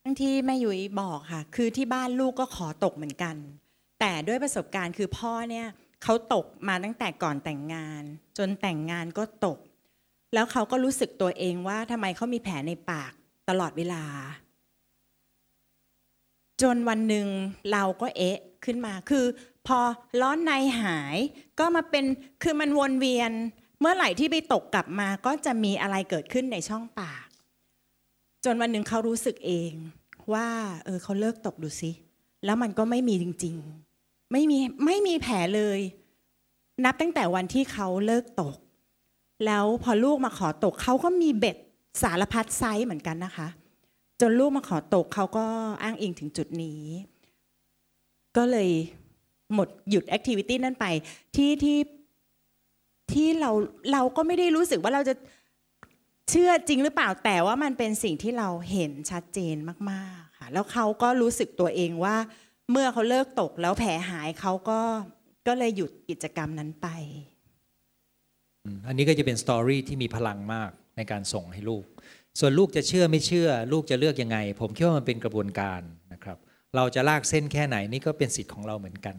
ทั้งที่แม่ยุ้ยบอกค่ะ คือที่บ้านลูกก็ขอตกเหมือนกัน แต่ด้วยประสบการณ์คือพ่อเนี่ยเขาตกมาตั้งแต่ก่อนแต่งงาน จนแต่งงานก็ตก แล้วเขาก็รู้สึกตัวเองว่าทำไมเขามีแผลในปากตลอดเวลา จนวันหนึ่งเราก็เอ๊ะขึ้นมาคือพอร้อนในหายก็มาเป็นคือมันวนเวียน เมื่อไหร่ที่ไปตกกลับมาก็จะมีอะไรเกิดขึ้นในช่องปาก จนวันหนึ่งเขารู้สึกเองว่า เออเขาเลิกตกดูสิแล้วมันก็ไม่มีจริง ๆ ไม่มีไม่มีแผลเลย นับตั้งแต่วันที่เขาเลิกตก แล้วพอลูกมาขอตกเขาก็มีเบ็ดสารพัดไซส์เหมือนกันนะคะ จนลูกมาขอตกเขาก็อ้างอิงถึงจุดนี้ ก็เลยหมดหยุดแอคทิวิตี้นั่นไปที่ที่ที่เราเราก็ไม่ได้รู้สึกว่าเราจะ เชื่อจริงหรือเปล่าแต่ว่ามันเป็นสิ่งที่เราเห็นชัดเจนมากๆค่ะแล้วเขาก็รู้สึกตัวเองว่า เมื่อเขาเลิกตกแล้วแผลหายเขาก็ก็เลยหยุดกิจกรรมนั้นไป อันนี้ก็จะเป็นสตอรี่ที่มีพลังมากในการส่งให้ลูก ส่วนลูกจะเชื่อไม่เชื่อ ลูกจะเลือกยังไง ผมคิดว่ามันเป็นกระบวนการนะครับ เราจะลากเส้นแค่ไหนนี่ก็เป็นสิทธิ์ของเราเหมือนกัน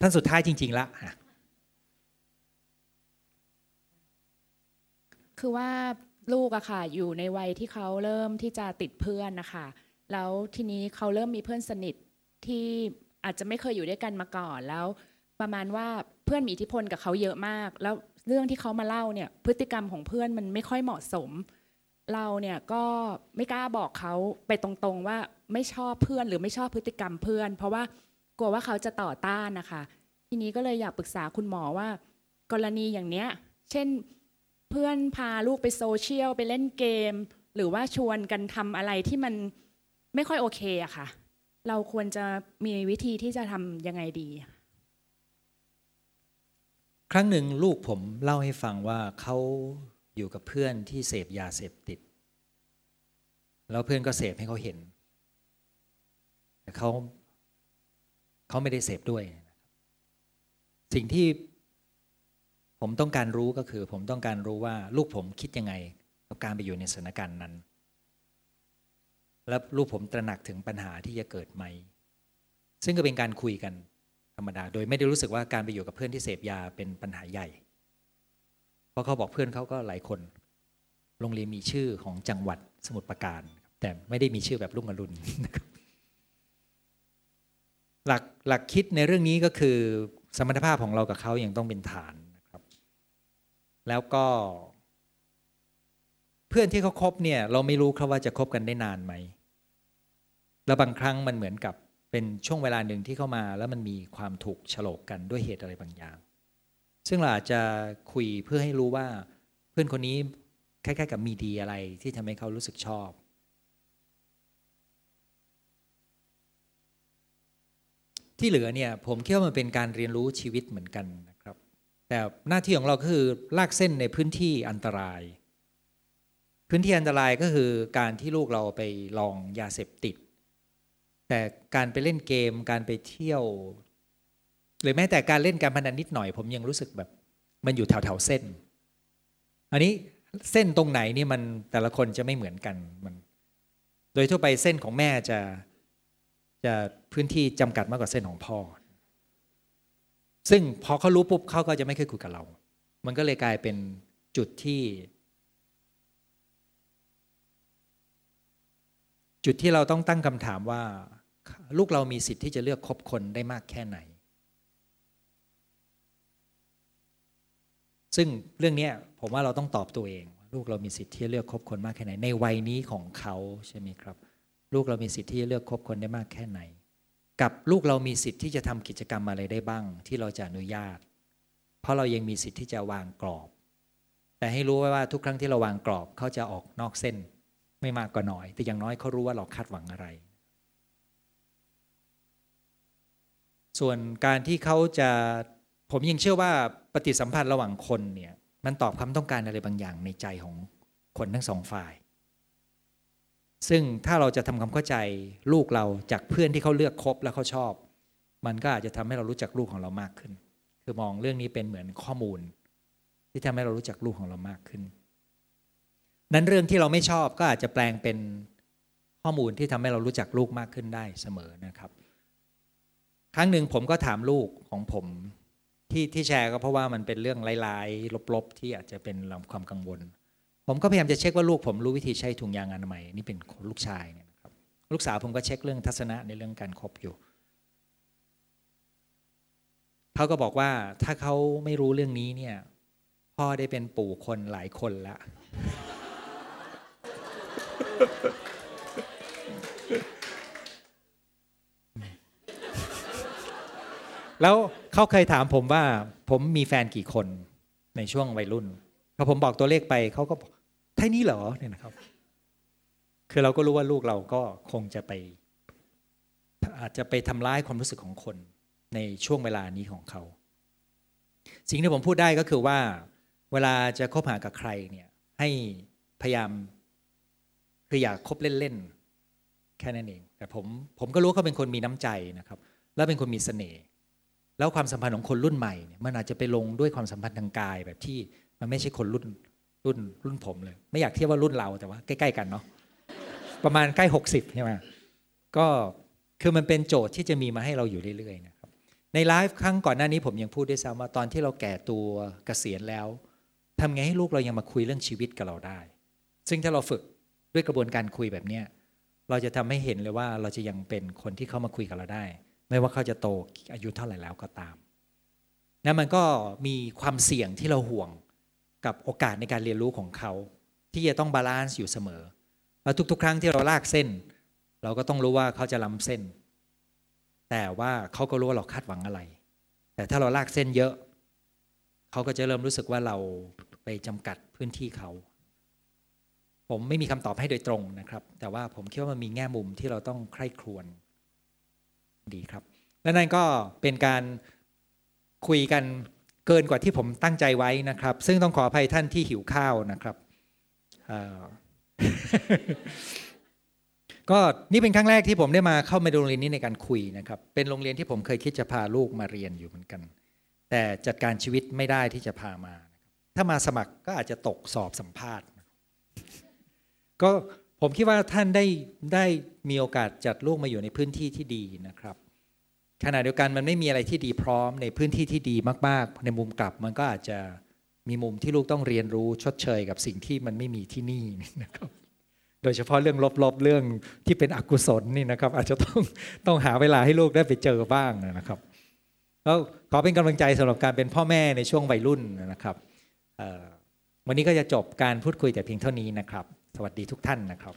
ท่านสุดท้ายจริง ๆ ละอะ คือว่าลูกอะค่ะอยู่ในวัยที่เขาเริ่มที่จะติดเพื่อนนะคะแล้วทีนี้เขาเริ่มมีเพื่อนสนิทที่อาจจะไม่เคยอยู่ด้วยกันมาก่อนแล้ว ประมาณว่าเพื่อนมีอิทธิพลกับเขาเยอะมาก แล้วเรื่องที่เขามาเล่าเนี่ยพฤติกรรมของเพื่อนมันไม่ค่อยเหมาะสม เราเนี่ยก็ไม่กล้าบอกเขาไปตรงๆว่าไม่ชอบเพื่อนหรือไม่ชอบพฤติกรรมเพื่อน เพราะว่ากลัวว่าเขาจะต่อต้านนะคะ ทีนี้ก็เลยอยากปรึกษาคุณหมอว่า กรณีอย่างเนี้ย เช่น เพื่อนพาลูกไปโซเชียลไปเล่นเกม หรือว่าชวนกันทำอะไรที่มันไม่ค่อยโอเคอะค่ะ เราควรจะมีวิธีที่จะทำยังไงดี ครั้งหนึ่งลูกผมเล่าให้ฟังว่าเขาอยู่กับเพื่อนที่เสพยาเสพติด แล้วเพื่อนก็เสพให้เขาเห็นแต่เขาเขาไม่ได้เสพด้วย สิ่งที่ ผมต้องการรู้ก็คือ ผมต้องการรู้ว่าลูกผมคิดยังไง กับการไปอยู่ในสถานการณ์นั้น แล้วลูกผมตระหนักถึงปัญหาที่จะเกิดไหม ซึ่งก็เป็นการคุยกันธรรมดา โดยไม่ได้รู้สึกว่าการไปอยู่กับเพื่อนที่เสพยาเป็นปัญหาใหญ่ เพราะเขาบอกเพื่อนเขาก็หลายคน โรงเรียนมีชื่อของจังหวัดสมุทรปราการ แต่ไม่ได้มีชื่อแบบลุงอรุณนะครับหลักหลักคิดในเรื่องนี้ก็คือสมรรถภาพของเรากับเขายัางต้องเป็นฐาน แล้วก็ เพื่อนที่เขาคบเนี่ย เราไม่รู้ครับว่าจะคบกันได้นานไหม แล้วบางครั้งมันเหมือนกับเป็นช่วงเวลาหนึ่งที่เข้ามา แล้วมันมีความถูกฉลกกันด้วยเหตุอะไรบางอย่าง ซึ่งเราอาจจะคุยเพื่อให้รู้ว่า เพื่อนคนนี้คล้ายๆ กับมีดีอะไรที่ทำให้เขารู้สึกชอบที่เหลือเนี่ยผมคิดว่ามันเป็นการเรียนรู้ชีวิตเหมือนกันนะ แต่หน้าที่ของเราก็คือลากเส้นในพื้นที่อันตราย พื้นที่อันตรายก็คือการที่ลูกเราไปลองยาเสพติด แต่การไปเล่นเกมการไปเที่ยว หรือแม้แต่การเล่นการพนันนิดหน่อย ผมยังรู้สึกแบบมันอยู่แถวแถวเส้น อันนี้เส้นตรงไหนนี่มันแต่ละคนจะไม่เหมือนกันมัน โดยทั่วไปเส้นของแม่จะจะพื้นที่จำกัดมากกว่าเส้นของพ่อ ซึ่งพอเขารู้ปุ๊บเขาก็จะไม่เคยคุยกับเรา มันก็เลยกลายเป็นจุดที่ จุดที่เราต้องตั้งคำถามว่า ลูกเรามีสิทธิ์ที่จะเลือกคบคนได้มากแค่ไหน ซึ่งเรื่องนี้ผมว่าเราต้องตอบตัวเอง ลูกเรามีสิทธิ์ที่จะเลือกคบคนมากแค่ไหน ในวัยนี้ของเขาใช่ไหมครับ ลูกเรามีสิทธิ์ที่จะเลือกคบคนได้มากแค่ไหน กับลูกเรามีสิทธิ์ที่จะทำกิจกรรมอะไรได้บ้าง ที่เราจะอนุญาต เพราะเรายังมีสิทธิ์ที่จะวางกรอบ แต่ให้รู้ไว้ว่าทุกครั้งที่เราวางกรอบเขาจะออกนอกเส้น ไม่มากก็น้อย แต่อย่างน้อยเขารู้ว่าเราคาดหวังอะไร ส่วนการที่เขาจะผมยังเชื่อว่าปฏิสัมพันธ์ระหว่างคนเนี่ยมันตอบความต้องการอะไรบางอย่างในใจของคนทั้งสองฝ่าย ซึ่งถ้าเราจะทำความเข้าใจลูกเราจากเพื่อนที่เขาเลือกคบแล้วเขาชอบ มันก็อาจจะทำให้เรารู้จักลูกของเรามากขึ้น คือมองเรื่องนี้เป็นเหมือนข้อมูล ที่ทำให้เรารู้จักลูกของเรามากขึ้น นั้นเรื่องที่เราไม่ชอบก็อาจจะแปลงเป็นข้อมูลที่ทำให้เรารู้จักลูกมากขึ้นได้เสมอนะครับ ครั้งหนึ่งผมก็ถามลูกของผมที่ที่แชร์ก็เพราะว่ามันเป็นเรื่องร้ายๆลบๆ ที่อาจจะเป็นความกังวล ผมก็พยายามจะเช็คว่าลูกผมรู้วิธีใช้ถุงยางอนามัยนี่เป็นลูกชายเนี่ยนะครับลูกสาวผมก็เช็คเรื่องทัศนะในเรื่องการคบอยู่เขาก็บอกว่าถ้าเขาไม่รู้เรื่องนี้เนี่ยพ่อได้เป็นปู่คนหลายคนล้วแล้วเขาเคยถามผมว่า ผมมีแฟนกี่คนในช่วงวัยรุ่นพอผมบอกตัวเลขไปเขาก็บอก เท่านี้เหรอเนี่ยนะครับ คือเราก็รู้ว่าลูกเราก็คงจะไป อาจจะไปทำร้ายความรู้สึกของคนในช่วงเวลานี้ของเขา สิ่งที่ผมพูดได้ก็คือว่า เวลาจะคบหากับใครเนี่ยให้พยายามคืออยากคบเล่นๆแค่นั้นเอง แต่ผมผมก็รู้เขาเป็นคนมีน้ำใจนะครับ แล้วเป็นคนมีเสน่ห์แล้วความสัมพันธ์ของคนรุ่นใหม่เนี่ยมันอาจจะไปลงด้วยความสัมพันธ์ทางกายแบบที่มันไม่ใช่คนรุ่น รุ่นรุ่นผมเลย ไม่อยากเทียบว่ารุ่นเราแต่ว่าใกล้ๆกันเนาะประมาณใกล้หกสิบใช่ไหมก็คือมันเป็นโจทย์ที่จะมีมาให้เราอยู่เรื่อยๆนะครับในไลฟ์ครั้งก่อนหน้านี้ผมยังพูดด้วยซ้ำว่าตอนที่เราแก่ตัวเกษียณแล้วทำไงให้ลูกเรายังมาคุยเรื่องชีวิตกับเราได้ ซึ่งถ้าเราฝึกด้วยกระบวนการคุยแบบเนี้ยเราจะทำให้เห็นเลยว่าเราจะยังเป็นคนที่เข้ามาคุยกับเราได้ ไม่ว่าเขาจะโตอายุเท่าไหร่แล้วก็ตามนั่นมันก็มีความเสี่ยงที่เราห่วง กับโอกาสในการเรียนรู้ของเขา ที่จะต้อง balance อยู่เสมอแล้วทุก ๆ ครั้งที่เราลากเส้น เราก็ต้องรู้ว่าเขาจะล้ำเส้น แต่ว่าเขาก็รู้ว่าเราคาดหวังอะไร แต่ถ้าเราลากเส้นเยอะ เขาก็จะเริ่มรู้สึกว่าเราไปจำกัดพื้นที่เขา ผมไม่มีคำตอบให้โดยตรงนะครับ แต่ว่าผมคิดว่ามันมีแง่มุมที่เราต้องใคร่ครวญดีครับ และนั่นก็เป็นการคุยกัน เกินกว่าที่ผมตั้งใจไว้นะครับ ซึ่งต้องขออภัยท่านที่หิวข้าวนะครับก็นี่เป็นครั้งแรกที่ผมได้มาเข้ามาโรงเรียนนี้ในการคุยนะครับ เป็นโรงเรียนที่ผมเคยคิดจะพาลูกมาเรียนอยู่เหมือนกัน แต่จัดการชีวิตไม่ได้ที่จะพามา ถ้ามาสมัครก็อาจจะตกสอบสัมภาษณ์ ก็ผมคิดว่าท่านได้ได้มีโอกาสจัดลูกมาอยู่ในพื้นที่ที่ดีนะครับ ขณะเดียวกันมันไม่มีอะไรที่ดีพร้อมในพื้นที่ที่ดีมาก ๆ ในมุมกลับมันก็อาจจะมีมุมที่ลูกต้องเรียนรู้ชดเชยกับสิ่งที่มันไม่มีที่นี่นะครับ โดยเฉพาะเรื่องลบๆเรื่องที่เป็นอกุศลนี่นะครับ อาจจะต้องต้องหาเวลาให้ลูกได้ไปเจอบ้างนะครับแล้วขอเป็นกำลังใจสำหรับการเป็นพ่อแม่ในช่วงวัยรุ่นนะครับวันนี้ก็จะจบการพูดคุยแต่เพียงเท่านี้นะครับ สวัสดีทุกท่านนะครับ